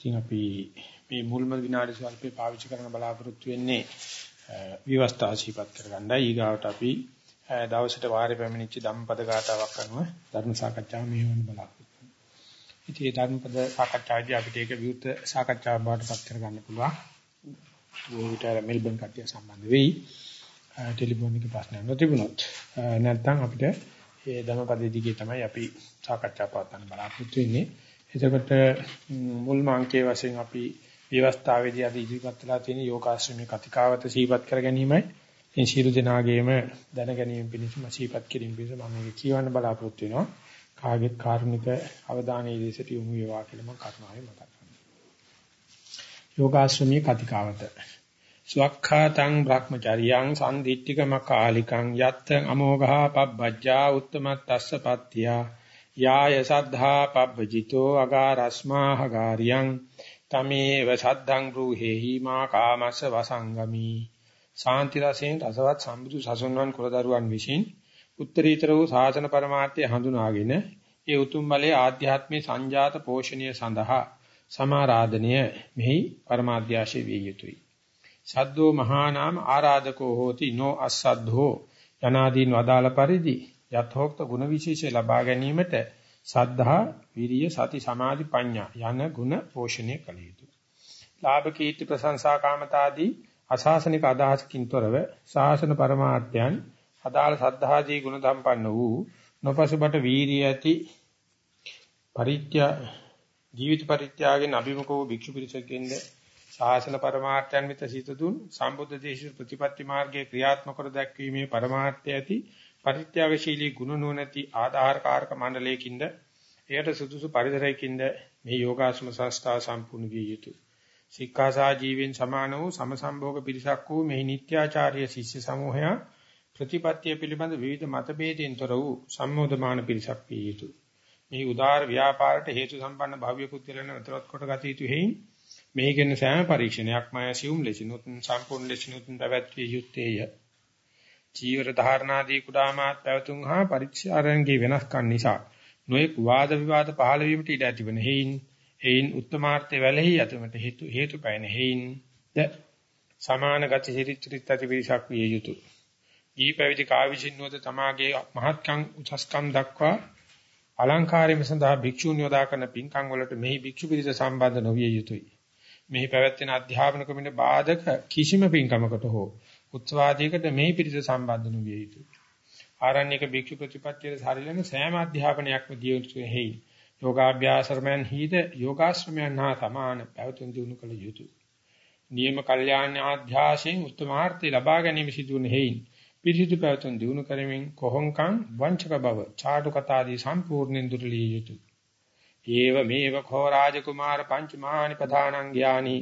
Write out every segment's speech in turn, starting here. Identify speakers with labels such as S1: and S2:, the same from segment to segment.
S1: ඉතින් අපි මේ මුල්ම විනාඩි ස්වල්පේ පාවිච්චි කරන බලාපොරොත්තු වෙන්නේ විවස්ථා ශීපත් කරගන්නයි. ඊගාවට අපි දවසට වාරේ පැමිණිච්ච ධම්පද ගාතාවක් අනුව ධර්ම සාකච්ඡාව මෙහෙවන්න බලාපොරොත්තු වෙනවා. ඉතින් මේ ධර්මපද සාකච්ඡාවේදී අපිට ඒක විවෘත සාකච්ඡාවක් බවට පත් කරගන්න පුළුවන්. ඒ විතර මෙල්බන් කට්ටිය සම්බන්ධ වෙයි. ටෙලිෆෝනික ප්‍රශ්නයක් නොතිබුණොත් නැත්නම් අපිට මේ ධම්පදයේ දිගේ තමයි අපි සාකච්ඡා පවත්වන්න බලාපොරොත්තු වෙන්නේ. එතකොට මුල්ම අංකයේ වශයෙන් අපි විවස්ථාවේදී අද ඉදිරිපත් වෙලා තියෙන යෝගාශ්‍රමයේ කතිකාවත සීපත් කර ගැනීමයි. මේ ශීරු දිනාගේම දැන ගැනීම පිණිසම සීපත් කිරීම පිණිස මම මේක කියවන්න බලාපොරොත්තු වෙනවා. කාගෙත් කාරුණික අවධානයේ දේශට යොමු වේවා කියලා මම කරුණාවෙන් මතක් කරනවා. යෝගාශ්‍රමයේ කතිකාවත ස්වක්ඛාතං බ්‍රහ්මචරියං සම්දිට්ඨිකම කාලිකං යත්ත අමෝඝා පබ්බජ්ජා උත්තමත්තස්ස පත්තියා යාය සද්ධා පබ්බජිතෝ අගාරස්මා හගාරියං තමේව සද්ධං බ්‍රූහෙහි මා කාමස්ස වසංගමි. ශාන්ති රසයෙන් රසවත් සම්බුදු සසුන්වන් කුලදරුවන් විසින් උත්තරීතර වූ ශාසන પરමාර්ථය හඳුනාගෙන ඒ උතුම් බලයේ ආධ්‍යාත්මේ සංජාත පෝෂණය සඳහා සමාරාධනය මෙහි පරමාධ්‍යාශය විය යුතුය. සද්දෝ මහා නාම ආරාධකෝ හෝති නෝ අස්සද්ධෝ යනාදීන් වදාළ පරිදි යථෝක්ත ගුණ විශේෂය ලබා ගැනීමට සද්ධා, විරිය, සති, සමාධි, ප්‍රඥා යන ගුණ පෝෂණය කළ යුතුය. ලාභ කීර්ති ප්‍රශංසා කාමතාදී අසාසනික අදහසකින් තොරව සාසන પરමාර්ථයන් අදාළ සද්ධාදී ගුණ සම්පන්න වූ නොපසුබට වීරිය ඇති පරිත්‍යා ජීවිත පරිත්‍යාගයෙන් අභිමුඛ වූ භික්ෂු පිරිසකින්ද ශාසන પરමාර්ථයන් වෙත සිත දුන් සම්බුද්ධ දේශ ප්‍රතිපත්ති මාර්ගයේ ක්‍රියාත්මක කර දැක්වීමේ પરමාර්ථය ඇති පරිත්‍යාගශීලී ගුණ නොනැති ආධාරකාරක මණ්ඩලයකින්ද එයට සුදුසු පරිසරයකින්ද මේ යෝගාශ්‍රම සංස්ථාව සම්පූර්ණ විය යුතුය. සික්ඛාසා ජීවෙන් සමාන වූ සමසම්භෝග පිරිසක් වූ මෙහි නිත්‍යාචාර්ය ශිෂ්‍ය සමූහය ප්‍රතිපත්තිය පිළිබඳ විවිධ මතභේදයෙන් තොර වූ සම්මෝධමාන පිරිසක් විය යුතුය. මේ උදාාර ව්‍යාපාරට හේතු සම්පන්න භව්‍ය පුත්‍රයන් අතරත් කොට ගත යුතු හේයින් මේ කියන සෑම පරීක්ෂණයක්ම සියුම් ලෙසිනුත් සම්පූර්ණ ලෙසිනුත් පැවැත්විය යුත්තේය. චීවර ධාරණාදී කුඩාමාත් පැවතුම් හා පරික්ෂාරණගේ වෙනස්කම් නිසා නොඑක් වාද විවාද පහළ වීමට ඉඩ ඇතිවන හේයින් හේයින් උත්තමාර්ථය වැළෙහි යතමට හේතු හේතුපයන හේයින් ද සමාන ගති සිරිත්‍රිත් ඇති විශක් විය යුතුය. දී පැවිදි කාවිසින්නෝද තමාගේ මහත්කම් උසස්කම් දක්වා අලංකාරයෙන් සඳහා භික්ෂුන් යොදා කරන පින්කම් වලට මෙහි භික්ෂු පිරිස සම්බන්ධ නොවිය යුතුය. මෙහි පැවැත්වෙන අධ්‍යාපන ක්‍රමෙට බාධක කිසිම පින්කමකට හෝ උත්සවාදයකට මේ පිරිස සම්බන්ධ නොවිය යුතුය. ආරණ්‍යක භික්ෂු ප්‍රතිපත්තියේ සාරිලන සෑම අධ්‍යාපනයක්ම දිය යුතුය හේයි. යෝගාභ්‍යාසර්මයන් හිද යෝගාශ්‍රමයන් හා සමාන පැවතුම් දිනු කළ යුතුය. නියම කල්යාණ ආධ්‍යාසයෙන් උත්තමාර්ථය ලබා ගැනීම සිදුවන හේයින් පිරිසිදු පැවතුම් දිනු කරමින් කොහොංකම් වංචක බව ചാටු කතාදී සම්පූර්ණෙන් දුරලිය යුතුය. ඒව මේව කෝ රාජකුමාර පංචමානි ප්‍රධානං ඥානි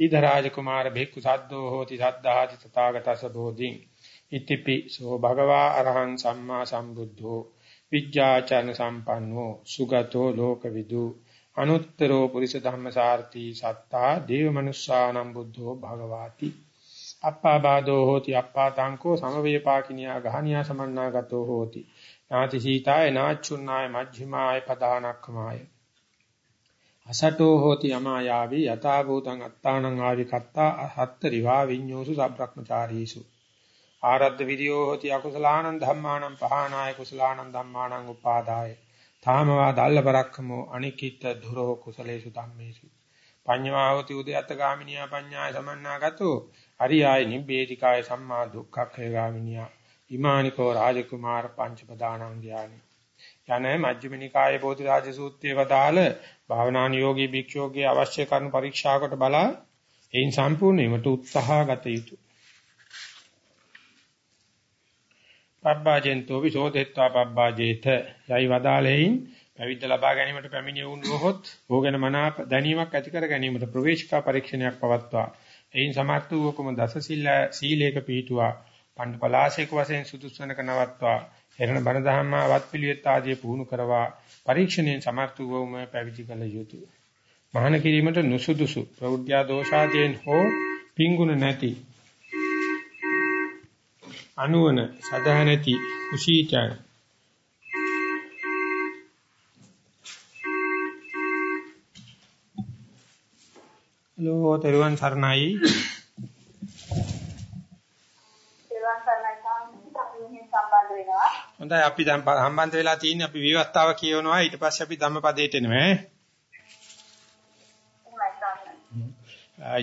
S1: ඊද රාජකුමාර භික්ඛු සද්දෝ හෝති සද්ධාති තථාගතස බෝධින් ඉතිපි සෝ භගවා අරහං සම්මා සම්බුද්ධෝ විද්‍යාචන සම්පන්නෝ සුගතෝ ලෝකවිදු අනුත්තරෝ පුරිස ධම්මසාරති සත්තා දේව මනුස්සානම් බුද්ධෝ භගවාති අප්පාබාදෝ හෝති අප්පාතංකෝ සමවේපාකිනියා ගහනියා සමන්නාගතෝ හෝති නාති සීතාය නාච්චුන්නාය මජ්ක්‍ධිමාය පදානක්ඛමාය අසටෝ හෝති යමායාවි යතා භූතං අත්තානං ආවි කත්තා හත්ත රිවා විඤ්ඤෝසු සබ්‍රක්‍මචාරීසු ආරද්ධ විදියෝ හෝති අකුසලානං ධම්මානං පහනාය කුසලානං ධම්මානං උපාදාය. තාමවා දල්ල පරක්ඛමෝ අනිකිට ධුරෝ කුසලේසු ධම්මේසු. පඤ්ඤවා හෝති උදයත් ගාමිනියා පඤ්ඤාය සමන්නාගතෝ අරියාය නිබ්බේධිකාය සම්මා දුක්ඛක්ඛය ගාමිනියා. ඉමානිකෝ රාජකුමාර පංචපදානං ඥානි. යන මජ්ක්‍ධිම නිකායේ බෝධිරාජ සූත්‍රයේ වදාළ භාවනානුයෝගී භික්ෂුවගේ අවශ්‍ය කරන පරීක්ෂා කොට බලා එයින් සම්පූර්ණ වීමට උත්සාහ ගත යුතුය. පබ්බාජෙන්තෝ විසෝදෙත්වා පබ්බාජේත යයි වදාළෙයින් පැවිද්ද ලබා ගැනීමට පැමිණි වුණොත් ඕගෙන මනාප දැනීමක් ඇති කර ගැනීමට ප්‍රවේශිකා පරීක්ෂණයක් පවත්වා. එයින් සමර්ථ වූකම දස සීලයක පිහිටුවා. පණ්ඩ පලාසයක වශයෙන් සුදුසුනක නවත්වා. එරණ බණ දහම්මා වත් පිළිවෙත් ආදී පුහුණු කරවා පරීක්ෂණයෙන් සමර්ථ වූවම පැවිදි කළ යුතුය. මහාන කිරීමට නුසුදුසු ප්‍රෞಢ්‍යා දෝෂාදීන් හෝ පිංගුණ නැති අනුවන සදා නැති කුසීචාර ලෝ තෙරුවන් සරණයි.
S2: තෙරුවන් සරණයි සාමිනේ අපි මෙහෙන් සම්බන්ධ වෙනවා.
S1: හොඳයි අපි දැන් සම්බන්ධ වෙලා තියෙන්නේ අපි විවස්ථාව කියවනවා ඊට පස්සේ අපි ධම්මපදයට එනවා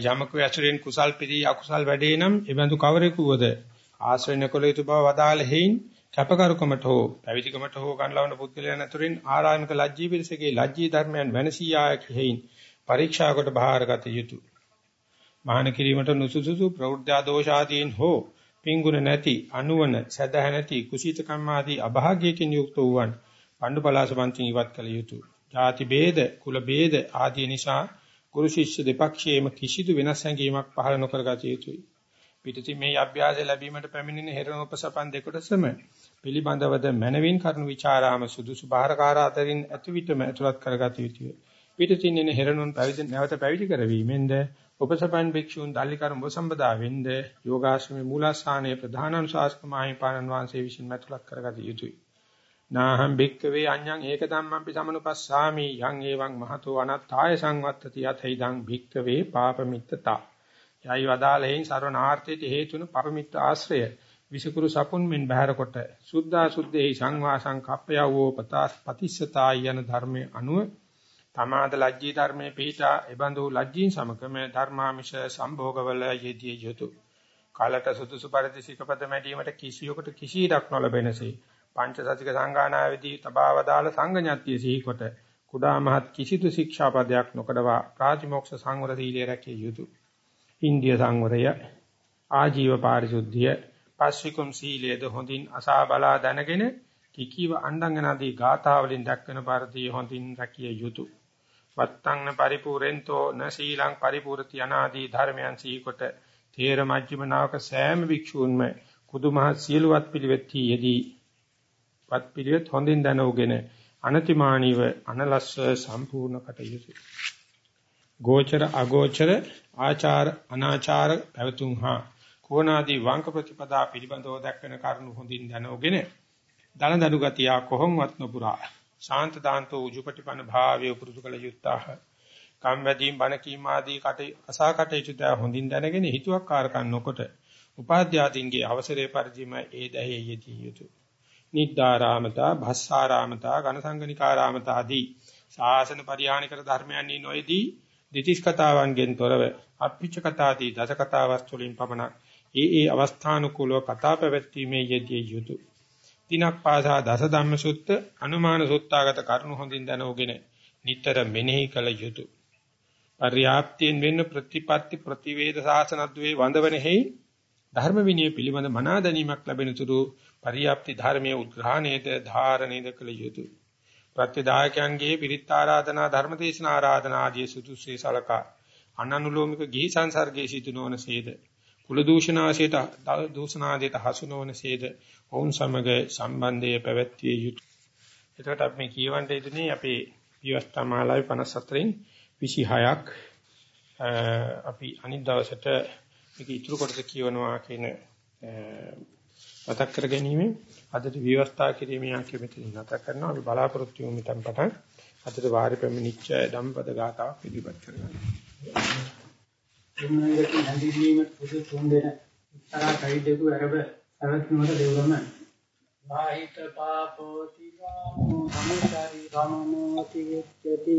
S1: යමක ඇසුරෙන් කුසල් පිරි අකුසල් වැඩේ නම් එබඳු කවරෙකු වද ආශ්‍රය නොකළ යුතු බව වදාළ හේයින් කැපකරුකමට හෝ පැවිදිකමට හෝ ගන්ලවන පුද්ගලයන් අතුරින් ආරාමික ලජ්ජී පිරිසගේ ලජ්ජී ධර්මයන් වෙනසී ආයක හේයින් පරීක්ෂා කොට බහාරගත යුතුය. මහාන කිරීමට නුසුසුසු ප්‍රවෘද්ධා දෝෂාදීන් හෝ පිංගුණ නැති අනුවන සදහ නැති කුසීත කම්මාදී අභාග්‍යකින් යුක්ත වූවන් පණ්ඩු පලාස පන්තින් ඉවත් කළ යුතුය. ಜಾති ભેද, කුල ભેද ආදී නිසා ගුරු ශිෂ්‍ය දෙපක්ෂයේම කිසිදු වෙනස් හැඟීමක් පහළ නොකර ගත යුතුය. පිටතින් මේ අභ්‍යාසය ලැබීමට පැමිණෙන හේරණෝපසපන් දෙකොටසම පිළිබඳවද මනවින් කරනු ਵਿਚාරාම සුදුසු බාහකාර අතරින් ඇතිවිටම ඇතුළත් කරගත යුතුය. පිටතින් එන හේරණුන් පැවිදි නැවත පැවිදි කරවීමෙන්ද උපසපන් භික්ෂූන් දල්ලිකරම සම්බදා වෙන්ද යෝගාශ්‍රමේ මූලස්ථානයේ ප්‍රධානංශාස්කමාහි පාරන් වහන්සේ විසින් මතලක් කරගත යුතුය. නාහම් භික්කවේ අඤ්ඤං ඒක ධම්මං පිසමනුපස්සාමි යං එවං මහතෝ අනත්තාය සංවත්තති යතයිදං භික්කවේ පාපමිත්තතා. යයි වදාළෙහින් සර්වනාර්ථයට හේතුන පරමිත්‍ර ආශ්‍රය විසකුරු සපුන් මෙන් බහැර කොට සුද්ධා සුද්ධේහි සංවාසං කප්පයවෝ පතාස් පතිස්සතා යන ධර්මයේ අනුව තමාද ලජ්ජී ධර්මයේ පිහිටා එබඳු ලජ්ජීන් සමකම ධර්මාමිෂ සම්භෝගවල යෙදී යුතු. කාලට සුදුසු පරිදි සිකපද මැදීමට කිසියකට කිසි දක් නොලැබෙනසේ පංචසතික සංගානාවේදී තබාවදාල සංගඤ්ඤත්‍ය සිහිකොට කුඩා මහත් කිසිදු ශික්ෂාපදයක් නොකඩවා ප්‍රාතිමෝක්ෂ සංවර සීලය රැකිය යුතුය. ඉන්දිය සංවරය ආජීව පාරිශුද්ධිය පස්විකුම් සීලයේද හොඳින් අසා බලා දැනගෙන කිකිව අණ්ඩංගනාදී ගාථා වලින් දක්වන පරිදි හොඳින් රැකිය යුතුය. වත්තංන පරිපූර්ෙන්තෝ න සීලං පරිපූර්ති අනාදී ධර්මයන් සීකොට තේර මජ්ක්‍ධිම නාවක සෑම භික්ෂූන්ම කුදුමහ සියලුවත් පිළිවෙත්ටි යෙදී වත් පිළිවෙත් හොඳින් දැනෝගෙන අනතිමානීව අනලස්ස සම්පූර්ණ කටයුතු. ගෝචර අගෝචර ආචාර අනාචාර පැවතුම් හා කෝණාදී වංක ප්‍රතිපදා පිළිබඳව දක්වන කරුණු හොඳින් දැනෝගෙන දන දනු ගතිය කොහොමවත් නොපුරා. ශාන්ත දාන්තෝ උජුපටිපන භාවයේ පුරුදු කළ යුත්තාහ. කම්වැදීම් බණ කීම ආදී කට අසා කටයුතු දා හොඳින් දැනගෙන හිතුවක් කාරකම් නොකොට උපාධ්‍යාදීන්ගේ අවසරයේ පරිදිම ඒ දැහි යෙදී යුතුය. නිද්දාරාමතා, භස්සාරාමතා, ඝනසංගනිකාරාමතා ආදී ශාසන පරිහානිකර ධර්මයන්හි නොයේදී දිතිස් කතාවන්ගෙන් තොරව අප්පිච්ච කතාදී දස කතා වස්තු වලින් පමණක් ඒ ඒ අවස්ථානුකූලව කතා පැවැත්වීමේ යෙදී යුතුය. දිනක් පාසා දස ධම්ම සුත්ත අනුමාන සුත්තාගත කරුණු හොඳින් දැනෝගෙන නිතර මෙනෙහි කළ යුතුය. පර්‍යාප්තියෙන් වෙන්න ප්‍රතිපatti ප්‍රතිවේද සාසනද්වේ වඳවනෙහි ධර්ම විනය පිළිබඳ මනා දැනීමක් ලැබෙන තුරු පර්‍යාප්ති ධර්මයේ උද්ඝාණයද ධාරණයද කළ යුතුය. ප්‍රතිදායකයන්ගේ පිරිත් ආරාධනා ධර්ම දේශනා ආරාධනා ආදී සුදුසේ සලකා අනනුලෝමික ගිහි සංසර්ගයේ සිට නොවන සේද කුල දූෂණාශයට දූෂණාදයට හසු නොවන සේද ඔවුන් සමග සම්බන්ධය පැවැත්විය යුතුය. එතකොට අපි මේ කියවන්ට ඉදනේ අපේ විවස්ථා මාලාවේ 54න් 26ක් අපි අනිත් දවසට මේක ඉතුරු කොටස කියවනවා කියන මතක් කර ගැනීම අදට විවස්ථා කිරීමේ ආකිය මෙතන නැත කරනවා අපි බලාපොරොත්තු වෙමු මෙතන පටන් අදට වාරි පැමිණිච්ච ධම්පද ගාතාවක් ඉදිරිපත් කරගන්නවා.
S3: තුන්වෙනි හැඳින්වීම පුදු තුන් දෙන උත්තරා කයිදෙකු අරබ සරත්නවර දෙවරම. වාහිත පාපෝති වාමෝ සමුචාරි රමනෝති විච්ඡති.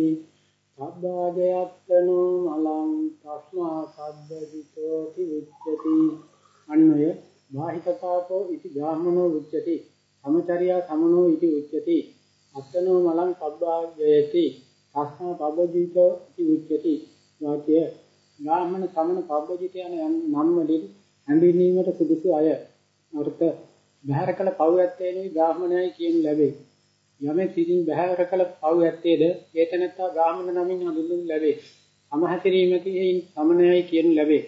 S3: සබ්බාජයත්තනෝ මලං තස්මා සබ්බදිතෝති විච්ඡති. අන්වය වාහිත පාපෝ ඉති ගාමනෝ උච්චති සමුචාරියා සමනෝ ඉති උච්චති අත්තනෝ මලං සබ්බාජයති තස්මා පබ්බදිතෝ ඉති උච්චති වාක්‍ය ගාමන සමන පබ්බජිත යන නම් වලින් හැඳින්වීමට සුදුසු අය. අර්ථ බහැර කළ පව් ඇත්තේනේ ගාමනයයි කියන ලැබේ. යමෙක් සිටින් බහැර කළ පව් ඇත්තේද ඒතනත්තා ගාමන නමින් හඳුන්වනු ලැබේ. සමහතිරීමකින් සමනයයි කියන ලැබේ.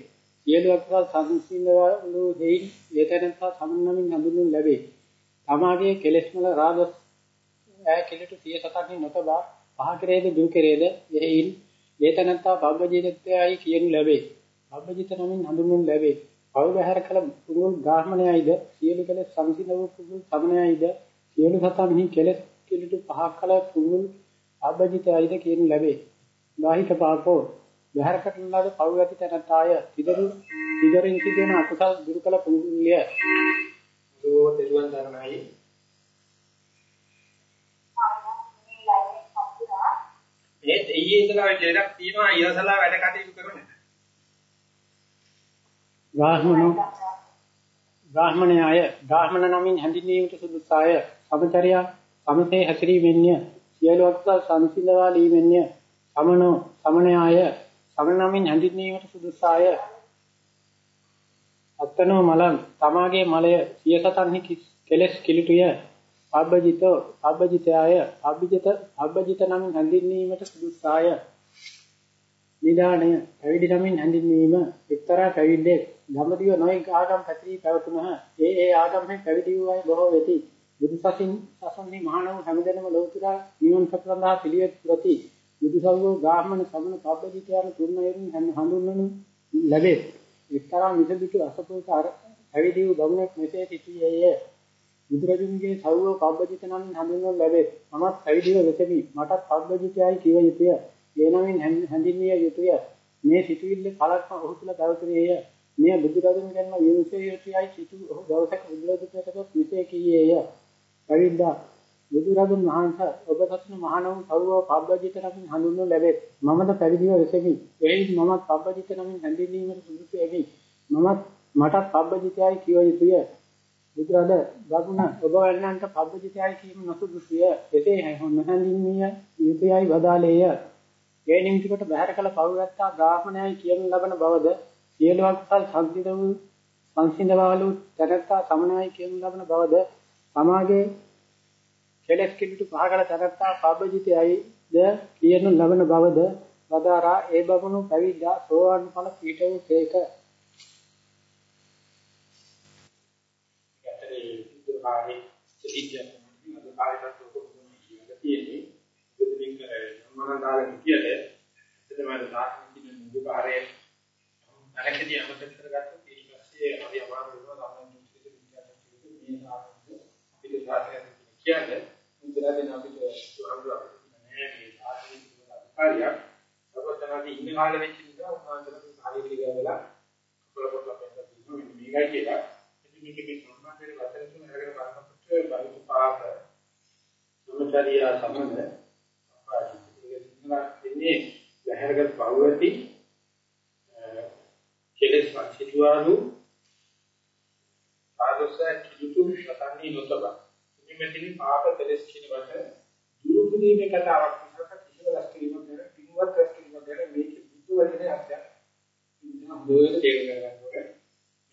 S3: සියලු අක්ෂර සංසිඳවලු හේයින් ඒතනත්තා සමන නමින් හඳුන්වනු ලැබේ. තමාගේ කෙලෙස් වල රාග ඈ කෙලෙට සිය සතකින් නොතබා පහ කෙරේද දු කෙරේද එයින් ඒතනත්තා පබ්බජිතත්වයයි කියනු ලැබේ. පබ්බජිත නමින් හඳුන්වනු ලැබේ. පව බහැර කළ පුරුල් ග්‍රාහමණයයිද සියලු කෙලෙස් සංසිඳ වූ පුරුල් සමනයයිද? සියලු සතන්හි කෙලෙස් කිලිටු පහක් කළ පුරුල් පබ්බජිතයයිද කියනු ලැබේ. ගාහික පාපෝ බහැර කරන ලද පව් ඇති තැනටාය තිදරු තිදරින් සිදුවන අකුසල් දුරු කළ පුරුල්‍ය
S1: දෝ දෙලුවන් ධර්මයි ඒ දෙයියේ ඉඳලා දෙයක් තියෙනවා ඊවසලා වැඩ කටයුතු කරන්නේ
S3: බ්‍රාහ්මණෝ බ්‍රාහ්මණයාය. බ්‍රාහ්මණ නමින් හැඳින්වීමට සුදුසාය. සමචර්යා සමතේ හැසිරීමෙන්ය. සියලු අකුසල් සංසිඳවා ලීමෙන්ය සමනෝ සමණයාය සමන නමින් හැඳින්වීමට සුදුසාය. අත්තනෝ මලං. තමාගේ මලය සිය සතන්හි කෙලස් කිලිටුය. අබ්බජිතෝ අබ්බජිතයාය. අබ්බජිත අබ්බජිත නමින් හැඳින්වීමට සුදුසාය. නිදාණය පැවිදි නමින් හැඳින්වීම එක්තරා පැවිද්දෙක් ධම්මදිව නොයෙක් ආගම් පැතිරී පැවතුනහ. ඒ ඒ ආගම්ෙහි පැවිදි වූ අය බොහෝ වෙති. බුදුසසින් සසන්හි මහණවු හැමදෙනම ලෞතුරා නිවන් සතු සඳහා පිළිවෙත් පුරති. බුදුසවෝ ගාමන සමන පබ්බජිත යන තුන්වයින් හඳුන්වනු ලැබේ. එක්තරා මිසදිතු අසපෝත පැවිදි වූ බමුණෙක් මෙසේ සිටියේය. බුදුරජුන්ගේ සව්ව පබ්බජිත නම් හඳුන්වනු ලැබේ. මමත් පැවිදිව වෙසෙමි. මටත් පබ්බජිතයයි කිව යුතුය. ඒ නමින් හැඳින්විය යුතුය. මේ සිටුවිල්ල කලක්ම ඔහු තුල දවසේය මේ බුදුරජුන් ගැන විමසය යුතුයයි සිටු ඔහු දවසක බුදුරජුන්ට මෙසේ කීයේය. පැවිද්දා බුදුරජුන් වහන්සේ ඔබ සත්න මහණවුන් සව්ව පබ්බජිත නමින් හඳුන්වනු ලැබේ. මමද පැවිදිව වෙසෙමි. එයින් මමත් පබ්බජිත නමින් හැඳින්වීමට සුදුසු එමි. මමත් මටත් පබ්බජිතයයි කිව යුතුය. බුදුරද බගුණ ඔබ වන්නන්ට පබ්බජිතයයි කීම නොසුදුසුය. එසේ නොහැඳින්විය යුතුයයි වදාලේය ඒ නිමිති කොට බහැර කළ පෞරත්තා බ්‍රාහ්මණයයි කියන ලබන බවද සියලු අකුසල් සංසිඳ වූ සංසිඳවාලු තැනත්තා සමනයයි කියන ලබන බවද සමාගයේ කෙලස් කිලිටු පහකල තැනත්තා පබ්බජිතයයි ද කියන ලබන බවද වදාරා ඒ බබුණු පැවිද්දා සෝවාන් ඵල පීඨ වූ තේක
S1: කාර්යයේ සිද්ධියක් තමයි අද කාර්යයක් කොහොමද කියලා තියෙන්නේ. දෙවිදින් කරේ සම්මානදාන විදියට එතනම සාහිත්‍ය කියන මුදුකාරයේ අරකදී අමතක කරගත්තොත් ඊට පස්සේ අපි අමාරු වෙනවා තමයි මේ සාහිත්‍ය අපිට සාහිත්‍ය කියන්නේ මුද්‍රාදෙන අපිට සුහඳුරා නෑ මේ සාහිත්‍ය කාර්යයක් සර්වතනදී ඉන්න කාලෙ වෙච්ච නිසා උන්වහන්සේලා කාර්ය කියලා කපල කොට පෙන්නලා තියෙනවා. මේකයි කියලා. ඉතින් මේකේ සම්මානයේ වචන තුන අරගෙන බලනකොට බලිපාක සමචරියා සමන ඉන්නේ ලැහැරගත් පවවති කෙලස් පසිතුවාලු ආදර්ශ කිතුතු ශතන්නේ නොතබ. ඉතින් මෙතන පාප කෙලස් කියන වට දුරු කිරීමේ කතාවක් නිසා කිසිම රැස්කිරීමක් ගැන පින්වත් රැස්කිරීමක් ගැන මේක බුදු වචනේ අර්ථය ඉතින් හොඳට තේරුම් ගන්න ඕනේ.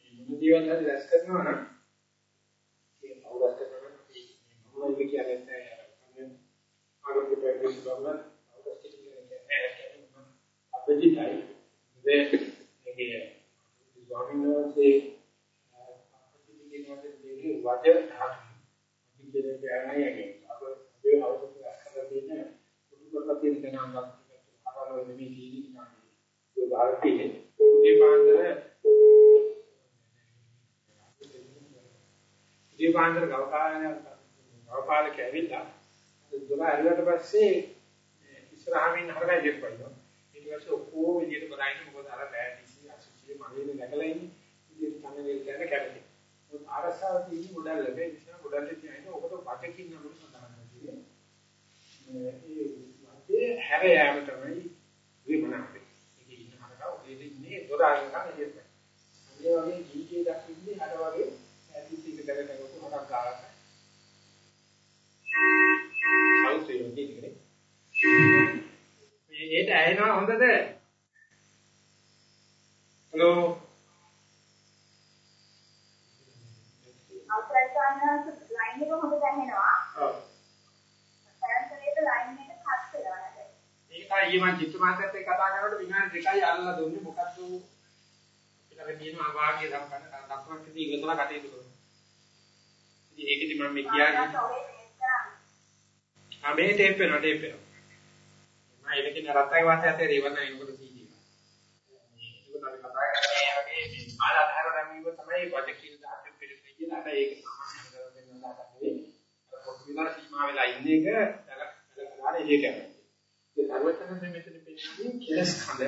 S1: මේ මොන දේවල් හරි රැස් කරනවා නම් ඒ අවරස් කරනවා නම් මේ මොනවද කියන්නේ? නැහැ ආගමික පැවිදි බවන අපිටයි මේ ස්වාමීන් වහන්සේ අපිට කියනවා දෙවි වචන ධාතු ඉතින් කියනයි අප මේ අවශ්‍ය කරලා තියෙන කුඩු කරලා තියෙන කෙනාක් අරවල නෙමෙයි කියන්නේ ඒ භාරතයේ මේ පාන්දර මේ පාන්දර ගවකාරය ගවපාලක ඇවිල්ලා දොර ඇරියට පස්සේ ඉස්සරහින් හරගා ඉඳපයිනවා ඊට පස්සේ ඔක්කොම විදියට බලයින් මොකද අර බෑටිසි අසුචි මගේ නැගලා ඉන්නේ ඉතින් තමයි කියන කැමති මොකද අරසාව තියෙන මොඩල් ලැබෙ නිසා මොඩල් එකේ තියෙන ඔකට වටකින් නම සඳහන් කරන්නේ මේ ඒ හැර යාම තමයි විමනාවේ ඒකේ ඉන්න හරගා ඔය ඉන්නේ දොර අරගෙන ඉඳපයි ඒ වගේ ජීවිතයක් දක්ින්නේ අර වගේ ඇතිත් එක දැනගෙන හරක් ගාලා සෞතේ ඉන්නේ. මේකට ඇහෙනවා හොඳද? හලෝ.
S2: අවසරයි සාන්නස් ලයින් එක හොඳට ඇහෙනවා.
S1: ඔව්.
S2: සැරසලේට ලයින් එක කට් වෙනවා නේද?
S1: ඒකයි මම චිත්ත මාත්‍යත් එක්ක කතා කරනකොට විනාඩි දෙකයි අල්ලලා දුන්නේ මොකද්ද? අපිට තියෙන අභාග්‍ය සම්පන්න දක්වන්නදී ඉවතලා කටයුතු කරනවා. ඉතින් ඒකෙදි මම මේ කියන්නේ ආ මේ ටේප් වෙනවා ටේප් වෙනවා. මම ඒකකින් රත්තරන් වාසය ඇතේ ඉවරන එනකොට සීදී. මේක අපි කතා කරන්නේ වගේ මේ මාල ආධාර රැමීම තමයි වදකින් දාන්න පිළිපෙයි කියන අර ඒක සාමාන්‍ය කරලා දෙන්න දාන්නේ. අර පොඩි විතර සීමා වෙලා ඉන්න එක දලගානේ ඒක කරන්නේ. ඒ ධර්මචර්යයෙන් මෙතන පෙන්නන්නේ කෙලස් කඳ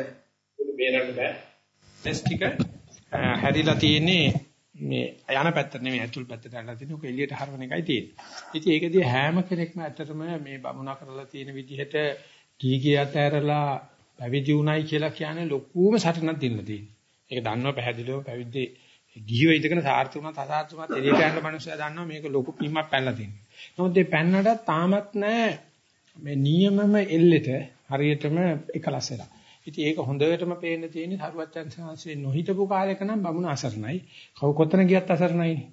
S1: බේරන්න බෑ. ටෙස් ටික හැරිලා තියෙන්නේ මේ යන පැත්තට නෙමෙයි ඇතුල් පැත්තට යනවා තියෙන්නේ. ඔක එළියට හරවන එකයි තියෙන්නේ. ඉතින් ඒකදී හැම කෙනෙක්ම ඇත්තටම මේ බමුණා කරලා තියෙන විදිහට කීකිය අතහැරලා පැවිදි වුණයි කියලා කියන්නේ ලොකුම සටනක් දෙන්න තියෙනවා. ඒක දන්නව පැහැදිලිව පැවිද්දේ ගිහිව ඉඳගෙන සාර්ථක වුණා තසාර්ථක වුණා එළියට යන මනුස්සයා දන්නවා මේක ලොකු පීමක් පැනලා තියෙනවා. නමුත් මේ පැන්නට තාමත් නැහැ මේ නියමම එල්ලෙට හරියටම එකලස් වෙලා. ඉතින් ඒක හොඳටම පේන්න තියෙන්නේ සරුවච්චන් සංහසේ නොහිටපු කාලයක නම් බමුණ අසරණයි. කව කොතන ගියත් අසරණයිනේ.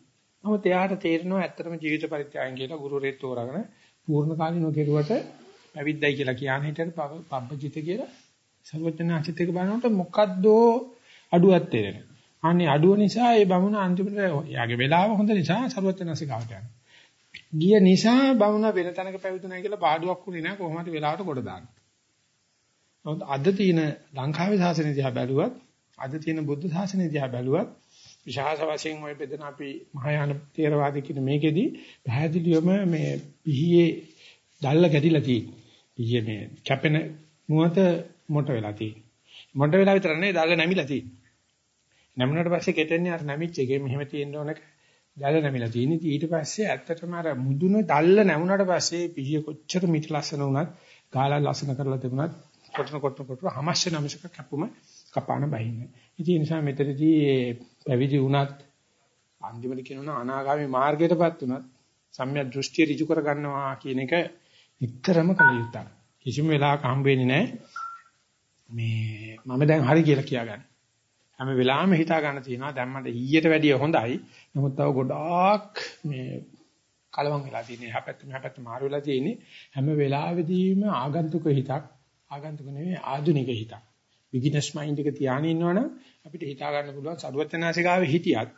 S1: නමුත් එයාට තේරෙනවා ඇත්තටම ජීවිත පරිත්‍යාගය කියලා ගුරුරෙක් තෝරාගෙන පූර්ණ කාලිනව කෙරුවට පැවිද්දයි කියලා කියන හිටියට පබ්බජිත කියලා සරුවච්චන්හන්සේත් එක බලනකොට මොකද්ද අඩුවක් තේරෙනවා. අනේ අඩුව නිසා ඒ බමුණ අන්තිමට යාගේ වෙලාව හොඳ නිසා සරුවච්චන්හන්සේ ගාවට යනවා. ගිය නිසා බමුණ වෙන තැනක පැවිදුණා කියලා පාඩුවක් උනේ නැහැ කොහොමද වෙලාවට කොට දාන්නේ. නමුත් අද තියෙන ලංකාවේ ශාසනය දිහා බැලුවත් අද තියෙන බුද්ධ ශාසනය දිහා බැලුවත් විශාස වශයෙන් ওই බෙදෙන අපි මහායාන තේරවාදී කියන මේකෙදි පැහැදිලිවම මේ පිහියේ දැල්ල ගැටිලා තියෙන්නේ. පිහියේ මේ කැපෙන මුවත මොට වෙලා තියෙන්නේ. මොට වෙලා විතර නෙවෙයි දැල්ල නැමිලා තියෙන්නේ. නැමුණට පස්සේ කෙටෙන්නේ අර නැමිච්ච එකේ මෙහෙම තියෙන්න ඕනක දැල්ල නැමිලා තියෙන්නේ. ඊට පස්සේ ඇත්තටම අර මුදුන දැල්ල නැමුණට පස්සේ පිහිය කොච්චර මිට ලස්සන වුණත් ගාලා ලස්සන කරලා තිබුණත් කොටන කොටන කොටන හමස්ස නමසක කැපුම කපාන බහින්නේ. ඉතින් ඒ නිසා මෙතනදී පැවිදි වුණත් අන්තිමට කියනවා අනාගාමී මාර්ගයටපත් වුණත් සම්‍යක් දෘෂ්ටි ඍජු කර ගන්නවා කියන එක නිතරම කළ යුතුයි. කිසිම වෙලාවක හම්බ වෙන්නේ නැහැ. මේ මම දැන් හරි කියලා කියාගන්න. හැම වෙලාවෙම හිතා ගන්න තියෙනවා දැන් මට ඊයට වැඩිය හොඳයි. නමුත් තව ගොඩාක් මේ කලවම් වෙලා තියෙන්නේ. එහා පැත්ත මෙහා පැත්ත මාරු වෙලා තියෙන්නේ. හැම වෙලාවෙදීම ආගන්තුක හිතක් ආගන්තුක නෙවෙයි ආධුනික හිතක්. බිග්ිනර්ස් මයින්ඩ් එක තියාගෙන ඉන්නවනම් අපිට හිතා ගන්න පුළුවන් සරුවචනාසිකාවේ හිටියත්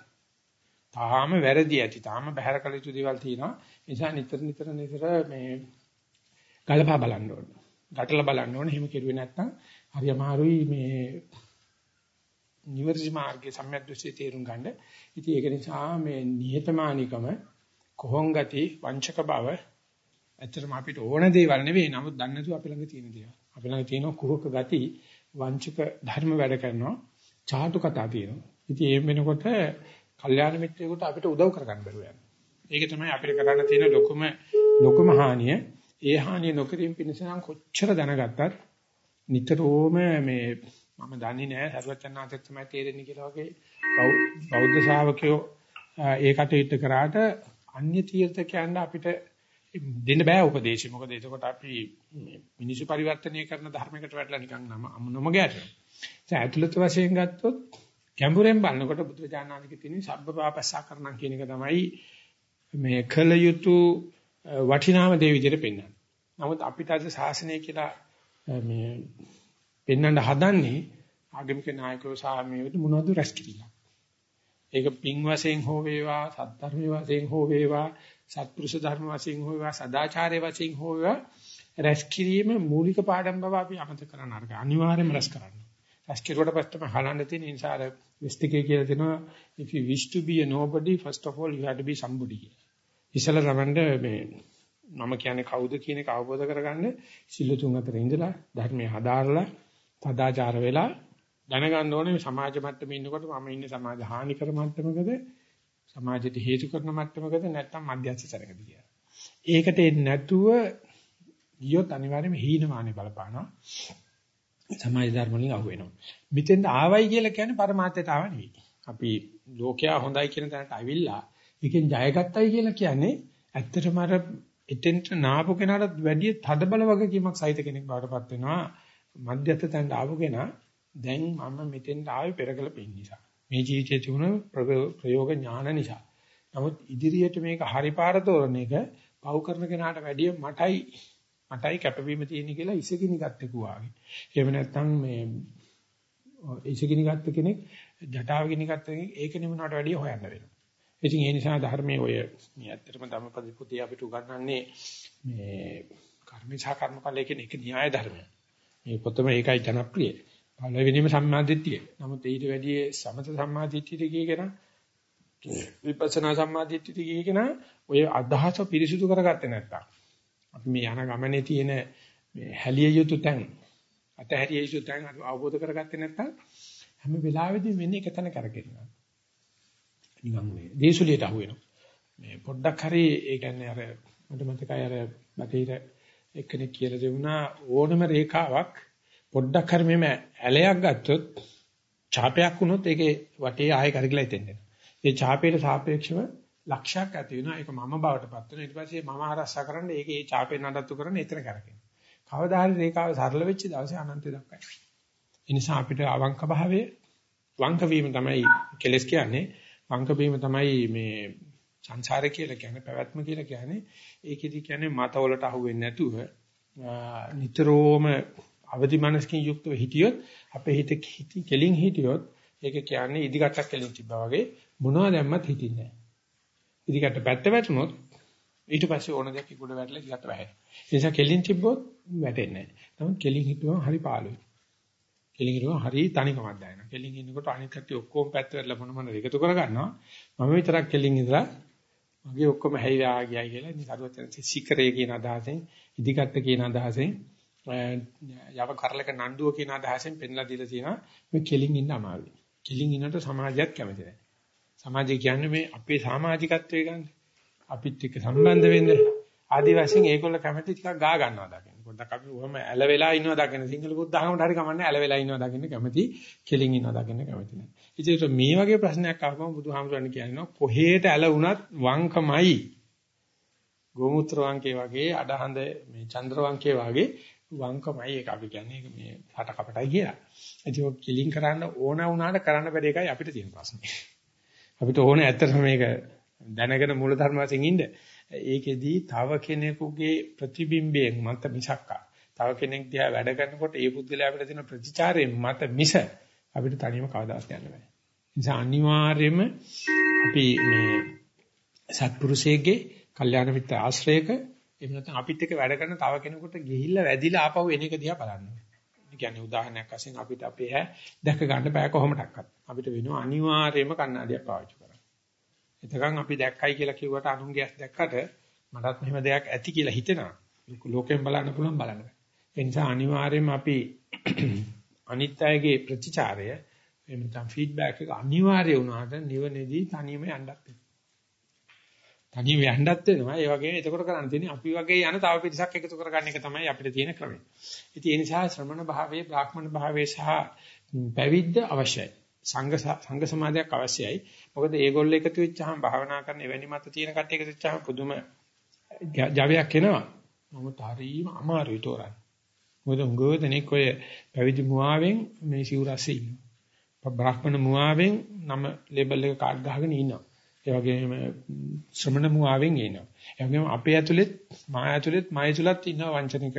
S1: තාම වැරදි ඇති. තාම බහැර කළ යුතු දේවල් තියෙනවා. ඒ නිසා නිතර නිතර නිතර මේ ගලපා බලන්න ඕනේ. ගැටලා බලන්න ඕනේ. එහෙම කෙරුවේ නැත්නම් හරි අමාරුයි මේ නිවර්ජි මාර්ගයේ සම්‍යක් දෘෂ්ටි තේරුම් ගන්න. ඉතින් ඒක නිසා මේ නිහතමානීකම කොහොං ගති වංචක බව ඇත්තටම අපිට ඕන දේවල් නෙවෙයි. නමුත් දන්නේ නැතුව අපි ළඟ තියෙන දේවල්. අපි ළඟ තියෙන කුහක ගති වංචක ධර්ම වැඩ කරනවා. චාටු කතා තියෙනවා. ඉතින් ඒ වෙනකොට කල්යාණ මිත්‍රයෙකුට අපිට උදව් කරගන්න බැරුව යනවා. ඒක තමයි අපිට කරන්න තියෙන ලොකුම ලොකුම හානිය. ඒ හානිය නොකිරීම පිණිස නම් කොච්චර දැනගත්තත් නිතරම මේ මම දන්නේ නැහැ සර්වචන්නාථෙත් තමයි තේරෙන්නේ කියලා වගේ බෞද්ධ ශ්‍රාවකයෝ ඒ කටයුත්ත කරාට අන්‍ය තීර්ථකයන්ට අපිට දෙන්න බෑ උපදේශය. මොකද එතකොට අපි මිනිසු පරිවර්තනය කරන ධර්මයකට වැටලා නිකන් නම නොමග යනවා. ඒ ඇතුළත වශයෙන් ගත්තොත් ගැඹුරෙන් බලනකොට බුදුරජාණන්ගේ තියෙන සබ්බ පාපස්සා කරනම් කියන එක තමයි මේ කල යුතු වටිනාම දේ විදිහට පෙන්වන්නේ. නමුත් අපිට අද ශාසනය කියලා මේ පෙන්වන්න හදන්නේ ආගමික නායකයෝ සහ මේ මොනවද රැස් කිරීම. ඒක පින් වශයෙන් හෝ වේවා, සත්‍ධර්ම වශයෙන් හෝ වේවා, සත්පුරුෂ ධර්ම වශයෙන් හෝ වේවා, සදාචාරය වශයෙන් හෝ වේවා රැස් කිරීම මූලික පාඩම් බව අපි අමතක කරන්න අරග අනිවාර්යයෙන්ම රැස් කරන්න. රැස් කිරුවට පස්සේ තමයි හලන්න තියෙන නිසා අර විස්තිකේ කියලා දෙනවා if you wish to be a nobody first of all you have to be somebody. ඉසල රවණ්ඩ මේ මම කියන්නේ කවුද කියන එක අවබෝධ කරගන්න සිල්ල තුන් අතර ඉඳලා ධර්මයේ හදාarලා තදාචාර වෙලා දැනගන්න ඕනේ සමාජ මට්ටමේ ඉන්නකොට මම ඉන්නේ සමාජ හානිකර මට්ටමකද සමාජයට හේතු කරන මට්ටමකද නැත්නම් මධ්‍යස්ථ තැනකද කියලා. ඒකට එන්නේ නැතුව ගියොත් අනිවාර්යයෙන්ම හීනමානේ බලපානවා. සමාජ ධර්ම වලින් අහු වෙනවා. මෙතෙන්ට ආවයි කියලා කියන්නේ පරමාර්ථයට ආව නෙවෙයි. අපි ලෝකයා හොඳයි කියන තැනට අවිල්ලා ඒකෙන් ජයගත්තයි කියලා කියන්නේ ඇත්තටම අර එතෙන්ට නාපු කෙනාට වැඩි තද බල වගකීමක් සහිත කෙනෙක් බවට පත් වෙනවා. මධ්‍යස්ථ තැනට ආපු කෙනා දැන් මම මෙතෙන්ට ආවේ පෙරකල පින් නිසා. මේ ජීවිතයේ තිබුණ ප්‍රයෝග ඥාන නිසා. නමුත් ඉදිරියට මේක හරිපාර තෝරන එක පව් කරන කෙනාට වැඩිය මටයි මටයි කැපවීම තියෙන කියලා ඉසකිනි ගත්තකු වාගේ. එහෙම නැත්නම් මේ ඉසකිනි ගත්ත කෙනෙක් ජටාවකිනි ගත්ත කෙනෙක් ඒක නිමුණාට වැඩිය හොයන්න වෙනවා. ඉතින් ඒ නිසා ධර්මයේ ඔය මේ ඇත්තටම ධම්මපදිපුතිය අපිට උගන්වන්නේ මේ කර්මචා කර්මඵලයේ කියන එක න්‍යාය ධර්මය. මේ පොතම ඒකයි ජනප්‍රිය. පළවෙනිම සම්මාදිට්ඨිය. නමුත් ඊට වැඩිය සමත සම්මාදිට්ඨියට කියගෙන විපස්සනා සම්මාදිට්ඨියට කියගෙන ඔය අදහස පිරිසිදු කරගත්තේ නැත්තම් අපි මේ යන ගමනේ තියෙන මේ හැලිය යුතු තැන් අතහැරිය යුතු තැන් අවබෝධ කරගත්තේ නැත්නම් හැම වෙලාවෙදිම වෙන්නේ එක තැන කරගෙනවා. නිකන් මේ දේශුලියට අහු වෙනවා. මේ පොඩ්ඩක් හරි ඒ කියන්නේ අර මට මතකයි අර බටහිර එක්කෙනෙක් කියලා දෙවුණා ඕනම රේඛාවක් පොඩ්ඩක් හරි මෙහෙම ඇලයක් ගත්තොත් ඡාපයක් වුණොත් ඒකේ වටේ ආයෙ කරගලා හිටෙන්නේ. ඒ ඡාපයට සාපේක්ෂව ලක්ෂයක් ඇති වෙනවා. ඒක මම බවට පත් වෙනවා. ඊට පස්සේ මම ආරස්සා කරන්න ඒකේ ඒ ඡාපේ නඩත්තු කරන්න එතන කරකිනවා. කවදා හරි රේඛාව සරල වෙච්ච දවසේ අනන්තය දක්වයි. ඒ නිසා අපිට අවංක භාවයේ වංක වීම තමයි කෙලස් කියන්නේ. වංක වීම තමයි මේ සංසාරය කියලා කියන්නේ පැවැත්ම කියලා කියන්නේ ඒකෙදි කියන්නේ මතවලට අහු වෙන්නේ නැතුව නිතරම අවදි මනසකින් යුක්තව හිටියොත් අපේ හිත කෙලින් හිටියොත් ඒක කියන්නේ ඉදිකටක් කෙලින් තිබ්බා වගේ මොනවද දැම්මත් හිටින්නේ නැහැ. ඉදිකට පැත්ත වැටුනොත් ඊට පස්සේ ඕන දෙයක් ඉක්ුඩ වැටලා ඉදිකට වැහෙනවා. ඒ නිසා කෙලින් තිබ්බොත් වැටෙන්නේ නැහැ. නමුත් කෙලින් හිටුවම හරි පාළුයි. කෙලින් හිටුවම හරි තනිකමක් දැනෙනවා. කෙලින් ඉන්නකොට අනිත් කට්ටිය ඔක්කොම පැත්ත වැටලා මොන මොන එකතු කරගන්නවා. මම විතරක් කෙලින් ඉඳලා මගේ ඔක්කොම හැයිලා ගියයි කියලා ඉතින් සරුවචන සිකරේ කියන අදහසෙන් ඉදිකට කියන අදහසෙන් යව කරලක නණ්ඩුව කියන අදහසෙන් පෙන්ලා දීලා තියෙනවා මේ කෙලින් ඉන්න අමාරුයි. කෙලින් ඉන්නට සමාජයත් කැමති නැහැ. සමාජය කියන්නේ මේ අපේ සමාජිකත්වය ගන්න. අපිත් එක්ක සම්බන්ධ වෙන්න ආදිවාසීන් ඒගොල්ල කැමති ටිකක් ගා ගන්නවා දකින්න. පොඩ්ඩක් අපි ඔහම ඇල වෙලා ඉන්නවා දකින්න. සිංහල බුද්ධ ධර්මයට හරි කමන්නේ ඇල වෙලා ඉන්නවා දකින්න කැමති. කෙලින් ඉන්නවා දකින්න කැමති නැහැ. ඉතින් මේ වගේ ප්‍රශ්නයක් ආවම බුදුහාමුදුරන් කියනවා කොහේට ඇල වුණත් වංකමයි. ගෝමුත්‍ර වංකේ වගේ අඩහඳ මේ චන්ද්‍ර වංකේ වගේ වංකමයි ඒක අපි කියන්නේ ඒක මේ හට කපටයි කියලා. ඉතින් ඔය කිලින් කරන්න ඕන වුණාට කරන්න බැරි එකයි අපිට තියෙන ප්‍රශ්නේ. අපිට ඕනේ ඇත්තටම මේක දැනගෙන මූල ධර්ම වශයෙන් ඉන්න. ඒකෙදී තව කෙනෙකුගේ ප්‍රතිබිම්බයෙන් මත මිසක්කා. තව කෙනෙක් දිහා වැඩ කරනකොට ඒ පුද්ගලයා අපිට දෙන ප්‍රතිචාරයෙන් මත මිස අපිට තනියම කවදාවත් යන්න බෑ. නිසා අනිවාර්යයෙන්ම අපි මේ සත්පුරුෂයෙක්ගේ කල්යාණ මිත්‍ර ආශ්‍රයක එහෙම නැත්නම් අපිත් එක්ක වැඩ කරන තව කෙනෙකුට ගිහිල්ලා වැදිලා ආපහු එන එක දිහා බලන්න. ඒ කියන්නේ උදාහරණයක් වශයෙන් අපිට අපේ හැ දැක ගන්න බෑ කොහොමඩක්වත්. අපිට වෙනවා අනිවාර්යයෙන්ම කන්නඩියක් පාවිච්චි කරන්න. එතකන් අපි දැක්කයි කියලා කිව්වට අනුන්ගේ ඇස් දැක්කට මටත් මෙහෙම දෙයක් ඇති කියලා හිතෙනවා. ලෝකෙන් බලන්න පුළුවන් බලන්න බෑ. ඒ නිසා අනිවාර්යයෙන්ම අපි අනිත් අයගේ ප්‍රතිචාරය එහෙම නැත්නම් ෆීඩ්බැක් එක අනිවාර්ය වුණාට නිවනේදී තනියම යන්නත් වෙනවා. තනියම යන්නත් වෙනවා. ඒ වගේම එතකොට කරන්න තියෙන්නේ අපි වගේ යන තව පිරිසක් එකතු කරගන්න එක තමයි අපිට තියෙන ක්‍රමය. ඉතින් ඒ නිසා ශ්‍රමණ භාවයේ, බ්‍රාහ්මණ භාවයේ සහ පැවිද්ද අවශ්‍යයි. සංඝ සංඝ සමාධියක් අවශ්‍යයි. මොකද ඒගොල්ලෝ එකතු වෙච්චාම භාවනා කරන එවැනි මත තියෙන කට්ටිය එකතු වෙච්චාම පුදුම ජවයක් එනවා. නමුත් හරිම අමාරුයි තෝරන්න. මොකද උංගෝ දෙනෙක් ඔය පැවිදි මුවාවෙන් මේ සිවුරස්සේ ඉන්නවා. බ්‍රාහ්මණ මුවාවෙන් නම ලේබල් එක කාඩ් ගහගෙන ඉන්නවා. ඒ වගේම ශ්‍රමණ මුවාවෙන් ඉන්නවා. ඒ වගේම අපේ ඇතුළෙත් මා ඇතුළෙත් මා ඇතුළත් ඉන්න වංචනික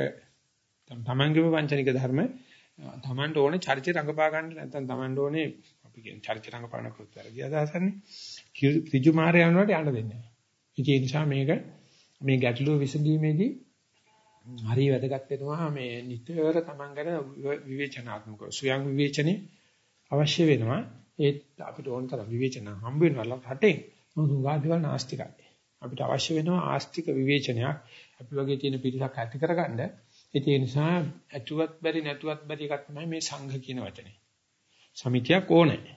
S1: තමන්ගේම වංචනික ධර්ම තමන්ට ඕනේ චරිත රංගපා ගන්න නැත්නම් තමන්ට ඕනේ අපි කියන චරිත රංගපාන කෘත් වැරදි අදහසන්නේ ඍජු මාර්ගයන් වලට යන්න දෙන්නේ නැහැ. ඒ නිසා මේක මේ ගැටලුව විසඳීමේදී හරි වැදගත් වෙනවා මේ නිතර තමන් ගැන විවේචනාත්මකව සුයං විවේචනේ අවශ්‍ය වෙනවා. ඒත් අපිට ඕන තරම් විවේචන හම්බ වෙනවා රටේ. මොකද උගාදේවල් නාස්තිකයි. අපිට අවශ්‍ය වෙනවා ආස්තික විවේචනයක්. අපි වගේ තියෙන පිරිසක් ඇති කරගන්න. ඒ නිසා ඇතුවත් බැරි නැතුවත් බැරි එකක් තමයි මේ සංඝ කියන වචනේ. සමිතියක් ඕනේ.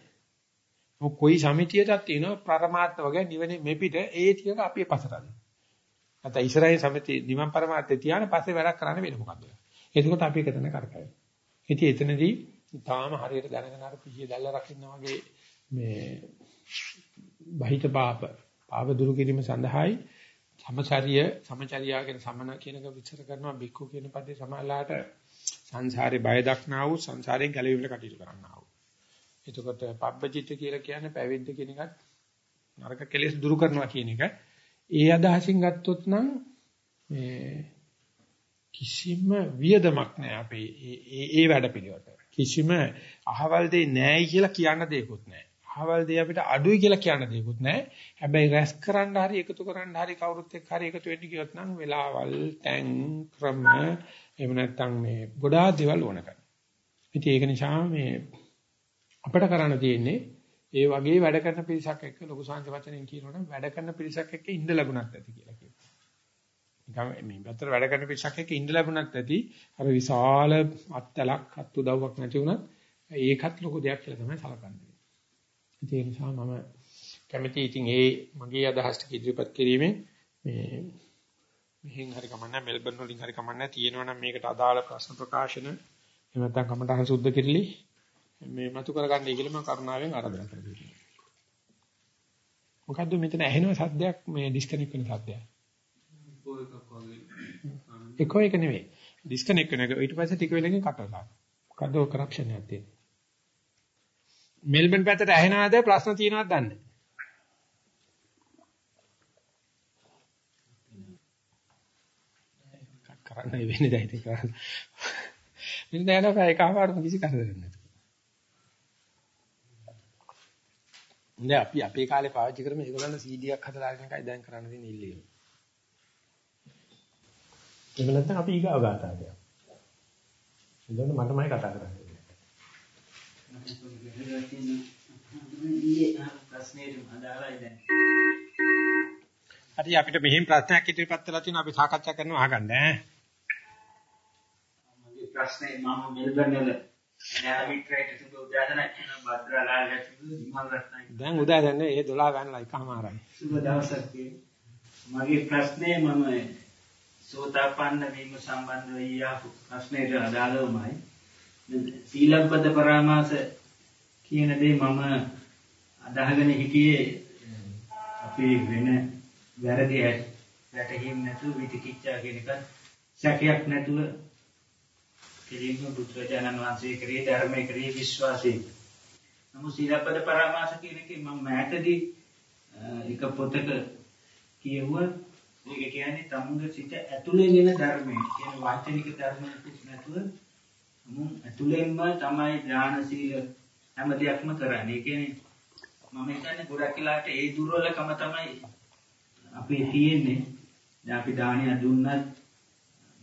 S1: මොක කොයි සමිතියටත් තියෙනවා පරමාර්ථ වගේ නිවනේ මෙපිට ඒ ටික අපි පසරන්නේ. නැත්නම් ඉස්සරහින් සමිතිය නිවන් පරමාර්ථය තියාන පස්සේ වැඩක් කරන්න වෙන මොකද්ද? එතකොට අපි එකතන කරකැවෙනවා. ඉතින් එතනදී තාම හරියට දැනගෙන අර පිහිය දැල්ල රකින්න වගේ මේ බහිත පාප පාප දුරු කිරීම සඳහායි සමචරිය සමචරියා කියන සමන කියනක විචාර කරනවා බික්කු කියන පදේ සමාලාට සංසාරේ බය දක්නා වූ සංසාරයෙන් ගැලවීමට කටයුතු කරන්නා වූ. එතකොට පබ්බජිත කියලා කියන්නේ පැවිද්ද කියන එකත් නරක කෙලෙස් දුරු කරනවා කියන එක. ඒ අදහසින් ගත්තොත් නම් මේ කිසිම වියදමක් නැහැ අපේ ඒ ඒ වැඩ පිළිවෙලට. කිසිම අහවල් දෙයක් නැහැ කියලා කියන්න දෙයක්වත් නැහැ. අහවල් දෙය අපිට අඩුයි කියලා කියන්න දෙයක්වත් නැහැ. හැබැයි රැස් කරන්න හරි එකතු කරන්න හරි කවුරුත් එක්ක හරි එකතු වෙන්න කියොත් නම් වෙලාවල් තැන් ක්‍රම එහෙම නැත්නම් මේ ගොඩාක් දේවල් ඕන කරනවා. ඉතින් ඒක නිසා මේ අපිට කරන්න තියෙන්නේ ඒ වගේ වැඩ කරන පිරිසක් එක්ක ලොකු සංජ වචනෙන් කියනවනම් වැඩ කරන පිරිසක් එක්ක ඉඳ ලැබුණත් ඇති කියලා කියනවා. නිකන් මේ පැත්තට වැඩ කරන පිටසක් එක්ක ඉඳ ලැබුණත් ඇති අර විශාල අත්තලක් අත් උදව්වක් නැති වුණත් ඒකත් ලොකු දෙයක් කියලා තමයි සලකන්නේ. ඒ නිසා මම කැමති ඉතින් ඒ මගේ අදහස් ටික ඉදිරිපත් කිරීමෙන් මේ මෙහෙන් හරි කමන්නේ මෙල්බන් වලින් හරි කමන්නේ තියෙනවා නම් මේකට අදාළ ප්‍රශ්න ප්‍රකාශන එහෙම නැත්නම් කමටහන් සුද්ධ කිරලි මේ මතු කරගන්නයි කියලා මම කරුණාවෙන් ආරාධනා කරනවා. මොකද්ද මෙතන ඇහෙන සද්දයක් මේ ඩිස්කනෙක්ට් වෙන සද්දයක්. එකෝ එක නෙවෙයි. ඩිස්කනෙක්ට් වෙන එක ඊට පස්සේ ටික වෙලකින් කට් වෙනවා. මොකද්ද ඔය කරප්ෂන් එකක් තියෙන්නේ. මෙල්බන් පැත්තට ඇහෙනවද ප්‍රශ්න තියෙනවද දන්නේ. කරන්න වෙන්නේ දැන් ඉතින් කරන්න. මෙන්න දැන් අපේ එකපාරම කිසි කරදරයක් නැහැ. දැන් අපි අපේ කාලේ පාවිච්චි කරමු ඒගොල්ලන්ට CD එකක් හදලා අරගෙන එකයි දැන් කරන්න තියෙන ඉල්ලීම. ඒක නැත්නම් අපි ඊගාව යමු. එතකොට මටමයි කතා කරන්නේ. හරි අපිට මෙහෙම ප්‍රශ්නයක් ඉදිරිපත් කරලා තියෙනවා අපි සාකච්ඡා කරනවා අහගන්න ඈ.
S4: මගේ ප්‍රශ්නේ මම මෙල්බන් වල
S1: දැන් උදාහරණ ඒ 12 ගන්නලා එකමාරයි.
S4: සුබ දවසක් මගේ ප්‍රශ්නේ මම සෝතාපන්න වීම සම්බන්ධව ඊයහු ප්‍රශ්නයට අදාළවමයි. සීලබ්බත පරාමාස කියන දේ මම අදහගෙන හිටියේ අපේ වෙන වැරදි වැටහිම් නැතුව විතිකිච්ඡා කියන එක සැකයක් නැතුව කිරීම බුදුරජාණන් වහන්සේ කරේ ධර්මයේ කරේ විශ්වාසයේ. නමුත් සීලපද පරාමාස කියන එකේ මම මෑතදී එක පොතක කියුවා ඒක කියන්නේ තමුන්ගේ සිත ඇතුලේ වෙන ධර්මයේ කියන වචනික ධර්මයක් නැතුව මුන් ඇතුලෙන්ම තමයි ඥාන සීල හැම දෙයක්ම කරන්නේ. ඒ කියන්නේ මම හිතන්නේ ගොඩක් වෙලාවට ඒ දුර්වලකම තමයි අපි තියෙන්නේ. දැන් අපි දානය දුන්නත්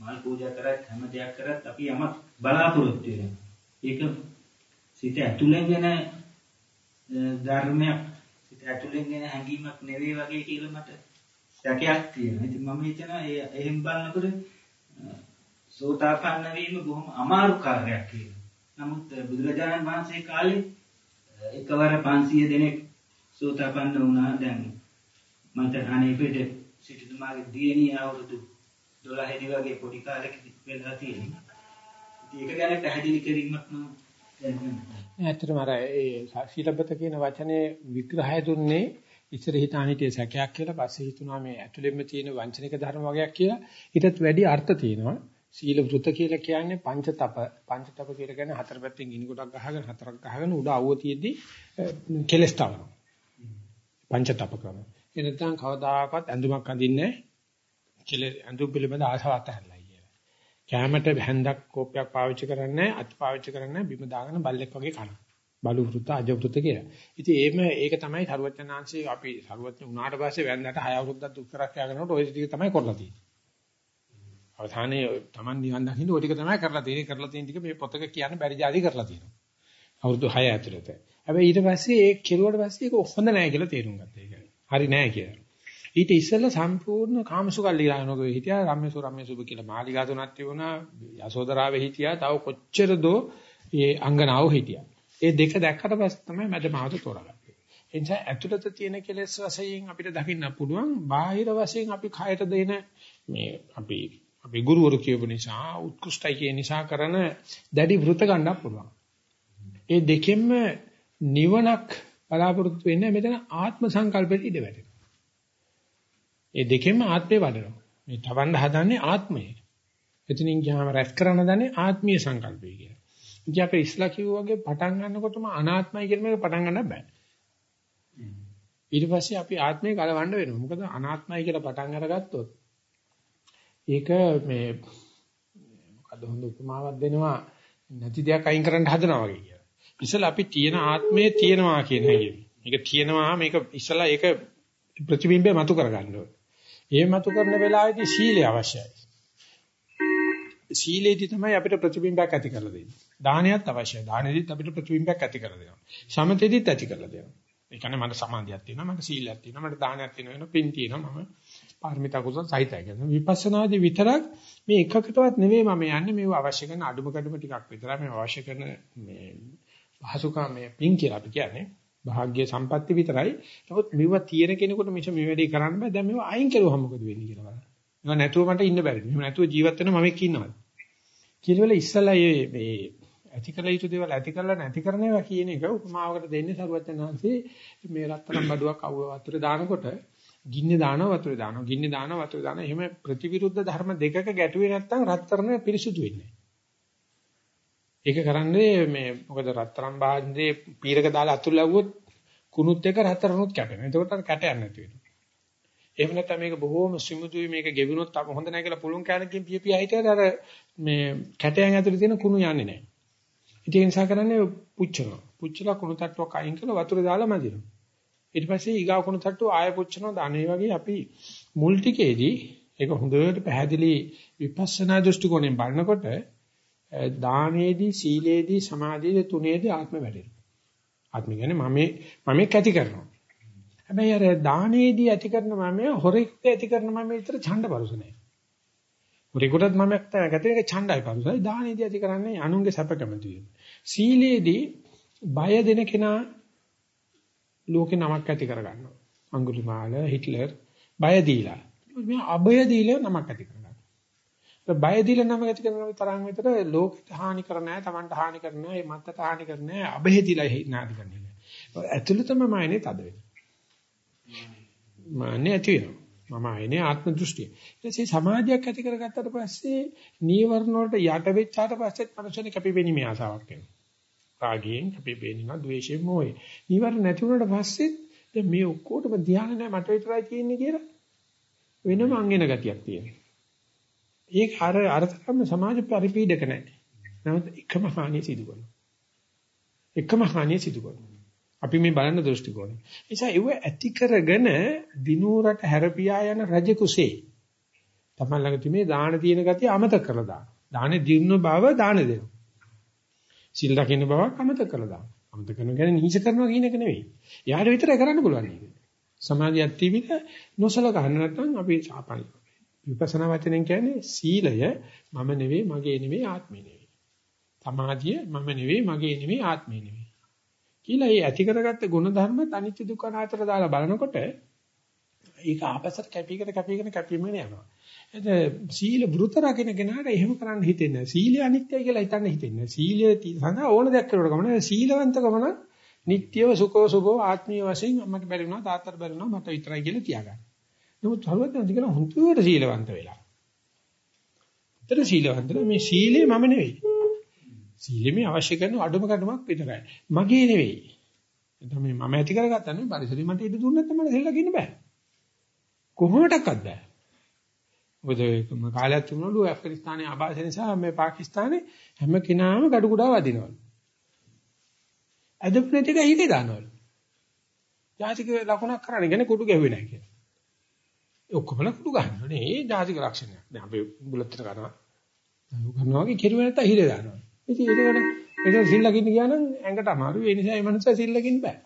S4: මල් පූජා කරත් හැම දෙයක් කරත් අපි යමක් බලාපොරොත්තු වෙනවා. ඒක සිත ඇතුලෙන් එන ධර්මයක් සිත ඇතුලෙන් එන හැඟීමක් නෙවෙයි වගේ කියලා මට සැකයක් තියෙනවා. ඉතින් මම හිතනවා ඒ එහෙම බලනකොට සෝතාපන්න වීම බොහොම අමාරු කාර්යයක් කියලා. නමුත් බුදුරජාණන් වහන්සේ කාලේ එකවර 500 දෙනෙක් සෝතාපන්න වුණා දැන් මට අනේ පිට සිටුතුමාගේ දියණිය අවුරුදු 12 දී වගේ පොඩි කාලෙක වෙලා තියෙනවා. ඉතින් ඒක ගැන පැහැදිලි කිරීමක් මම
S1: ඇත්තටම අර ඒ සීලබ්බත කියන වචනේ විග්‍රහය දුන්නේ ඉස්සර හිතාන හිටියේ සැකයක් කියලා පස්සේ හිතුණා මේ ඇතුළෙන්ම තියෙන වංචනික ධර්ම වගේක් කියලා. ඊටත් වැඩි අර්ථ තියෙනවා. සීල වෘත කියලා කියන්නේ පංචතප. පංචතප කියලා කියන්නේ හතර පැත්තෙන් ගිනි ගොඩක් ගහගෙන හතරක් ගහගෙන උඩ අවුව තියෙද්දි කෙලස් තවනවා. පංචතප කරන එනතන් කවදාකවත් ඇඳුමක් අඳින්නේ කෙල අඳුම් පිළිබඳ ආශාව අතහැරලා කියලා. කැමරට හැන්දක් කෝපයක් පාවිච්චි කරන්නේ අත් පාවිච්චි කරන්නේ බිම දාගෙන බල්ලෙක් වගේ කන. බලු වෘත අජවෘත කියලා. ඉතින් ඒම ඒක තමයි සරුවචනාංශයේ අපි සරුවචන උනාට පස්සේ වැන්දට 6 අවුරුද්දක් දුක් කරක් යාගෙනකොට ওই ටික තමයි කරලා තියෙන්නේ. අවධානයේ Taman නිවන් දකින්න ওই ටික තමයි කරලා තියෙන්නේ. කරලා තියෙන ටික මේ පොතක කියන්න බැරි જાති කරලා තියෙනවා. අවුරුදු 6 ඇතුළත. හැබැයි ඊට පස්සේ ඒ කෙරුවට පස්සේ ඒක හොඳ නැහැ කියලා තේරුම් ගත්තා ඒක. හරි නැහැ කියලා. ඊට ඉස්සෙල්ලා සම්පූර්ණ කාමසුකල්ලිලානක හිටියා රම්මේසු රම්මේසුබ කියලා මාලිගා තුනක් තිබුණා. යසෝදරාවේ හිටියා. තව කොච්චර දෝ ඒ අංගනාව හිටියා. ඒ දෙක දැක්කට පස්සේ තමයි මැද මාවත තෝරගත්තේ. ඒ නිසා ඇතුළත තියෙන කෙලෙස් වශයෙන් අපිට දකින්න පුළුවන් බාහිර වශයෙන් අපි කයට දෙන මේ අපි අපි ගුරුවරු කියපු නිසා උත්කෘෂ්ටයි කියන නිසා කරන දැඩි වෘත ගන්නත් පුළුවන්. ඒ දෙකෙන්ම නිවනක් බලාපොරොත්තු වෙන්නේ මෙතන ආත්ම සංකල්පෙට ඉඩ වැටෙනවා. ඒ දෙකෙන්ම ආත්මේ වඩනවා. මේ තවන්න හදන්නේ ආත්මය. එතනින් ගියාම රැස් කරන්න දන්නේ ආත්මීය සංකල්පය කියලා. ඉතින් අපි ඉස්ලා කිව්වා වගේ පටන් ගන්නකොටම අනාත්මයි කියන එක පටන් ගන්න බෑ. ඊට පස්සේ අපි ආත්මය කලවන්න වෙනවා. මොකද අනාත්මයි කියලා පටන් අරගත්තොත් ඒක මේ මොකද හොඳ උපමාවක් දෙනවා නැති දෙයක් අයින් කරන්න හදනවා වගේ කියලා. ඉස්සලා අපි තියෙන ආත්මය තියෙනවා කියන හැඟීම. මේක තියෙනවා මේක ඉස්සලා ඒක ප්‍රතිබිම්බය මතු කරගන්න ඕනේ. ඒ මතු කරන වෙලාවේදී සීලය අවශ්‍යයි. සීලේදී තමයි අපිට ප්‍රතිබිම්බයක් ඇති කරලා දෙන්නේ. දානයත් අවශ්‍යයි. දානෙදිත් අපිට ප්‍රතිබිම්බයක් ඇති කරලා දෙනවා. සමතෙදිත් ඇති කරලා දෙනවා. ඒ කියන්නේ මට සමාධියක් තියෙනවා, මට සීලයක් තියෙනවා, මට දානයක් තියෙනවා, වෙන පින් තියෙනවා, මම පාරමිතා කුසල සහිතයි කියන විපස්සනාදී විතරක් මේ එකකටවත් නෙවෙයි මම යන්නේ මේව අවශ්‍ය කරන අඩුම කඩම ටිකක් විතරයි මේ අවශ්‍ය කරන මේ පහසුකම් මේ පින් කියලා අපි කියන්නේ භාග්‍ය සම්පatti විතරයි. නමුත් මෙව තියෙන කෙනෙකුට මිස මේ වැඩේ කරන්න බෑ. දැන් මේව අයින් කරුවහම මොකද වෙන්නේ කියලා බලන්න. මේව නැතුව මට ඉන්න බැරිද? මෙහෙම නැතුව ජීවත් වෙන මම එක්ක ඉන්නවද? කියලා වෙල ඉස්සලා මේ ඇති කළ යුතු දේවල් ඇති කරලා නැති කරන ඒවා කියන එක උපමාවකට දෙන්නේ සරුවචනාංශේ මේ රත්තරන් බඩුවක් අවුව වතුරේ දානකොට ගින්නේ දානවා වතුරේ දානවා ගින්නේ දානවා වතුරේ දානවා. එහෙම ප්‍රතිවිරුද්ධ ධර්ම දෙකක ගැටුවේ නැත්නම් රත්තරන් පිරිසුදු වෙන්නේ ඒක කරන්නේ මේ මොකද රත්තරන් භාණ්ඩේ පීරක දාලා අතුල් ලැබුවොත් කුණුත් එක රත්තරනුත් කැපෙනවා එතකොට අර කැටයක් නැති වෙනවා එහෙම නැත්නම් මේක බොහෝම සිමුදුයි මේක ගෙවුනොත් අප හොඳ නැහැ කියලා පුළුන් කෑනකින් පිය පිය හිටියද අර මේ කැටයන් ඇතුලේ තියෙන කුණු යන්නේ නැහැ ඉතින් ඒ නිසා කරන්නේ පුච්චනවා. පුච්චලා කුණු තට්ටුවක් අයින් කරලා වතුර දාලා මදිනවා. ඊට පස්සේ ඊගා කුණු තට්ටුව ආය පුච්චනවා. දානේ වගේ අපි මුල් ටිකේදී ඒක හොඳට පැහැදිලි විපස්සනා දෘෂ්ටි කෝණයෙන් බලනකොට දානයේදී සීලේදී සමාධියේදී තුනේදී ආත්ම වැඩෙනවා. ආත්ම කියන්නේ මම මම ඇති කරනවා. හැබැයි අර දානයේදී ඇති කරන මම හොරෙක් ඇති කරන මම විතර ඡණ්ඩ පරුස නැහැ. උරිකුටත් මම ගැතේක ඡණ්ඩයි පරුසයි දානෙදී ඇති කරන්නේ අනුන්ගේ සැප කැමති වීම. සීලේදී බය දෙන කෙනා ලෝකේ නමක් ඇති කරගන්නවා. අඟුලිමාල හිට්ලර් බය දීලා. මේ අබය දීලා නමක් ඇති කරගන්නවා. බය දීලා නමක් ඇති කරන තරම් විතර ලෝකෙට හානි කර නැහැ, Tamanට හානි කර නැහැ, මත්තට හානි කර නැහැ, අබය දීලා නාදි කරන්නේ. ඇතුළතම මායනේ තද වෙනවා. මාන්නේ ඇති වෙනවා. මම ආයනේ ආත්ම දෘෂ්ටිය. ඊට පස්සේ සමාධියක් ඇති කරගත්තට පස්සේ නීවරණ වලට යට වෙච්චාට පස්සෙත් මනුස්සයෙක් කැපිපෙනීමේ ආසාවක් එනවා. රාගයෙන් කැපිපෙනිනා ද්වේෂයෙන් මොහේ. නීවරණ නැති වුණාට පස්සෙත් දැන් මේ ඔක්කොටම ධ්‍යාන නැහැ මට විතරයි තියෙන්නේ කියලා වෙනම අංගින ගතියක් තියෙනවා. ඒක අර අරතරම සමාජ පරිපීඩක නැහැ. නමුත් එකම හානිය සිදු කරනවා. එකම හානිය සිදු කරනවා. අපි මේ බලන දෘෂ්ටි කෝණය. නිසා ඒව ඇති කරගෙන දිනූරට හැරපියා යන රජ කුසේ. තමයි ළඟ තිබේ දාන තියෙන ගතිය අමතක කරලා දාන. දානේ දිනු බව දාන දෙනවා. සිල් රකින්න බවක් අමතක කරලා දාන. අමතක කරනවා කියන්නේ නිහිස කරනවා කියන එක නෙවෙයි. යාට විතරයි කරන්න පුළුවන් මේක. සමාධියක් තිබිට නොසලකන්න නැත්නම් අපි සාපල්. විපස්සනා වචනෙන් කියන්නේ සීලය මම නෙවෙයි මගේ නෙවෙයි ආත්මේ නෙවෙයි. සමාධිය මම නෙවෙයි මගේ නෙවෙයි ආත්මේ නෙවෙයි. කියලා ඒ ඇති කරගත්ත ගුණ ධර්ම අනිත්‍ය දුක්ඛ අනාතර දාලා බලනකොට ඒක ආපස්සට කැපීකට කැපීගෙන කැපීමගෙන යනවා. එද සීල වෘත රකින්න කෙනාට එහෙම කරන්න හිතෙන්නේ නැහැ. සීලය අනිත්‍යයි කියලා හිතන්න හිතෙන්නේ නැහැ. සීලය සඳහා ඕන දෙයක් කරනකොට ගමන සීලවන්තකම නිට්ටියව සුඛෝ සුභෝ ආත්මීය වශයෙන් අම්මට බැරි වුණා තාත්තට බැරි වුණා මට විතරයි කියලා තියාගන්න. නමුත් හරුවත් කියන හුතුවට සීලවන්ත වෙලා. උතර සීලවන්ත මේ සීලේ මම නෙවෙයි. සීලෙමේ අවශ්‍ය කරන අඩුම කඩමක් විතරයි. මගේ නෙවෙයි. තමයි මම ඇති කරගත්තා නෙවෙයි පරිසරي මට ඉඳ දුන්නත් මට දෙල්ලා ගින්න බෑ. කොහොමඩක්වත් බෑ. මොකද කාලයක් තිබුණලු ඇෆ්ගනිස්තානයේ ආබාධ නිසා මේ පාකිස්තානේ හැම කෙනාම gadu ගුඩා වදිනවලු. අදපු නැති එක හිතේ දානවලු. ජාතික ලකුණක් කරන්නේ කියන්නේ කුඩු ගැහුවේ නැහැ කියලා. ඔක්කොමල කුඩු ගන්නවා නේ. ඒ ජාතික ලක්ෂණයක්. දැන් අපි බුලත්තර කරනවා. කරනවා වගේ කෙරුවේ නැත්නම් හිරේ දානවා. ඉතින් ඒකට ඒක සිල් ලකින්න ගියා නම් ඇඟට අමාරුයි. ඒ නිසා ඒ මනුස්සයා සිල් ලකින්න බෑ.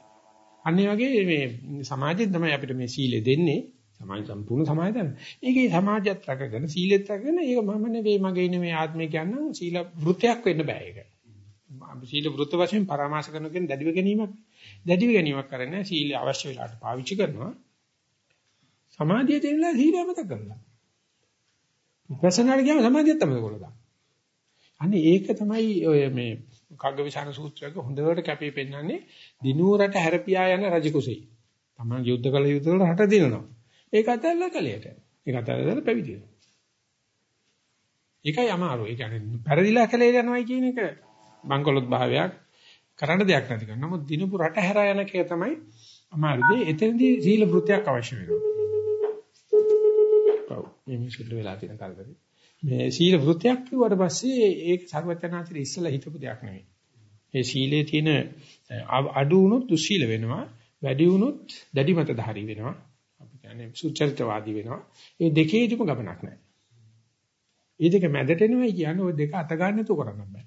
S1: අන්න ඒ වගේ මේ සමාජයෙන් තමයි අපිට මේ සීලය දෙන්නේ. සමාජ සම්පූර්ණ සමාජය තමයි. ඒකේ සමාජයත් රැකගෙන සීලෙත් රැකගෙන ඒක මම නෙවෙයි මගේ නෙවෙයි ආත්මය කියනනම් සීල වෘත්තයක් වෙන්න බෑ ඒක. සීල වෘත්ත වශයෙන් පරාමාස කරන කෙන දැඩිව ගැනීමක්. දැඩිව ගැනීමක් කරන්නේ සීල අවශ්‍ය වෙලාවට පාවිච්චි කරනවා. සමාධිය දෙන්නලා සීලය මතක කරලා. විපස්සනාට ගියාම සමාධියත් තමයි කොල්ලදා. අනේ ඒක තමයි ඔය මේ කග්ගවිශාන සූත්‍රයක හොඳට කැපී පෙන්නන්නේ දිනුවරට හැරපියා යන රජ කුසෙයි. තමන් යුද්ධ කළ යුද්ධ වල රට දිනනවා. ඒක අතල්ලා කලයට. ඒක අතල්ලා පැවිදි වෙනවා. ඒකයි අමාරු. ඒ කියන්නේ පෙරදිලා කලේ යනවයි කියන එක බංකොලොත් භාවයක් කරන්න දෙයක් නැති කරන. නමුත් දිනපු රට හැර යන කේ තමයි අමාරු දෙය. එතනදී සීල වෘත්තියක් අවශ්‍ය වෙනවා. පව්. මේ මිනිස්සුන්ට වෙලා තියෙන කල්පරි. මේ සීල වෘතයක් කිව්වට පස්සේ ඒක සර්වඥාන්තර ඉස්සලා හිතපු දෙයක් නෙවෙයි. මේ සීලේ තියෙන අඩු වුණොත් දුසීල වෙනවා, වැඩි වුණොත් දැඩි මතධාරී වෙනවා. අපි කියන්නේ සුචරිතවාදී වෙනවා. මේ දෙකේදිම ගමනක් නැහැ. මේ දෙක මැදට එනවා කියන්නේ ওই දෙක අත ගන්න තු කරන්න බෑ.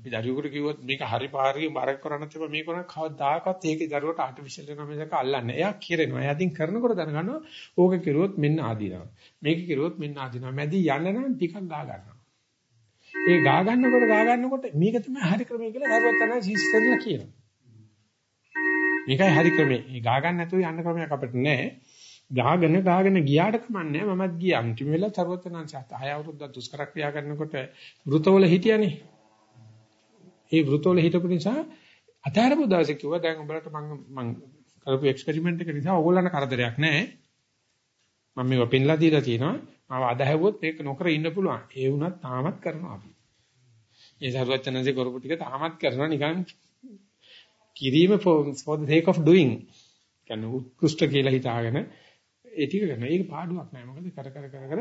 S1: අපි දරුවෙකුට කිව්වොත් මේක හරි පාරිය බරක් කරන්න තිබ්බ මේක කරන කවදාකවත් ඒකේ දරුවට ආටිෆිෂල් එක මේක අල්ලන්නේ. එයා කිරෙනවා. එයා ඉතින් කරනකොට දැනගන්නවා ඕක කිරුවොත් මෙන්න ආදිනවා. මේක කිරුවොත් මෙන්න ආදිනවා. මැදි යන්න නම් ටිකක් ගා ගන්නවා. ඒ ගා ගන්නකොට ගා ගන්නකොට මේක තමයි හරි ක්‍රමය කියලා දරුවත් තමයි සිස්ටර්ලා කියනවා. මේකයි හරි ක්‍රමය. ඒ ගා ගන්න නැතුව යන්න ක්‍රමයක් අපිට නැහැ. ගාගෙන ගාගෙන ගියාට කමන්නේ මමත් ගියා අන්තිම වෙලාව ਸਰවඥාන්සත් හය අවුරුද්දක් දුෂ්කර ක්‍රියා කරනකොට වෘතවල හිටියානේ ඒ වෘතවල හිටපු නිසා අතාරපු දවසේ කිව්වා දැන් උඹලට මම මම කරපු එක්ස්පෙරිමන්ට් එක නිසා ඕගොල්ලන්ට කරදරයක් නැහැ මම මේව පෙන්ලා දීලා තියෙනවා මම අදහැවුවොත් මේක නොකර ඉන්න පුළුවන් ඒ වුණත් තාමත් කරනවා අපි ඒ ਸਰවඥාන්සේ කරපු ටික තාමත් කරනවා නිකන් කිරීම for the sake of doing කියන්නේ උත්කෘෂ්ඨ කියලා හිතාගෙන ඒ ටික කරනවා. ඒක පාඩුවක් නෑ. මොකද කර කර කර කර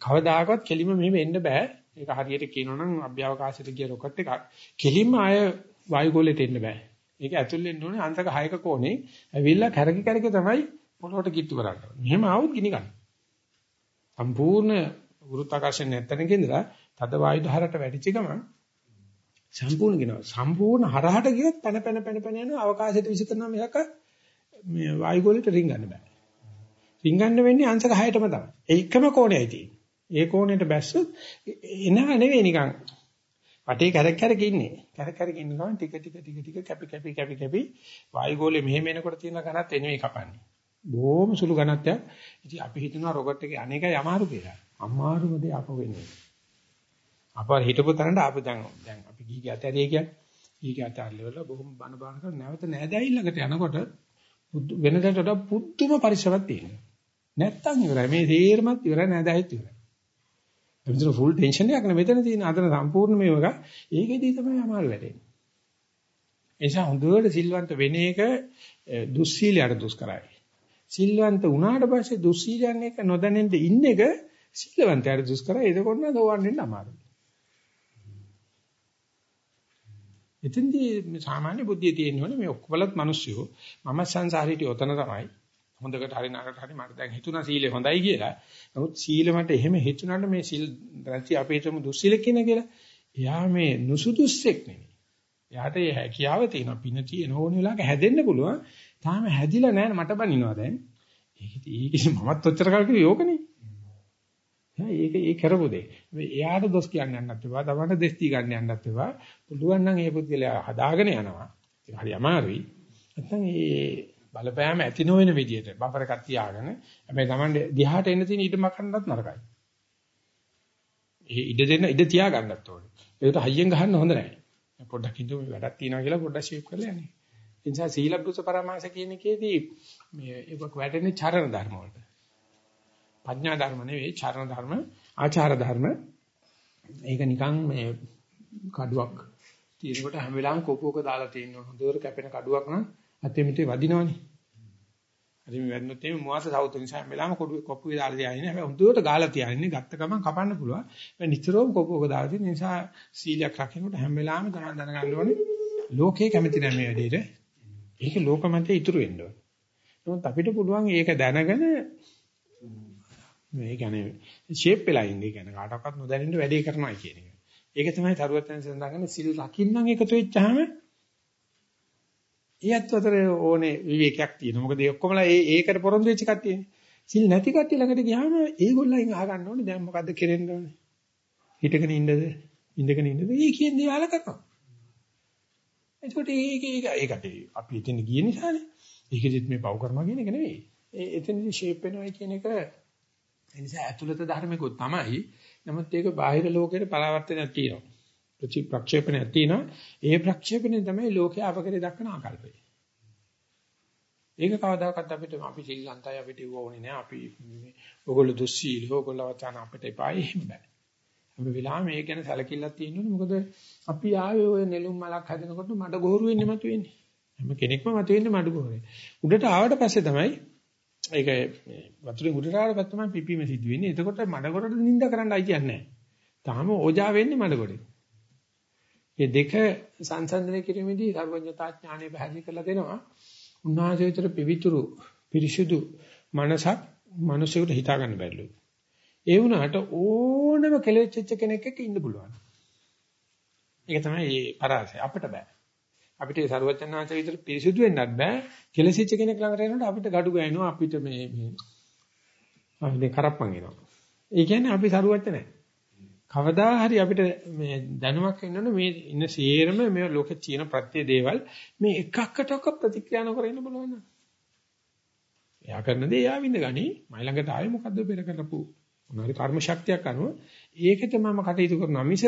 S1: කවදාකවත් කෙලිම මෙහෙම එන්න බෑ. ඒක හරියට කියනවා නම් අභ්‍යවකාශයට ගිය රොකට් එකක් කෙලින්ම ආය වායුගෝලයට එන්න බෑ. ඒක ඇතුල් වෙන්න ඕනේ අන්තක 6ක කෝණේ. ඇවිල්ලා කැරකි කැරකි තමයි පොළොවට කිට්ටු කරන්නේ. මෙහෙම ආවොත් ගිනි ගන්න. සම්පූර්ණ ගුරුත්වාකර්ෂණ නැත්තනක ඉඳලා තද වායු ධාරයට වැටිච්ච ගමන් සම්පූර්ණ කියනවා. සම්පූර්ණ හරහට ගියොත් පැන පැන පැන පැන යන අවකාශයට විසිකරන මිසක මේ වායුගෝලයට රින්ගන්න බෑ. රින්ගන්න වෙන්නේ අංශක 6ටම තමයි. ඒ එකම කෝණයයි තියෙන්නේ. ඒ කෝණයට බැස්සොත් එනව නෙවෙයි නිකන්. වටේ කැරක් කැරක ඉන්නේ. කැරක් කැරක ඉන්න ගමන් ටික ටික ටික ටික කැපි කැපි කැපි කැපි වායුගෝලෙ මෙහෙම එනකොට තියෙන ගණත් එනෙමෙයි කපන්නේ. බොහොම සුළු ගණත්යක්. ඉතින් අපි හිතනවා රොකට් එකේ අනේකයි අමාරු කියලා. අමාරුම දේ අප වෙන්නේ. අපර හිටපු තරන්ට ආපු දැන් දැන් අපි ගිහි ගැතරිය කියන්නේ. ගිහි ගැතරියවල බොහොම බන බන කර නැවත නෑදෑයි ළඟට යනකොට වෙනදට වඩා පුදුම පරිශ්‍රමක් තියෙනවා. නැත්තම් ඉවරයි. මේ තේරමත් ඉවරයි නෑදෑයිත් ඉවරයි. එතන ෆුල් ටෙන්ෂන් එකක් නෙවෙයි මෙතන තියෙන අතන සම්පූර්ණ මේවක ඒකෙදී තමයි අමාරු වෙන්නේ. ඒ නිසා හොඳට සිල්වන්ත වෙන එක දුස්සීලයට දුෂ්කරයි. සිල්වන්ත වුණාට පස්සේ දුස්සීලයන් එක නොදැනෙන්න ඉන්න එක සිල්වන්තයට දුෂ්කරයි. එතකොට නම් දවන්නේ අමාරුයි. එතෙන්දී සාමාන්‍ය බුද්ධිය තියෙනවනේ මේ ඔක්කොමලත් මිනිස්සුયો මම සංසාරේට යොතන තමයි හොඳකට හරි නරකට හරි මට දැන් හිතුණා සීලය හොඳයි කියලා. නමුත් සීල මට එහෙම හිතුණාට මේ සීල් රැචි අපේ තුමු දුස්සීල කියන කියලා. එයා මේ නුසුදුස්සෙක් නෙමෙයි. එයාට ඒ හැකියාව තියෙනවා. පින තියෙන ඕන වෙලාවක හැදෙන්න පුළුවන්. තාම හැදිලා නැහැ මට බනිනවා දැන්. ඒක ඒක මමත් ඔච්චර කල් කිව්වේ ඕකනේ. ඒක ඒ කරපු දෙය. එයාට දොස් කියන්න යන්නත් එපා. තමන්ට දෙස් දී ගන්න යන්නත් එපා. පුළුවන් නම් ඒ පුද්ගලයා හදාගෙන යනවා. ඒක හරි අමාරුයි. නැත්නම් ඒ බලපෑම ඇති නොවන විදියට බෆර් එකක් තියාගෙන හැබැයි Tamande දිහාට එන්න තියෙන ඉඩ මකන්නත් නරකයි. ඒ ඉඩ දෙන්න ඉඩ තියා ගන්නත් ඕනේ. ඒකට හයියෙන් ගහන්න හොඳ නැහැ. පොඩ්ඩක් හිතුව මේ වැඩක් තියෙනවා කියලා පොඩ්ඩක් ෂේප් කරලා යන්නේ. ඒ නිසා සීලබ්බුස පරමාස කියන එකේදී මේ ඒක වැටෙන්නේ චරණ ධර්ම වලට. පඥා ධර්ම නෙවෙයි චරණ ධර්ම, ආචාර ධර්ම. ඒක නිකන් මේ කඩුවක් තියෙනකොට හැම වෙලාවෙම කෝපුවක දාලා තියෙනවා. හොඳට කැපෙන කඩුවක් නම් අතේ මිටේ වදිනවනේ. හරි මේ වැන්නොත් එimhe මොහස සවුත් නිසා මෙලාම කොඩු කොප්පුවේ දාලා තියාගෙන හැබැයි හොඳට ගාලා තියාගෙන ගත්ත ගමන් කපන්න පුළුවන්. මේ නිතරම කොප්පුවක දාලා තියෙන නිසා සීලයක් රකින්නකොට හැම වෙලාවෙම ගමන් දැනගන්න ඕනේ ලෝකේ කැමති නැහැ මේ වැඩේට. ඒක ලෝකමතේ ඉතුරු වෙන්න ඕනේ. නමුත් අපිට පුළුවන් ඒක දැනගෙන මේ කියන්නේ ෂේප් වෙලා ඉන්නේ කියන්නේ කාටවත් නොදැනෙන්න වැඩේ කරනවා කියන එක. ඒක තමයි තරුවත්යන් සඳහන් සිල් රකින්නම් එකතු වෙච්චාම ඒත් අතර ඕනේ විවේකයක් තියෙනවා. මොකද ඒ ඔක්කොමලා ඒ ඒකට පොරොන්දු වෙච්ච කට්ටියනේ. සිල් නැති කට්ටිය ළඟට ගියාම ඒගොල්ලන් අහගන්න ඕනේ දැන් මොකද්ද කෙරෙන්න ඕනේ. හිටගෙන ඉන්නද? ඉඳගෙන ඉන්නද? ඒ කියන්නේ යාල කරනවා. එතකොට ඒක ඒක ඒකට අපි එතන ගිය නිසානේ. ඒකෙදිත් මේ පව කරනවා කියන එක නෙවෙයි. ඒ එතනදි ෂේප් වෙනවා කියන එක ඒ නිසා ඇතුළත ධර්මිකුත් තමයි. නමුත් ඒක බාහිර ලෝකෙට පරාවර්තනයක් තියෙනවා. ප්‍රති ප්‍රක්ෂේපණයක් තියෙනවා. ඒ ප්‍රක්ෂේපණය තමයි ලෝකයේ අපකරේ දක්වන ආකල්පය. ඒක කවදාකවත් අපිට අපි ශ්‍රී ලංකාවේ අපිට ඕනේ නෑ. අපි ඔයගොල්ලෝ දුස්සීල ඔයගොල්ලෝ වචන අපිට එපායි එහෙම බෑ. අපි වෙලාවෙ මේ ගැන සැලකිල්ලක් තියෙනවා. මොකද අපි ආවේ ඔය නෙළුම් මලක් හදනකොට මඩ ගොහරු වෙන්නේ මතු වෙන්නේ. හැම කෙනෙක්ම මතු වෙන්නේ මඩ ගොහරේ. උඩට ආවට පස්සේ තමයි ඒක වතුරේ උඩට ආවට පස්සේ තමයි පිපීම සිද්ධ වෙන්නේ. එතකොට මඩ ගොරට නිඳ කරන්න අයි කියන්නේ නෑ. තාම ඕජා වෙන්නේ මඩ ගොරේ. මේ දෙක සංසන්දනය කිරීමේදී සර්වඥතා ඥානය පැහැදිලි කරලා දෙනවා. උන්වහන්සේ විතර පිවිතුරු පිරිසුදු මනසක් මිනිසෙකුට හිතා ගන්න බැරිලු. ඒ වුණාට ඕනම කෙලෙච්ච කෙනෙක් එක්ක ඉන්න පුළුවන්. ඒක තමයි මේ පරාසය අපිට බෑ. අපිට ඒ සරුවචනාංශ විතර පිරිසිදු වෙන්නත් බෑ. කෙලසිච්ච කෙනෙක් ළඟට එනකොට අපිට gadu ගෑනවා අපිට මේ මේ අපි කරප්පන් එනවා. ඒ කියන්නේ අපි සරුවච්ච නැහැ. කවදා හරි අපිට මේ දැනුමක් වෙනවනේ මේ ඉන්න සියරම මේ ලෝකේ තියෙන ප්‍රත්‍ය දේවල් මේ එකක්කටක ප්‍රතික්‍රියා නොකර ඉන්න බලන්න. එයා කරන දේ එයා විඳ ගනි. මයි ළඟට ආවේ මොකද්ද පෙර කරපු? මොනවාරි කර්ම ශක්තියක් අනුව. ඒකට මම කටයුතු කරනවා මිස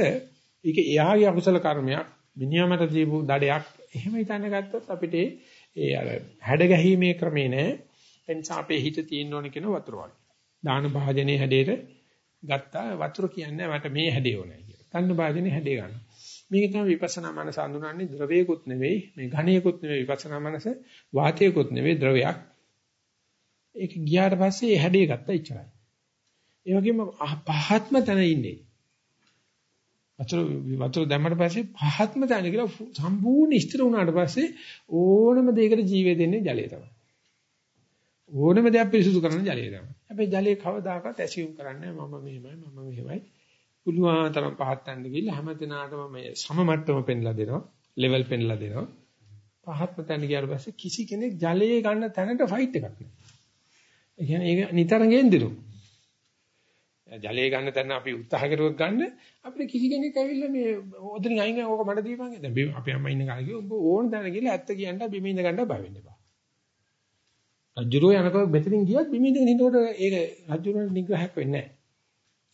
S1: ඒක එයාගේ අකුසල කර්මයක් මිනිහාමට දීපු දඩයක් එහෙම හිතන්න ගත්තොත් අපිට ඒ අර හැඩ ගැහිමේ ක්‍රමේ නෑ. එනිසා අපේ හිත තියෙන්න ඕන කියන වතුර වගේ. දාන භාජනයේ හැඩයට ගත්තා වතුර කියන්නේ මට මේ හැඩේ ඕනයි කියලා. කන්න භාජනයේ හැඩේ ගන්න. මේක තමයි විපස්සනා මනස හඳුනන්නේ ද්‍රවයකුත් නෙවෙයි මේ ඝණයකුත් නෙවෙයි විපස්සනා මනස වාතයකුත් නෙවෙයි ද්‍රවයක්. ඒක ගියාට පස්සේ ඒ හැඩේ ගත්තා ඉච්චරයි. ඒ වගේම පහත්ම තැන ඉන්නේ. වතුර වතුර දැම්මට පස්සේ පහත්ම තැන කියලා සම්පූර්ණ ස්ථිර වුණාට පස්සේ ඕනම දෙයකට ජීවය දෙන්නේ ජලය තමයි. ඕනම දෙයක් පිරිසුදු කරන ජලය තමයි. හැබැයි ජලය කවදාකවත් ඇසියුම් කරන්නේ මම මෙහෙමයි මම මෙහෙමයි. පුළුවන් තරම් පහත් තැනට ගිහිල්ලා හැමදෙනාටම මේ සම මට්ටම පෙන්ලා දෙනවා. ලෙවල් පෙන්ලා දෙනවා. පහත්ම තැනට ගියාට පස්සේ කිසි කෙනෙක් ජලයේ ගන්න තැනට ෆයිට් එකක් නෑ. ඒ කියන්නේ ඒක නිතරම ගේන්දිරු. ජලයේ ගන්න තැන අපි උත්සාහ කරුවොත් ගන්න අපිට කිසි කෙනෙක් ඇවිල්ලා මේ ඔතනින් අයින් ඕක මට දීපන්. දැන් අපි අම්මා ඉන්න කාලේ කිව්වා ඔබ ඕන තැන ගිහලා ඇත්ත කියන්න බිම ඉඳ ගන්න බය වෙන්න එපා. රජුරෝ යනකොට මෙතනින් ගියත් බිම ඉඳගෙන ඉන්නකොට ඒක රජුරන්ට නිග්‍රහයක් වෙන්නේ නැහැ.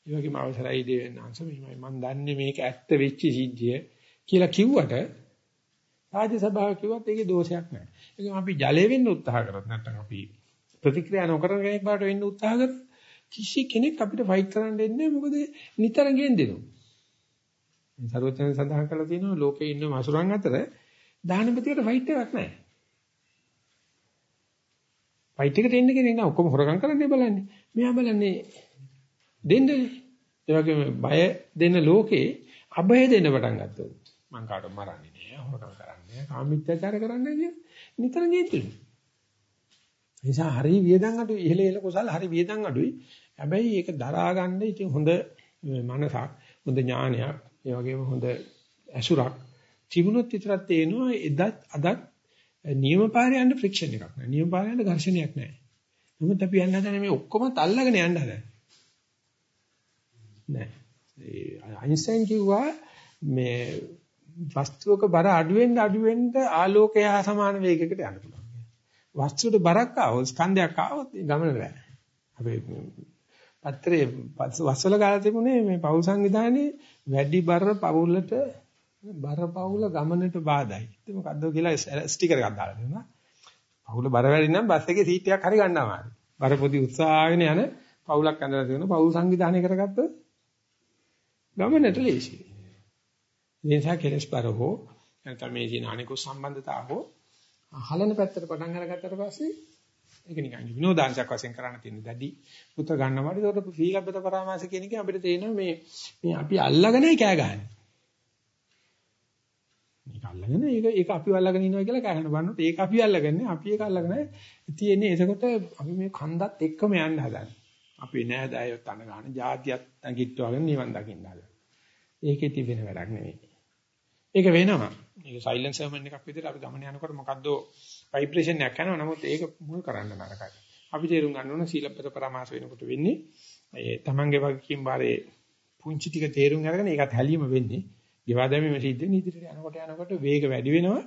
S1: ඒ වගේම අවසරයි දෙවන්නාංශ මෙහිමයි මම දන්නේ මේක ඇත්ත වෙච්ච සිද්ධිය කියලා කිව්වට රාජ්‍ය සභාව කිව්වත් ඒකේ දෝෂයක් නැහැ. ඒකම අපි ජලය වෙන්න උත්සාහ කරත් නැත්නම් අපි ප්‍රතික්‍රියා නොකරන කෙනෙක් බවට වෙන්න උත්සාහ කරත් කිසි කෙනෙක් අපිට ෆයිට් කරන්න දෙන්නේ මොකද නිතර ගෙන්දිනවා. මේ සරුවචන සඳහන් කරලා තියෙනවා ලෝකේ ඉන්න මසුරන් අතර දානපතියට ෆයිට් එකක් නැහැ. ෆයිට් එකට එන්න කෙනෙක් නෑ ඔක්කොම හොරගම් කරන්නේ බලන්නේ. මෙයා බලන්නේ දෙන්නේ. ඒ වගේම බය දෙන ලෝකේ අභය දෙන්න පටන් ගත්තොත් මං කාටවත් මරන්නේ නෑ හොරගම් කරන්නේ නෑ කාමීත්‍යචාර කරන්නේ නෑ නිතර ගෙන්දිනවා. නිසා හරි වියදම් අඩුයි ඉහළ ඉහළ කුසල් හරි වියදම් අඩුයි හැබැයි ඒක දරා ගන්න ඉතින් හොඳ මනසක් හොඳ ඥානයක් ඒ වගේම හොඳ ඇසුරක් තිබුණොත් විතරක් තේනවා එදත් අදත් නියම පාරේ යන්න ෆ්‍රික්ෂන් එකක් නෑ. නියම පාරේ යන්න ඝර්ෂණයක් නෑ. නමුත් අපි යන්න හදන මේ ඔක්කොම තල්ලාගෙන යන්න හදන නෑ. අයින්ස්ටයින් කිව්වා මේ වස්තුවක බර අඩු වෙන්න අඩු වෙන්න ආලෝකය හා සමාන වේගයකට යන්න පුළුවන් වස්තුවට බරක් ආවොත් ස්කන්ධයක් ආවොත් ගමන බෑ. අපේ පත්‍රයේ වස්වල ගාලා තිබුණේ මේ පෞල් සංවිධානයේ වැඩි බර පවුලට බර පවුල ගමනට බාධායි. ඒක මොකද්ද කියලා ස්ටිකර් එකක් දාලා දෙනවා. පවුල බර වැඩි නම් බස් එකේ සීට් එකක් හරි ගන්න අමාරුයි. බර පොඩි උත්සාහගෙන යන පවුලක් ඇඳලා තියෙනවා. පවුල් සංවිධානය කරගත්තොත් ගමනට ලේසියි. ඒ නිසා කෙලස් බර හෝ නැත්නම් මේ කියන අනිකුත් සම්බන්ධතාව හෝ හලන පැත්තට පටන් අරගත්තට පස්සේ ඒක නිකන් විනෝදාංශයක් වශයෙන් කරන්න තියෙන දැඩි පුත ගන්නවට ඒකට සීලබ්බත පරාමාස කියන එකේ අපිට තේරෙනවා මේ මේ අපි අල්ලගෙනයි කෑ ගහන්නේ. මේක අල්ලගෙන ඒක ඒක අපි අල්ලගෙන ඉනවා කියලා කෑගෙන බලනොත් ඒක අපි අල්ලගන්නේ අපි ඒක අල්ලගෙන තියෙන්නේ එතකොට අපි මේ කන්දත් එක්කම යන්න හදන්නේ. අපි නෑ දෑයොත් අන ගන්න જાතියත් නැගිට්ටවගෙන නිවන් දකින්න හදන. ඒකේ තිබෙන වැඩක් නෙවෙයි. ඒක වෙනවා. මේක සයිලන්ස් සර්මන් එකක් විදිහට අපි ගමන යනකොට මොකද්ද ভাইබ්‍රේෂන් එකක් යනවා. නමුත් ඒක මුල් කරන්න නරකයි. අපි තේරුම් ගන්න ඕන සීලපත පරමාස වෙනකොට වෙන්නේ ඒ තමන්ගේ වගකීම් බාරේ පුංචි ටික තේරුම් අරගෙන ඒකත් හැලීම වෙන්නේ. ගෙවා දැමීම සිද්ධ වෙන ඉදිරියට යනකොට යනකොට වේග වැඩි වෙනවා.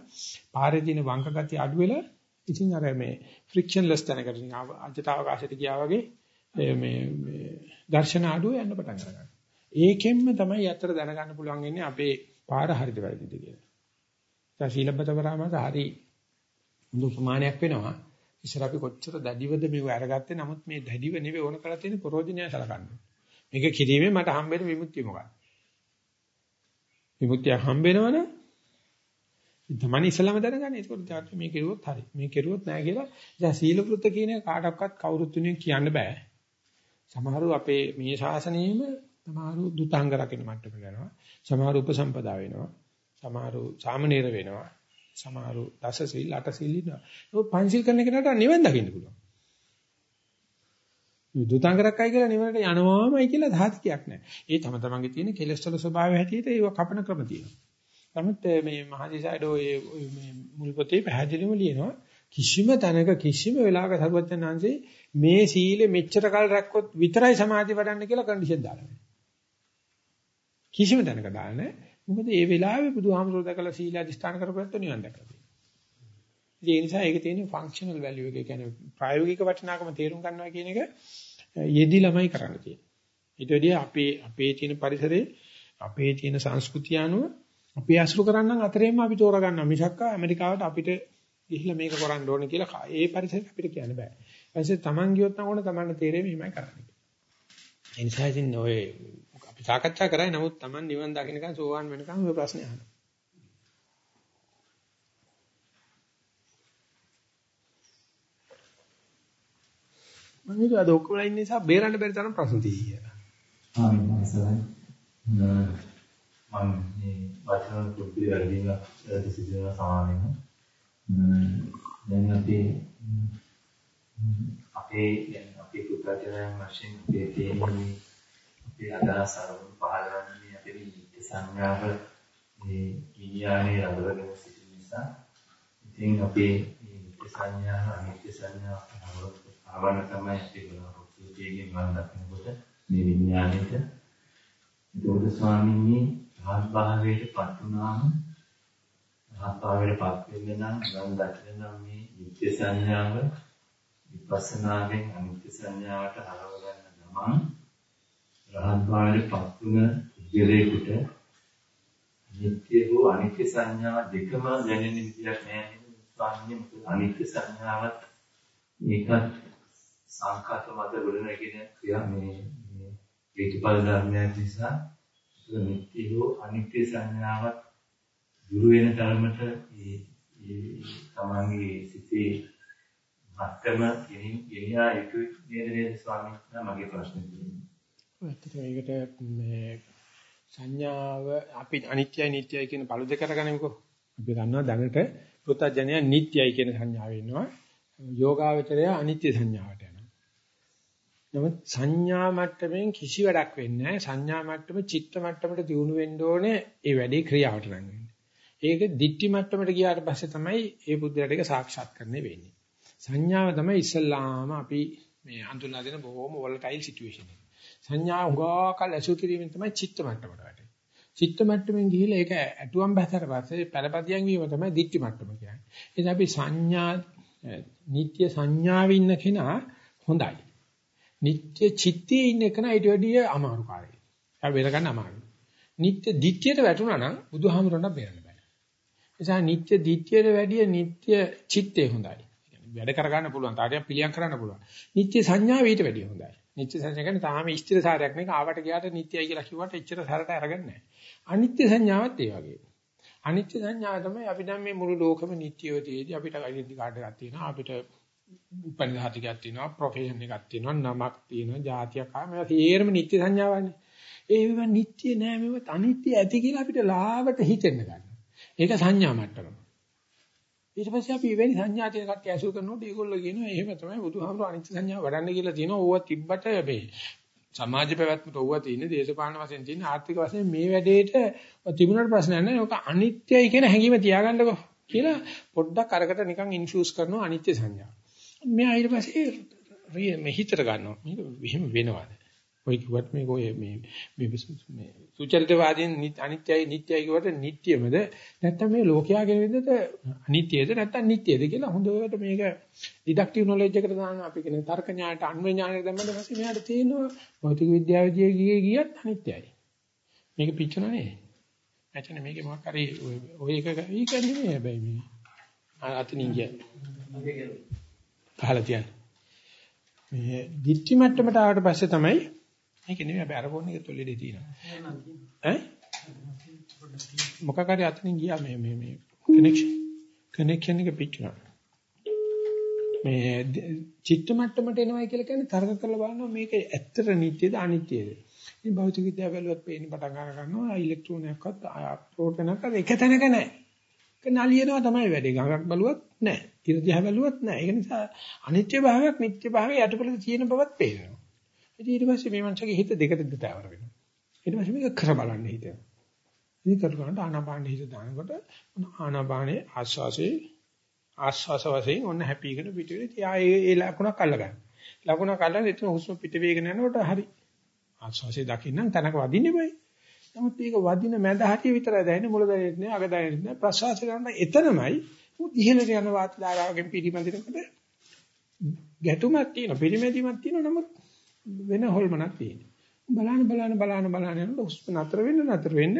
S1: පාරේ තියෙන වංක ගතිය අඩු වෙලා ඉතින් අර මේ ෆ්‍රික්ෂන්ලස් තැනකට අජට අවකාශයට ගියා වගේ මේ මේ දර්ශන අඩුව යන්න පටන් ගන්නවා. ඒකෙන්ම තමයි අතර දැනගන්න පුළුවන් ඉන්නේ අපේ පාර හරිද වැරදිද කියලා. දැන් සීලබ්බත පරාමාස හරි හොඳ ප්‍රමාණයක් වෙනවා. ඉස්සර අපි කොච්චර දැඩිවද මේව අරගත්තේ නමුත් මේ දැඩිව නෙවෙයි ඕන කරලා තියෙන ප්‍රෝජනය සලකන්න. මේක කිරීමෙන් මට හම්බෙන විමුක්තිය මොකක්ද? විමුක්තිය හම්බෙනවනේ තමන් ඉස්සලම දැනගන්න. ඒක මේ කෙරුවොත් හරි. මේ කෙරුවොත් නෑ කියලා. දැන් සීල වෘත්ත කියන කාටවත් කවුරුත් තුනේ කියන්න බෑ. සමහරව අපේ මේ ශාසනයෙම සමහරව දුතාංග රකින්න මට්ටමට යනවා. සමහරව උපසම්පදා වෙනවා. සමහරව සාමනීර වෙනවා. සමහරව දස සීල් අට සීල් ඉන්නවා. ඒක පංචශීල් කරන කෙනාට නිවන් දකින්න පුළුවන්. දුතාංග රක්කයි කියලා නිවනට යනවාමයි කියලා ධාතිකයක් නැහැ. ඒ තම තමන්ගේ තියෙන කෙලෙස් වල ස්වභාවය හැටියට ඒව කපන ක්‍රම තියෙනවා. නමුත් මේ මහදිසයිඩෝ මේ මුල් පොතේ පැහැදිලිවම ලියනවා කිසිම තැනක කිසිම වෙලාවක සරුවචනාංශේ මේ සීලෙ මෙච්චර කල් රැක්කොත් විතරයි සමාධි වඩන්න කියලා කන්ඩිෂන් දාලා නැහැ. කිසිම තැනක දාලා නැහැ. මොකද ඒ වෙලාවේ බුදුහාමුදුරුවෝ දැකලා සීල අධිෂ්ඨාන කරපුවත් නිවන් දැකලා තියෙනවා. ඒ නිසා ඒක තියෙන ෆන්ක්ෂනල් වැලියු එක. ඒ කියන්නේ ප්‍රායෝගික වටිනාකම තේරුම් ගන්නවා කියන එක යෙදි ළමයි කරන්න තියෙන්නේ. ඊට වැඩිය අපේ අපේ තියෙන පරිසරයේ අපේ තියෙන සංස්කෘතිය අනුව අපි අසුරු කරන්න අතරේම අපි තෝරගන්නවා මිසක් ඇමරිකාවට අපිට ගිහිල්ලා මේක කරන්න ඕනේ කියලා ඒ පරිසරයට අපිට කියන්න බෑ. ඊපස්සේ Taman ගියොත් නම් ඕන Tamanට තේරෙන්නේ මෙහෙමයි කරන්නේ. ඒ නිසා ඉතින් ඔය අපි සාකච්ඡා කරා නමුත් Taman නිවන් දකින්නකන් සෝවාන් වෙනකන් ඔය ප්‍රශ්නේ අහනවා. මම හිතුවා අද ඔක්කොම ඉන්න නිසා බේරන්න බැරි තරම් ප්‍රශ්න තියෙනවා.
S5: ආ මම සලයි. මම මේ වචන කුප්පි වැඩිලා සිදුවන සමානෙම දැන් අපි අපේ දැන් අපේ පුත්‍රයන් වශයෙන් අපේ තියෙන අපේ අදහස් අරමුණු පහළවන්නේ අපේ නිත්‍ය සංඥාව මේ විඥානයේ රඳවගෙන සිටින නිසා ඉතින් අපේ නිත්‍ය සංඥා අනිත්‍ය සංඥා ආවන තමයි අපි බලාපොරොත්තු වෙන්නේ මම දකිනකොට මේ විඥානෙට ඒකෝද ස්වාමීනි රහත් භාවයට පත් වුණාම රහත් භාවයට පත් වෙන්න නම් මම දකින නම් මේ නිත්‍ය සංඥාව විපස්සනාවෙන් අනිත්‍ය සංඥාවට හරව ගන්න ගමන් රහත් භාවයට පත් වුණ ඉගෙලේකට නිත්‍ය හෝ අනිත්‍ය සංඥා දෙකම දැනෙන විදියක් නෑ. ස්වාමීනි අනිත්‍ය සංඥාවත් ඒකත් සංකල්ප මත ගොඩනැගෙන ක්‍රියා මේ මේ හේතුඵල ධර්මයන් නිසා නිත්‍ය හෝ අනිත්‍ය සංඥාවක් දුරු වෙන තරමට ඒ ඒ තමන්ගේ සිතේ මත්තම ගෙනියා යුතු නේද නේද ස්වාමීන් වහන්සේ මගේ ප්‍රශ්නේ තියෙන්නේ.
S1: ඇත්තටම ඒකට මේ සංඥාව අපි අනිත්‍යයි නිට්ටයයි කියන පළු දෙක කරගනිමුකෝ. අපි දන්නවා දැනට පෘථජ්ජනය නිට්ටයයි කියන සංඥාව ඉන්නවා. යෝගාවචරය අනිත්‍ය සංඥාවට යනවා. නමුත් සංඥා මට්ටමින් කිසි වැඩක් වෙන්නේ නැහැ. සංඥා මට්ටම චිත්ත මට්ටමට දියුණු වෙන්න ඕනේ ඒ වැඩේ ක්‍රියාවට නැංගෙන්නේ. ඒක දිට්ටි මට්ටමට ගියාට පස්සේ තමයි ඒ බුද්ධයාට ඒක සාක්ෂාත් කරන්නේ වෙන්නේ. සංඥාව තමයි ඉස්සල්ලාම අපි මේ හඳුනා දෙන බොහොම වොලටයිල් සිටුේෂන් එක. සංඥා උගාකල් ඇසුරු කිරීමෙන් තමයි චිත්ත මට්ටමට වැටෙන්නේ. චිත්ත මට්ටමින් ගිහිල්ලා ඒක ඇටුවම් බැසතර පස්සේ පළපදියම් වීම තමයි දිට්ටි මට්ටම කියන්නේ. එතන අපි සංඥා නිත්‍ය සංඥාවේ ඉන්න කෙනා හොඳයි. නිත්‍ය චිත්තයේ ඉන්න කෙනා ඊට වැඩිය අමාරු කාර්යයි. ඒක වෙර ගන්න අමාරුයි. නිත්‍ය දිට්ඨියට වැටුණා නම් බුදුහාමුදුරණ බේරන්න බෑ. ඒ නිසා නිත්‍ය දිට්ඨියට වැඩිය නිත්‍ය චිත්තේ හොඳයි. වැඩ කරගන්න පුළුවන්. තාටියක් පිළියම් කරන්න පුළුවන්. නිත්‍ය සංඥාව ඊට වැඩිය හොඳයි. නිත්‍ය සංඥා කියන්නේ තාම ස්ථිර සාරයක් නෙක ආවට ගියාට නිත්‍යයි කියලා කිව්වට එච්චර සරට අරගන්නේ නැහැ. අනිත්‍ය සංඥාවත් ඒ වගේ. අනිත්‍ය සංඥාව තමයි අපි දැන් මේ මුළු ලෝකෙම නිට්ටියෝ තියෙදි අපිට ඩෙන්ටි කාඩ් එකක් තියෙනවා අපිට උපන්හාතිකයක් තියෙනවා ප්‍රොෆෙෂන් එකක් තියෙනවා නමක් තියෙනවා જાතියක් ආ මේවා තේරම නිට්ටි සංඥාවන්නේ ඒ වේවා නිට්ටිය නෑ මේවත් අනිත්‍ය ඇති කියලා අපිට ලාවට හිතෙන්න ගන්නවා ඒක සංඥා මට්ටම ඊට පස්සේ අපි එවැනි සංඥා තියෙන කට්ටිය ඇසුරු කරනකොට ඒගොල්ලෝ කියනවා එහෙම තමයි බුදුහාමුදුරුවෝ අනිත්‍ය සංඥා වඩන්න කියලා තියෙනවා ඕවා තිබ්බට මේ සමාජ පැවැත්මට ඕවා තියෙන දේශපාලන වශයෙන් තියෙන ආර්ථික වශයෙන් මේ වැඩේට තිබුණාට ප්‍රශ්නයක් නැහැ. ඒක අනිත්‍යයි කියන හැඟීම තියාගන්නකෝ කියලා පොඩ්ඩක් අරකට නිකන් ඉන්ෆියුස් කරනවා අනිත්‍ය සංඥාව. මෙයා ඊට පස්සේ මේ හිතට ගන්නවා. මේක එහෙම වෙනවද? ඔය කිව්වත් මේක ඔය මේ මේ සුචරිතවාදීන් අනිත්‍යයි නිට්ටයයි කියවට නිට්ටියමද නැත්නම් මේ ලෝකයාගේ විදිහට අනිත්‍යද නැත්නම් නිට්ටියද කියලා හොඳට මේක ඩිඩක්ටිව් නොලෙජ් එකට දාන්න අපි කියන තර්ක ඥානයට අන්වේ ඥානයට දැම්මම පස්සේ මෙයාට තේරෙනවා භෞතික විද්‍යාවදී ගියේ ගියත් අනිත්‍යයි. මේක පිච්චුන නේ. නැචනේ මේකේ මොකක් හරි ඔය එක ඒක නෙමෙයි හැබැයි මේ අතනින් කියන්නේ. පහල තියන්න. මේ දිට්ටි මට්ටමට ආවට පස්සේ තමයි මේක නෙමෙයි අපි අර ෆෝන් එකේ තොල්ලේදී තියෙනවා. ඈ? මොකක් හරි අතනින් ගියා මේ මේ මේ කනෙක්ෂන් කනෙක්ෂන් එක පිටුනා. මේ චිත්ත මට්ටමට එනවයි කියලා කියන්නේ තරක කරලා බලනවා මේක ඇත්තට නිට්ටයද අනිත්‍යද? ඉතින් භෞතික විද්‍යාව බැලුවත් පේන්න පටන් ගන්නවා ඉලෙක්ට්‍රෝනයක්වත් ප්‍රෝටෝනයක්වත් එක තැනක නැහැ. ඒක නලියනවා තමයි වැඩේ. ගඟක් බලුවත් නැහැ. ඉර දිහා බැලුවත් නැහැ. ඒක නිසා අනිත්‍ය භාවයක් නිට්ටය භාවයක් යටපොළේ තියෙන බවත් පේනවා. ඉතින් ඊට පස්සේ මේ මනුස්සගේ හිත දෙකට දෙතවර වෙනවා. ඊට පස්සේ මේක කර බලන්න හිතෙනවා. ඉතින් කරගන්න ආනාපාන හිත දානකොට ආනාපානේ ආස්වාසේ ආස්වාස වශයෙන් ඔන්න හැපීගෙන පිටුවේ තියා ඒ ඒ ලකුණක් අල්ලගන්න. ලකුණක් අල්ලගෙන එතන හුස්ම පිට වේගෙන යනකොට හරි. ආස්වාසේ දකින්න තැනක වදින්නේ බයි. නමුත් මේක වදින මැද හරිය විතරයි දැනෙන්නේ මුල දැනෙන්නේ නැහැ අග දැනෙන්නේ නැහැ ප්‍රසවාස කරන එතනමයි උත් ඉහළට යන වාත ධාරාවකින් පිටිමදිනකොට ගැටුමක් තියෙනවා පිළිමැදීමක් තියෙනවා නමුත් වෙන හොල්මනක් තියෙනවා. බලන්න බලන්න බලන්න බලන්න යනකොට හුස්ම නතර වෙන්න නතර වෙන්න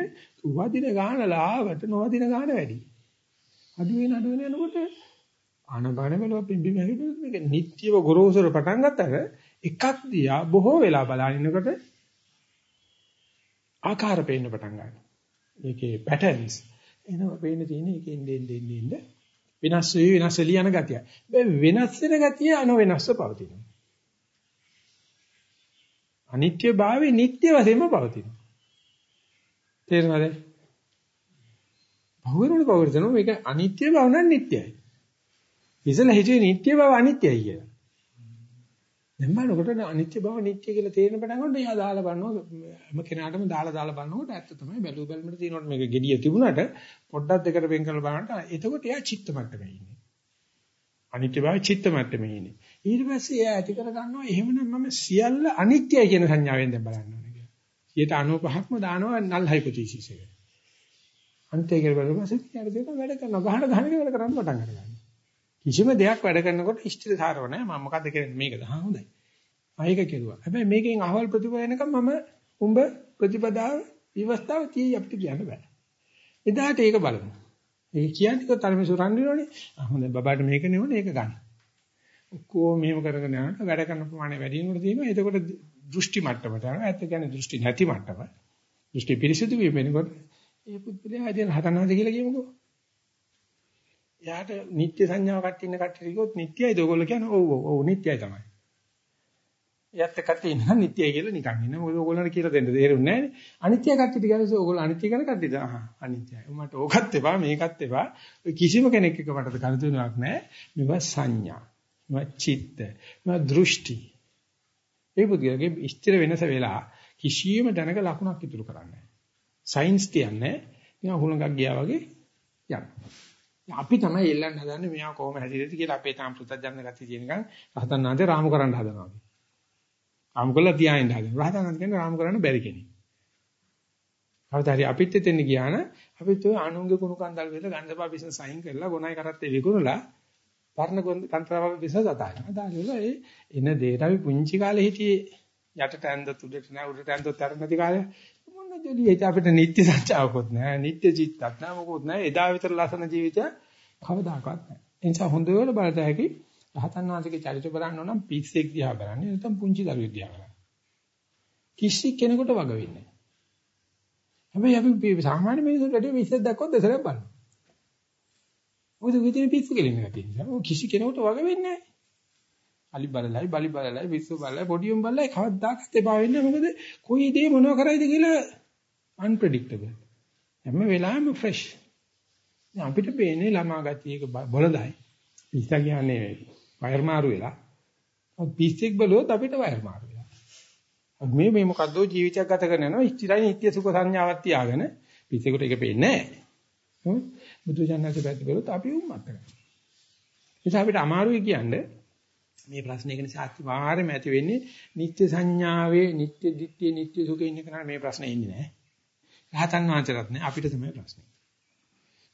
S1: වදින ගාන ලාවට නොවදින ගාන වැඩි. අඩු වෙන අඩු වෙන යනකොට ආනපාන වල පිම්බි මැහිදුත් මේක නිට්ටියව ගොරෝසුර පටන් ගත්තට එකක් දිහා බොහෝ වෙලා බලනකොට ආකාර පේන්න පටන් ගන්නවා. ඒකේ පැටර්න්ස් එනවා පේන්න තියෙන එකෙන් දෙන්න දෙන්න දෙන්න වෙනස් වෙවි වෙනස් වෙලී යන ගතිය. මේ වෙනස් වෙන ගතිය අනවෙනස්ව පවතිනවා. අනිත්‍ය භාවයේ නිට්ටය වශයෙන්ම පවතිනවා. තේරෙනවද? බහුවරුණ පවර්තන මේක අනිත්‍ය බව නම් නිට්ටයයි. ඉතල හිතුවේ නිට්ටය බව අනිත්‍යයි කියලා. දැන් බලනකොට අනිත්‍ය බව නිට්ටය කියලා තේරෙන පටන් ගන්නකොට එයා දාලා බලනවා හැම කෙනාටම දාලා දාලා බලනකොට ඇත්ත තමයි බැලු බැලමට තියෙනකොට මේක gediya තිබුණාට පොඩ්ඩක් දෙකට වෙන් කරලා බලනකොට එතකොට එයා චිත්ත මට්ටමේ ඉන්නේ. අනිත්‍ය බව චිත්ත මට්ටමේ ඉන්නේ. ඊට පස්සේ එයා ඇති කර ගන්නවා එහෙමනම් මම සියල්ල අනිත්‍යයි කියන සංඥාවෙන් දැන් බලන්න ඕනේ කියලා. 95ක්ම දානවා null hypothesis එක. අන්තය කියලා බලපස්සේ ඊට දෙක වැඩ කරනවා. ගහන ගහන වැඩ කරන්න පටන් ගන්නවා. කිසිම දෙයක් වැඩ කරනකොට ඉෂ්ටි සාරව නැහැ. මම මොකද්ද කියන්නේ මේකද? හා හොඳයි. ආයෙක කෙරුවා. හැබැයි මේකෙන් අහවල් ප්‍රතිඵල එනකම් මම උඹ ප්‍රතිපදාව විවස්ථාව තියයි අපිට කියන්න බෑ. එදාට ඒක බලමු. ඒක කියන්නේ කො තරමේ සුරන්දිනෝනේ. ආ හොඳයි බබාට මේක නෙවෙයි ඒක ගන්න. ඔක්කොම මෙහෙම කරගෙන යනකොට වැඩ කරන ප්‍රමාණය වැඩි වෙනකොට තියෙනවා. එතකොට දෘෂ්ටි මට්ටමට යනවා. ඇත්ත කියන්නේ දෘෂ්ටි නැති මට්ටම. දෘෂ්ටි පිරිසිදු වීම වෙනකොට ඒ පුද්ගලයා ඉතින් හතනවාද කියලා කියමුකෝ. එයාට නිත්‍ය සංඥාවක් ඉන්න කට්ටිය කිව්වොත් නිත්‍යයිද ඔයගොල්ලෝ කියන්නේ ඔව් ඔව් ඔව් නිත්‍යයි තමයි. එයාත් කට්ටිය ඉන්න නිත්‍යයි කියලා නිකන් ඉන්න. මොකද ඔයගොල්ලෝට කියලා දෙන්න තේරුන්නේ නැහැ. අනිත්‍ය කට්ටියට කියන්නේ ඔයගොල්ලෝ අනිත්‍ය කරන කට්ටියද? අහහ අනිත්‍යයි. මට ඕකත් එපා මේකත් එපා. කිසිම කෙනෙක් එක මට කරුතුණක් නැහැ. මේවා සංඥා. මේවා චිත්ත. මේවා දෘෂ්ටි. ඒ බුද්ධියගේ ස්ථිර වෙනස වෙලා කිසියම් දැනක ලකුණක් ඉතුරු කරන්නේ නැහැ. සයන්ස් කියන්නේ නිකන් හුලඟක් ගියා වගේ යනවා. අපි තමයි එල්ලන්න හදන්නේ මෙයා කොහොම හැදිරෙද කියලා අපේ තාම පුතත්ජන්න ගතිය තියෙනකන් රහතන් වහන්සේ රාමු කරන්න හදනවා. රාමු කළා තියාගෙන හදනවා. රහතන් වහන්සේ කියන්නේ රාමු කරන්න බැරි කෙනෙක්. කවදාහරි අපිත් එතෙන් ගියා නම් අපිත් ඔය අනුන්ගේ කුණු කන්දල් වල ගන්ධපා බිස්නස් අයින් කරලා ගොනයි කරත්තේ විකුණලා පරණ කන්ත්‍රාවක බිස්නස් අතාරිනවා. අදාළව ඒ එන දේට අපි පුංචි කාලේ හිටියේ යටට ඇඳ තුඩට නෑ උඩට ඇඳ තර නැති කාලේ මොනදෙලිය හිත අපිට නිත්‍ය සත්‍යාවකුත් නෑ නිත්‍ය චිත්තක් නෑ මොකුත් නෑ එදා විතර ලස්සන ජීවිතය කවදාකවත් නෑ ඒ නිසා හොඳට බලත හැකි රහතන් වහන්සේගේ චරිත බලන්න ඕන නම් පිස්සෙක් දිහා බලන්නේ. නැත්නම් පුංචි දරුවෙක් දිහා බලන්න. කිසි කෙනෙකුට වග වෙන්නේ හැබැයි අපි සාමාන්‍ය මිනිස්සුන්ට වැඩි පිස්සෙක් දැක්කොත් දෙසරක් බලනවා. මොකද විදිහේ පිස්සු කෙලින්න තියෙනවා කිසි කෙනෙකුට වග වෙන්නේ නෑ අලි බලලයි බලි බලලයි විශ්ව බලලයි පොඩියුම් බලලයි කවදාකවත් එපා වෙන්නේ මොකද කොයි දේ මොනව කරයිද කියලා unpredictable. හැම වෙලාවෙම fresh. දැන් අපිට පේන්නේ ළමා ගතියක බොළඳයි පිස්සා කියන්නේ වයර් මාරු වෙලා. පිස්සෙක් බලුවොත් අපිට වයර් මාරු වෙලා. මේ මේ මොකද්ද ජීවිතයක් ගත කරන යනවා? ඉච්චිරයි නිත්‍ය සුඛ සංඥාවක් තියාගෙන පිස්සෙකුට ඒක පේන්නේ නැහැ. බුදු ජානක පැත්ත බලුවොත් අපි උම්මත් කරනවා නිසා අපිට අමාරුයි කියන්නේ මේ ප්‍රශ්නයක නිසා අනිවාර්යයෙන්ම ඇති වෙන්නේ නිත්‍ය සංඥාවේ නිත්‍ය දිට්ඨිය නිත්‍ය සුඛේ ඉන්න කෙනා මේ ප්‍රශ්නේ ඉන්නේ නැහැ. රහතන් වහන්සේලාත් නෑ අපිට තමයි ප්‍රශ්නේ.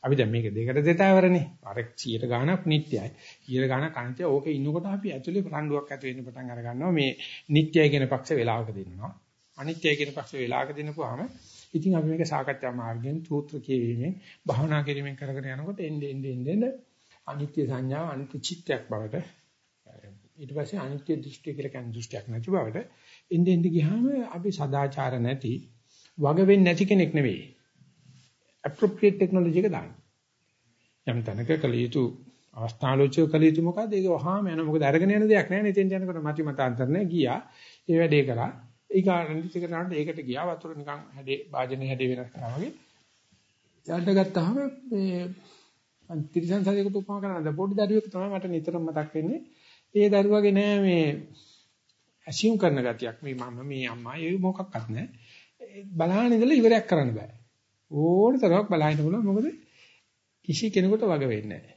S1: අපි දැන් මේක දෙකට දෙතාවරනේ. අර 100ට ගාණක් නිට්ටයයි. 100 ගාණක් අනිත්‍යයි. ඕකේ ඉන්නකොට අපි ඇතුලේ රණ්ඩුවක් ඇති වෙන්න පටන් අර ගන්නවා. මේ නිට්ටයයි කියන පක්ෂ වේලාවක දෙන්නවා. අනිත්‍යයි කියන පක්ෂ වේලාවක දෙනපුවාම ඉතින් අපි මේක සාකච්ඡා මාර්ගයෙන් සූත්‍ර කියවීමෙන් භාවනා කිරීමෙන් කරගෙන යනකොට එන්නේ එන්නේ එන්නේ අනිත්‍ය සංඥාව අනිත්‍ය චිත්තයක් බවට ඊට පස්සේ අනිත්‍ය දෘෂ්ටි කියලා කියන දෘෂ්ටියක් නැති බවට එන්නේ එන්නේ ගියාම අපි සදාචාර නැති වග වෙන්නේ නැති කෙනෙක් නෙවෙයි. appropriate technology එක දාන්න. යම් තැනක කල යුතු අවස්ථාලෝචක කල යුතු මොකද්ද? ඒක වහාම යන මොකද අරගෙන යන දෙයක් නෑ නේ. එතෙන් යනකොට මති මතාන්තර නෑ ගියා. ඒ වැඩේ කරා. ඊගානන්දිත කරනකොට ඒකට ගියා වතුර නිකන් හැඩේ වාජනේ හැඩේ වෙනස් කරා වගේ. ඊට ගත්තාම මේ තිරිසන් සාදයකට උපමා කරනද පොඩි දරුවෙක් තමයි මට නිතරම මතක් වෙන්නේ. ඒ දරුවගේ නෑ මේ ඇසියුම් කරන ගතියක් මේ මම මේ අම්මා ඒ මොකක්වත් නෑ බලහන් ඉඳලා ඉවරයක් කරන්න බෑ ඕන තරමක් බලහින්න පුළුවන් මොකද කිසි කෙනෙකුට වග වෙන්නේ නැහැ.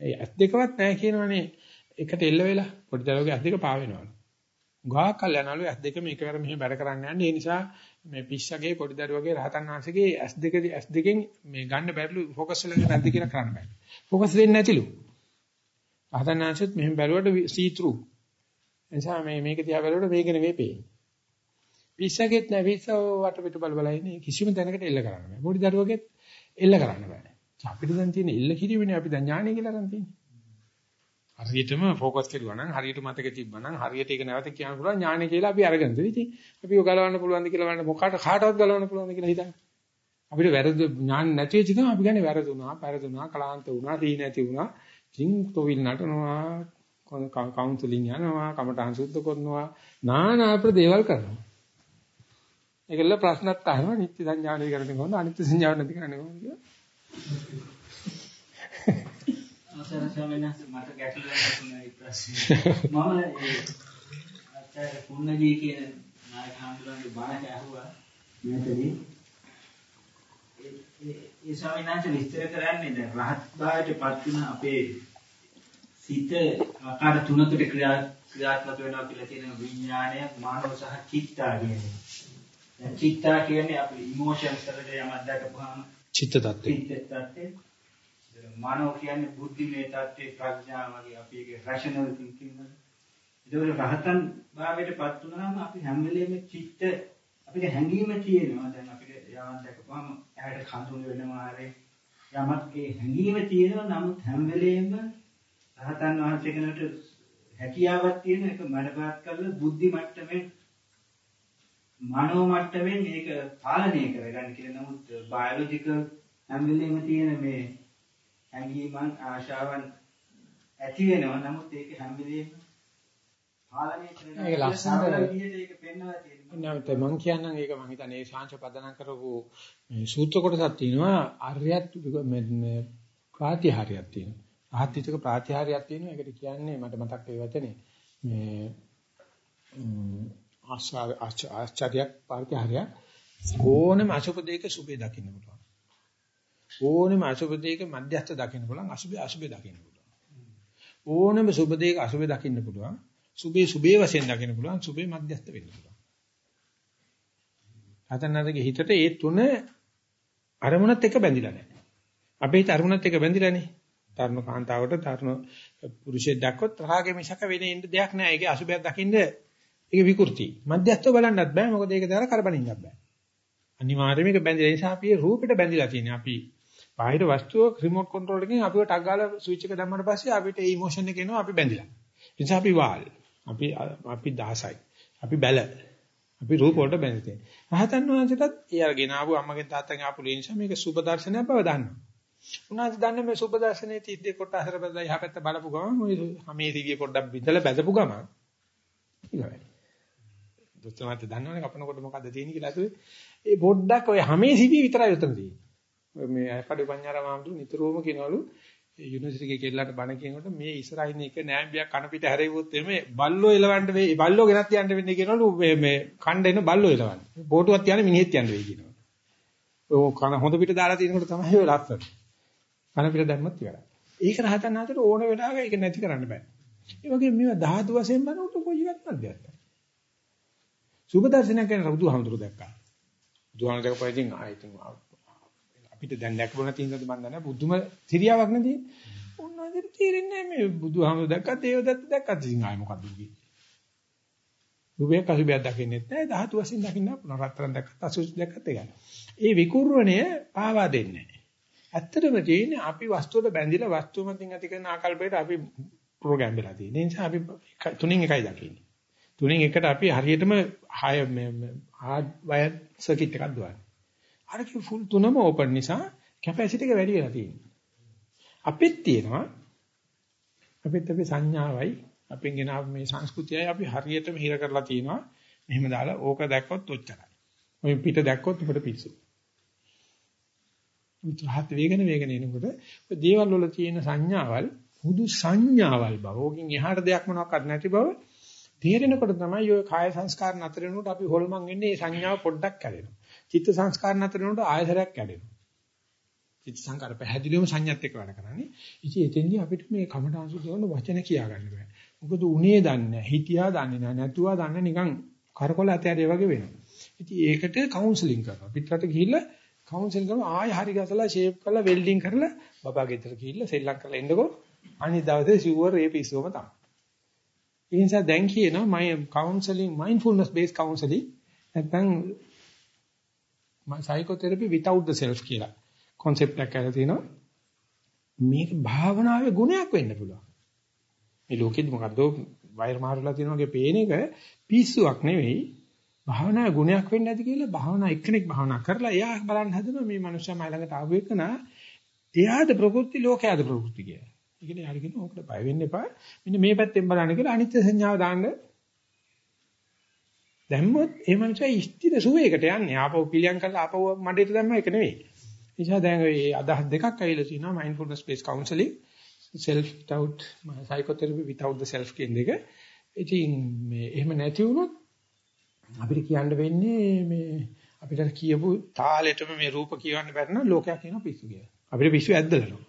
S1: ඒ ඇස් දෙකවත් නැහැ කියනවනේ එකට එල්ල වෙලා පොඩි දරුවගේ ඇස් දෙක පා වෙනවලු. ගාක් කල් යනවලු ඇස් දෙක මේකවර මෙහෙම වැඩ කරන්න යන්නේ. ඒ නිසා මේ පිස්සගේ පොඩි දරුවගේ රහතන් වහන්සේගේ ඇස් දෙකදී ඇස් දෙකෙන් මේ ගන්න බැරිලු ફોකස් වෙලා නැද්ද කියලා කරන්න බෑ. ફોකස් වෙන්නේ නැතිලු. රහතනාංශෙත් මෙහෙම බැලුවට see through. එනිසා මේ මේක තියා බැලුවට මේක නෙවෙයි පේන්නේ. පිස්සගෙත් නැහැ පිස්සව වටපිට බල බල ඉන්නේ කිසිම දැනකට එල්ල කරන්න බෑ. පොඩි දරුවගෙත් එල්ල කරන්න බෑ. අපිට දැන් තියෙන එල්ල කිරීමනේ අපි දැන් ඥානය කියලා ගන්න තියෙන්නේ. හරියටම ફોකස් කෙරුවා නම් හරියට මතක තිබ්බා නම් හරියට ඒක නැවත කියන්න පුළුවන් ඥානය කියලා අපි අරගෙන තියෙන්නේ. ඉතින් අපි ඔය ගලවන්න පුළුවන්ද කියලා බලන්න මොකට කාටවත් ගලවන්න පුළුවන්ද කියලා හිතන්න. අපිට වැරදි ඥාන නැති වෙච්ච ගමන් අපි කියන්නේ වැරදුනා, පෙරදුනා, කලාන්ත වුණා, දී නැති වුණා. ඉතින් තොවිල් නටනවා, කවුන්සලින් යනවා, කමටහන් සුද්ධ කරනවා, নানা අපේ දේවල් කරනවා. ඒකල ප්‍රශ්නත් අහනවා නිත්‍ය සංඥාණය කරන්නේ කොහොමද අනිත්‍ය සංඥාව නැති කරන්නේ කොහොමද කියලා.
S4: අවසර ස්වාමීන් වහන්සේ මට ගැටලුවක් තිබුණා ඒ ප්‍රශ්නේ. මම ඒ අච්චර පුන්නදී කියන නායක හඳුනන්නේ බණ ඇහුවා මේකදී. ඒ ස්වාමීන් වහන්සේ විස්තර කරන්නේ දැන් රහත් භාවයටපත් වුණ අපේ සිත ආකාර තුනකට ක්‍රියා ක්‍රියාත්මක වෙනවා කියලා තියෙන විඥානය, මානව සහ චිත්තා කියන්නේ. දැන් චිත්තා කියන්නේ අපි ඉමෝෂන්ස් වලට යමක් දැකපුවාම
S1: චිත්ත tattve.
S4: චිත්ත tattve මානව කියන්නේ බුද්ධිමය tattve ප්‍රඥා වගේ අපි ඒකේ රෂනල් තින්කින් වල. ඒකවල රහතන් භාවයටපත් වුණාම අපි හැම වෙලෙම චිත්ත අපිට හැඟීම තියෙනවා. දැන් අපිට යමක් දැකපුවාම ඇහැට කඳුළු වෙනවා හරි යමක් ඒ හැඟීම තියෙනවා. නමුත් හැම වෙලෙම රහතන් වහන්සේ කෙනෙකුට හැකියාවක් තියෙන එක මනපාත් කරලා බුද්ධි මට්ටමේ මනෝ මට්ටමින් මේක පාලනය කරගන්න කියලා. නමුත් බයොලොජිකල් හැම වෙලෙම තියෙන මේ හැඟීමන් ආශාවන් ඇති වෙනවා. නමුත් ඒක හැම වෙලෙම පාලනය කරගන්න
S1: ඒක ලස්සනට
S4: ඒක පෙන්වලා තියෙනවා.
S1: නැවත මම කියන්නම් ඒක මම හිතන්නේ ඒ ශාංශ පදනම් කරපු මේ සූත්‍ර කොටසක් තියෙනවා ආර්යත් මේ ප්‍රාතිහාර්යයක් තියෙනවා. ආත්‍තික ප්‍රාතිහාර්යයක් තියෙනවා. ඒකට කියන්නේ මට මතක් ඒ වචනේ මේ ආශ්චර්යයක් පාරිහාරයක් ඕනෙම අසුපදේක සුභේ දකින්න පුළුවන්. ඕනෙම අසුපදේක මධ්‍යස්ථ දකින්න පුළුවන් අසුභේ අසුභේ දකින්න පුළුවන්. ඕනෙම සුභදේක අසුභේ දකින්න පුළුවන්. සුභේ සුභේ වශයෙන් දකින්න පුළුවන්. සුභේ මධ්‍යස්ථ වෙන්න පුළුවන්. හතනරගේ හිතට ඒ තුන අරමුණත් එක්ක බැඳිලා නැහැ. අපේ හිත අරමුණත් එක්ක බැඳිලානේ. තරුණ කාන්තාවට තරුණ පුරුෂයෙක් දැක්කොත් රාගෙ මිසක වෙන ඉන්න දෙයක් නැහැ. ඒකේ අසුභයක් දකින්න ඒක විකෘති. මධ්‍යස්ථව බලන්නත් බෑ. මොකද ඒක දාලා කරබනින්නත් බෑ. අනිවාර්යයෙන්ම ඒක බැඳිලා නිසා අපි රූපෙට බැඳිලා තියෙනවා. අපි බාහිර වස්තුව රිමෝට් කන්ට්‍රෝල් එකෙන් අපිව ටක් ගාලා ස්විච් එක දැම්මම පස්සේ අපිට ඒ ඉමෝෂන් එක එනවා අපි බැඳිලා. ඒ නිසා අපි වාල්. අපි අපි දහසයි. අපි බැල. අපි රූප වලට බැඳී තියෙනවා. රහතන් වහන්සේටත් ඒ අරගෙන ආපු අම්මගෙන් තාත්තගෙන් ආපු ලේ නිසා මේක සුබ දර්ශනයක් බව දන්නවා. උනාට දන්නේ මේ සුබ දර්ශනයේ 32 කොට අසර බදලා යහපැත්ත බලපු ගමන් ඔය හැමේ දිවිය පොඩ්ඩක් බිඳලා බැදපු ගමන් ඉවරයි. දොස්තර මහත්තයා දන්නවනේ කපනකොට මොකද්ද තියෙන්නේ කියලා අසුවේ. ඒ පොඩ්ඩක් ඔය හැමේ සිවි විතරයි උතන තියෙන්නේ. මේ අයකඩ පඤ්ඤාරා මාමතු නිතරම කියනවලු යුනිවර්සිටි එකේ කෙල්ලන්ට බණ කියනකොට මේ ඉස්සරහින් එක නෑම්බියක් කන පිට හැරෙව්වොත් එමේ බල්ලෝ එලවන්න වෙයි. බල්ලෝ ගෙනත් යන්න වෙන්නේ කියනවලු මේ මේ කණ්ඩ එන බල්ලෝ එලවන්න. බෝටුවක් තියන්නේ මිනිහෙත් යන්න වෙයි කියනවා. ඔය කන හොඳ පිට දාලා තියෙනකොට තමයි ඔය ලස්සන. කන පිට දැම්මත් ඉවරයි. ඒක රහතන් අතර ඕන වෙලාවක ඒක නැති කරන්න බෑ. ඒ වගේ මේවා ධාතු වශයෙන් බලනකොට කොයි එකක් මැදයක්ද? සුබ දර්ශනයක් ගැන බුදුහාමුදුරු දැක්කා. බුදුහාමුදුරු දැක්කපුවා ඉතින් ආයෙත් අපිට දැන් දැකබුණ තියෙනද මම දන්නේ බුදුම සිරියාවක් නෙදී. උන්වහන්සේට තේරෙන්නේ නැහැ මේ බුදුහාමුදුර දැක්කත් දේවදත්ත දැක්කත් ඉතින් ආයේ මොකද්ද කියන්නේ. රුවේ කසුබයක් දකින්නෙත් නැහැ ධාතු වශයෙන් දකින්න පුළුවන් රත්තරන් දැක්කත් අසුචි දැක්කත් ඒක. ඒ විකූර්ණණය පාවා දෙන්නේ නැහැ. ඇත්තටම තියෙන්නේ අපි වස්තුවට බැඳිලා වස්තුව මතින් ඇති කරන ආකල්පයට අපි ප්‍රෝග්‍රෑම් වෙලා තියෙන නිසා අපි තුنين එකයි දකින්නේ. තුنين එකට අපි හරියටම හය හાર્ඩ් වයර් සර්කිට් එකක් දුවන්නේ. අර කි ෆුල් තුනම ඕපන් නිසා කැපැසිටි එක වැඩි වෙලා තියෙනවා. අපිත් තියෙනවා අපිත් අපි සංඥාවයි අපෙන් ගෙන මේ සංස්කෘතියයි අපි හරියටම හිර කරලා තියෙනවා. මෙහෙම දාලා ඕක දැක්කොත් ඔච්චරයි. ඔය පිට දැක්කොත් උඹට පිස්සු. උත්‍රාහත් වේගන වේගන එනකොට ඔය දේවල් වල තියෙන සංඥාවල් හුදු සංඥාවල් බව. ඕකෙන් එහාට දෙයක් මොනවාක්වත් නැති බව තේරෙනකොට තමයි ඔය කාය සංස්කාර නතර වෙනකොට අපි හොල්මන් වෙන්නේ මේ සංඥාව පොඩ්ඩක් කැඩෙනවා. චිත්ත සංස්කාර නතර වෙනකොට ආයතරයක් කැඩෙනවා. චිත්ත සංකාර පැහැදිලිවම සංඥාත් එක්ක වැඩ කරන්නේ. ඉතින් එතෙන්දී අපිට මේ කමඨාන් සුද්ධ කරන වචන කියා ගන්න බෑ. මොකද උනේ දන්නේ හිතියා දන්නේ නැහැ. නැතුවා දන්නේ නිකන් කරකොල ඇතෑරිය වගේ වෙනවා. ඉතින් ඒකට කවුන්සලින් කරනවා. පිටරට ගිහිල්ලා කවුන්සලින් කරනවා ආයෙ හරි ගසලා ෂේප් කරලා වෙල්ඩින් කරලා බබා ගෙදර ගිහිල්ලා සෙල්ලම් කරලා එන්නකෝ. අනිත් දවසේ ෂුවර් ඒ පිස්සුවම තමයි. ඒ නිසා දැන් කියනවා my counselling mindfulness base counselling නැත්නම් සයිකෝതെරපි without the self කියලා concept එකක් අරලා තිනවා. මේක භාවනාවේ ගුණයක් වෙන්න පුළුවන්. මේ ලෝකෙදි මොකද්ද වයර් මාරුලා තියෙනවාගේ පේන එක පිස්සුවක් නෙවෙයි භාවනා ගුණයක් වෙන්නේ නැති කියලා භාවනා එක්කෙනෙක් භාවනා කරලා එයා බලන්න හදනවා මේ මනුස්සයා මයි ළඟට ආව එක නා එයාද ප්‍රകൃති ලෝකයාද ප්‍රകൃති කියලා. ඒ කියන්නේ යාළුගෙන ඕකට බය වෙන්න එපා. මෙන්න මේ පැත්තෙන් බලන්න කියලා අනිත්‍ය සංඥාව දාන්න දැම්මොත් ඒ මනුස්සයා ස්ථිර සුවයකට යන්නේ. ආපහු පිළියම් කරලා ආපහු මඩේට දැම්ම එක නෙවෙයි. නිසා දැන් මේ අදහස් දෙකක් ඇවිල්ලා තියෙනවා mindfulness based counseling self without psychotherapy without the self කියන දෙක. ඉතින් මේ එහෙම නැති වුණොත් අපිට කියන්න වෙන්නේ මේ අපිට කියපු තාලෙටම මේ රූප කියවන්න බැරි නම් ලෝකයක් කියන පිස්සු කියලා. අපිට පිස්සු ඇද්දලනවා.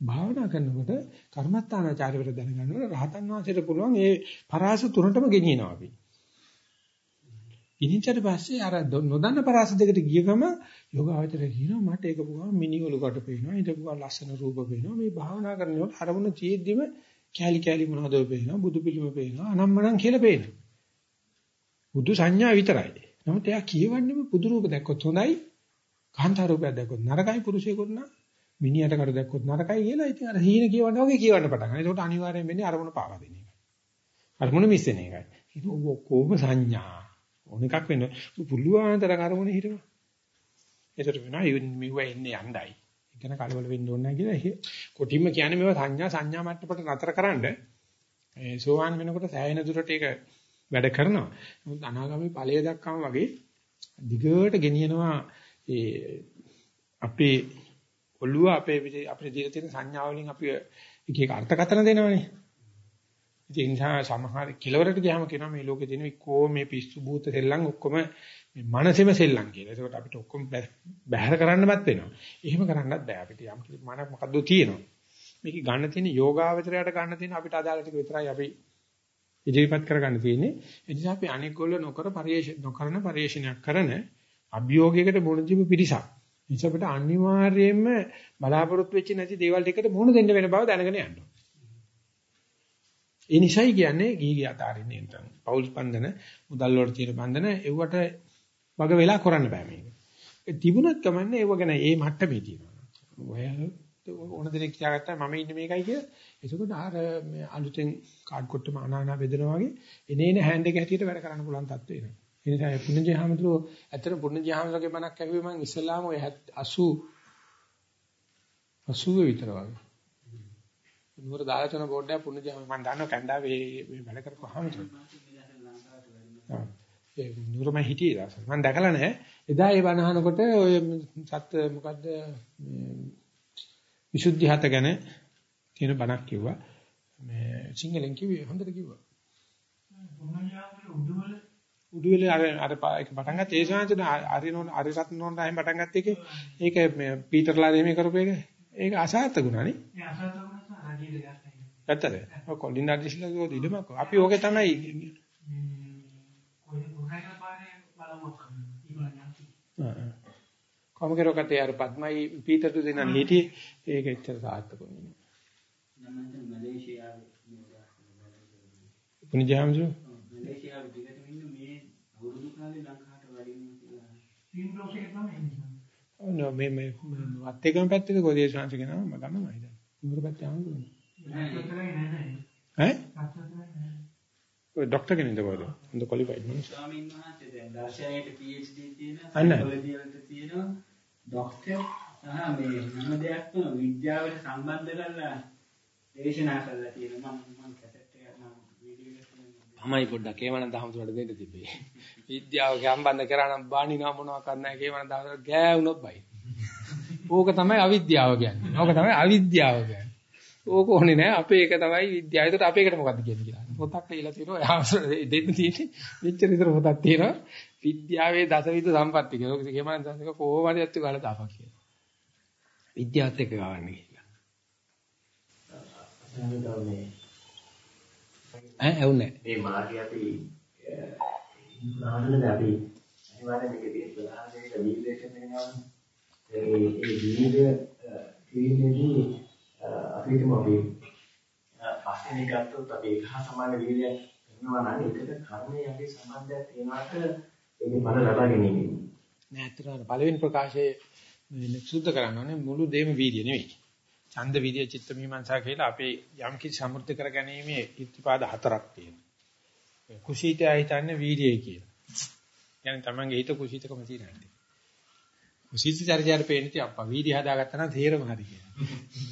S1: භාවනා කරනකොට කර්මස්ථානාචාර්යවරු දැනගන්න රහතන් වහන්සේට පුළුවන් ඒ පරාස තුනටම ගෙනියනවා අපි. ඉනිච්චට පස්සේ අර නොදන්න පරාස දෙකට ගිය ගම යෝගාවචරය කියනවා මට ඒක පුවා මිනිවලු කට පේනවා ඊට පුවා ලස්සන රූප පේනවා. මේ භාවනා කරනකොට අරමුණ චීද්දිම කැලි කැලි මොනවද පේනවා බුදු පිළිම පේනවා අනම්මනම් කියලා පේනවා. බුදු සංඥා විතරයි. නමුත් එයා කියවන්නේම බුදු රූප දැක්කොත් හොඳයි කාන්තා රූපයක් දැක්කොත් නරකයි පුරුෂයෙකුට නම් මිනිහට කර දැක්කොත් නරකයි කියලා ඉතින් අර හීන කියවන්න වගේ කියවන්න පටන් ගන්නවා. ඒකට අනිවාර්යෙන් වෙන්නේ අරමුණ පාවා දෙන එක අරමුණ මිස් වෙන එකයි. ඒක කොහොම සංඥා. ඕන එකක් වෙන්න පුළුවන් තරම් අරමුණ හිටව. ඒතර වෙනවා මෙව එන්නේ යණ්ඩයි. ඒක ගැන කලබල වෙන්න ඕනේ නැහැ කියලා. කොටින්ම කියන්නේ මේවා සංඥා සංඥා මට්ටමට නතරකරනද ඒ සෝවාන් වෙනකොට සෑහෙන දුරට ඒක වැඩ කරනවා. නමුත් අනාගාමී ඵලය දක්වාම වගේ දිගට ගෙනියනවා ඒ අපේ ඔළුව අපේ අපේ දීලා තියෙන සංඥා වලින් අපි එක එක අර්ථකථන දෙනවනේ. ඒ නිසා සමහර කෙලවරට ගියාම කියනවා මේ ලෝකේ තියෙන ඉක්කෝ මේ පිස්සු භූත සෙල්ලම් ඔක්කොම මේ මනසෙම සෙල්ලම් කියලා. ඒකට අපිට ඔක්කොම බැහැර කරන්නවත් වෙනවා. එහෙම කරන්නත් බෑ අපිට. යම් කිසි මනක් මොකද්ද තියෙනවා. මේක ගන්න තියෙන යෝගාවචරයට ගන්න තියෙන අපිට අදාළ ටික විතරයි අපි ඉදිරිපත් කරගන්න තියෙන්නේ. ඒ නිසා අපි අනෙක් ගොල්ල නොකර පරිේශන නොකරන පරිේශනයක් කරන අභියෝගයකට මුහුණ දීපු පිරිසක්. නිසා අපිට අනිවාර්යයෙන්ම බලාපොරොත්තු වෙච්ච නැති දේවල් ටිකට මුහුණ දෙන්න වෙන බව දැනගෙන යන්න ඕනේ. ඒ නිසයි කියන්නේ ගීගී අතාරින්නේ නැත්නම් පෞල් ස්පන්දන මුදල් වල තියෙන බන්ධන එව්වට වග වෙලා කරන්න බෑ මේක. ඒ තිබුණත් කමන්නේ ඒව ගැන ඒ මට්ටමේ තියෙනවා. ඔය ඕන දෙනෙක් කියාගත්තා මම ඉන්නේ මේකයි කියලා. ඒකෝට ආර අලුතෙන් කාඩ් කොට්ටම අනානා බෙදනවා වගේ එනේන හෑන්ඩ් එක හැටියට වැඩ කරන්න පුළුවන් තත්ත්ව වෙනවා. ඒ නිසා පුණජයහමතුරු ඇත්තට පුණජයහමතුරුගේ මනක් ඇහුවේ මං ඉස්ලාම ඔය 80 80 විතර වගේ. නුවර දාලා තන බෝඩ් එක පුණජ මම දන්නවා කැනඩාවේ මේ වැඩ කරපුවාම ඒ නුවරම හිටියේ දාස මම දැකලා නැහැ. එදා ඒ බණහනකොට ඔය සත් මොකද්ද? විසුද්ධි හත ගැන තියෙන බණක් කිව්වා. මේ සිංහලෙන් කිව්වේ හොඳට කිව්වා. උඩුවල අර අර එක පටන් ගත්ත. ඒ ශාන්තන අරිනෝන අරිරත්නෝන ආයෙ පටන් ගත්ත එකේ ඒක පීටර්ලා දෙමේ කරපු එක. ඒක අසාර්ථකුණානේ ඒ අසාර්ථකුණා ඇත්තද? ඔය කොලින් අදිස්ලා ගියොත් ඉඩමක්. අපි ඕකේ තමයි කොහොම කරකට යාර පද්මයි පීටර්ට දෙන්න හිටියේ ඒක එච්චර සාර්ථකුනේ නෑ.
S4: නම් මලේසියාවේ
S1: පුනිජාම්සු
S4: මලේසියාවේ දිගටම ඉන්න මේ අවුරුදු කාලේ ලංකාවට වඩින්න කියලා.
S3: යුනිවර්සිටි එකේ තමයි
S1: ඔව් නෝ මේ මේ වත් එකම පැත්තේ ගෝදේ ශාන්ති කියනවා මම ගමම හිතන්නේ. පැත්තේ ආවුනේ. ඈ? ඔය ડોක්ටර් කෙනෙක්ද කොහෙද? හොඳ ක්වොලිෆයිඩ් මිනිස්සු.
S4: ස්වාමීන් වහන්සේ දැන් දර්ශනයේ PhD තියෙනවා,
S1: අන්න.
S4: සයිකොලොජි වලට තියෙනවා, ડોක්ටර් සහ මේ හැම දෙයක්ම විද්‍යාවට සම්බන්ධ කරලා දේශනා කරලා තියෙනවා. මම මම කැසට් එකක් නම් වීඩියෝ එකක්.
S1: තමයි පොඩ්ඩක් ඒවනම් දහමතුලට දෙන්න තිබේ. විද්‍යාව සම්බන්ධ කරා නම් බාණිනා මොනවා කරන්න ඒවනම් දහමතුලට ගෑවුනොත් බයි. ඕක තමයි අවිද්‍යාව කියන්නේ. ඕක තමයි අවිද්‍යාව කියන්නේ. ඕක ඕනේ නෑ අපේ එක තමයි විද්‍යාව. ඒකට අපේ එකට මොකද්ද කියන්නේ කියලා. පොතක් ලියලා තියෙනවා. එහා දෙන්න තියෙන්නේ. මෙච්චර විතර පොතක් තියෙනවා. විද්‍යාවේ දසවිධ සම්පatti කියලා. ඔක කියමන දසක කොහොම හරි ඇත්ත ගාලා දාපන් කියලා. විද්‍යාවත් එක්ක ගවන්නේ කියලා. ඈ ඇවුන්නේ.
S5: මේ මාර්ගය අපි නාමනේ අපි අනිවාර්යෙන් මේක තියෙන ප්‍රධාන දෙයක වීර්යයෙන් වෙනවා. ඒ ඒ වීර්ය වීර්යදී අපිට මොකද පස්සේ ගත්තොත් අපි එක හා සමාන වීර්යයක් කරනවා නම් ඒකට කර්මයේ යගේ සම්බන්ධයක් තියෙනවාට ඒකේ බල ලබා ගැනීම.
S1: නෑ අතරම පළවෙනි ප්‍රකාශයේ සුද්ධ කරන්න ඕනේ මුළු දෙම වීර්ය නෙවෙයි. ඡන්ද විද්‍ය චිත්ත මීමන්සා කියලා අපේ යම් කිසි සමෘද්ධ කර ගැනීමේ ඉතිපාද හතරක් තියෙනවා. කුසීතය හිතන්නේ වීර්යය කියලා. يعني තමන්ගේ හිත කුසීතකම තියෙනවා. කුසීත චර්යාවට පේන්නේ අප්පා වීර්ය හදාගත්තා නම් තේරම හරි කියලා.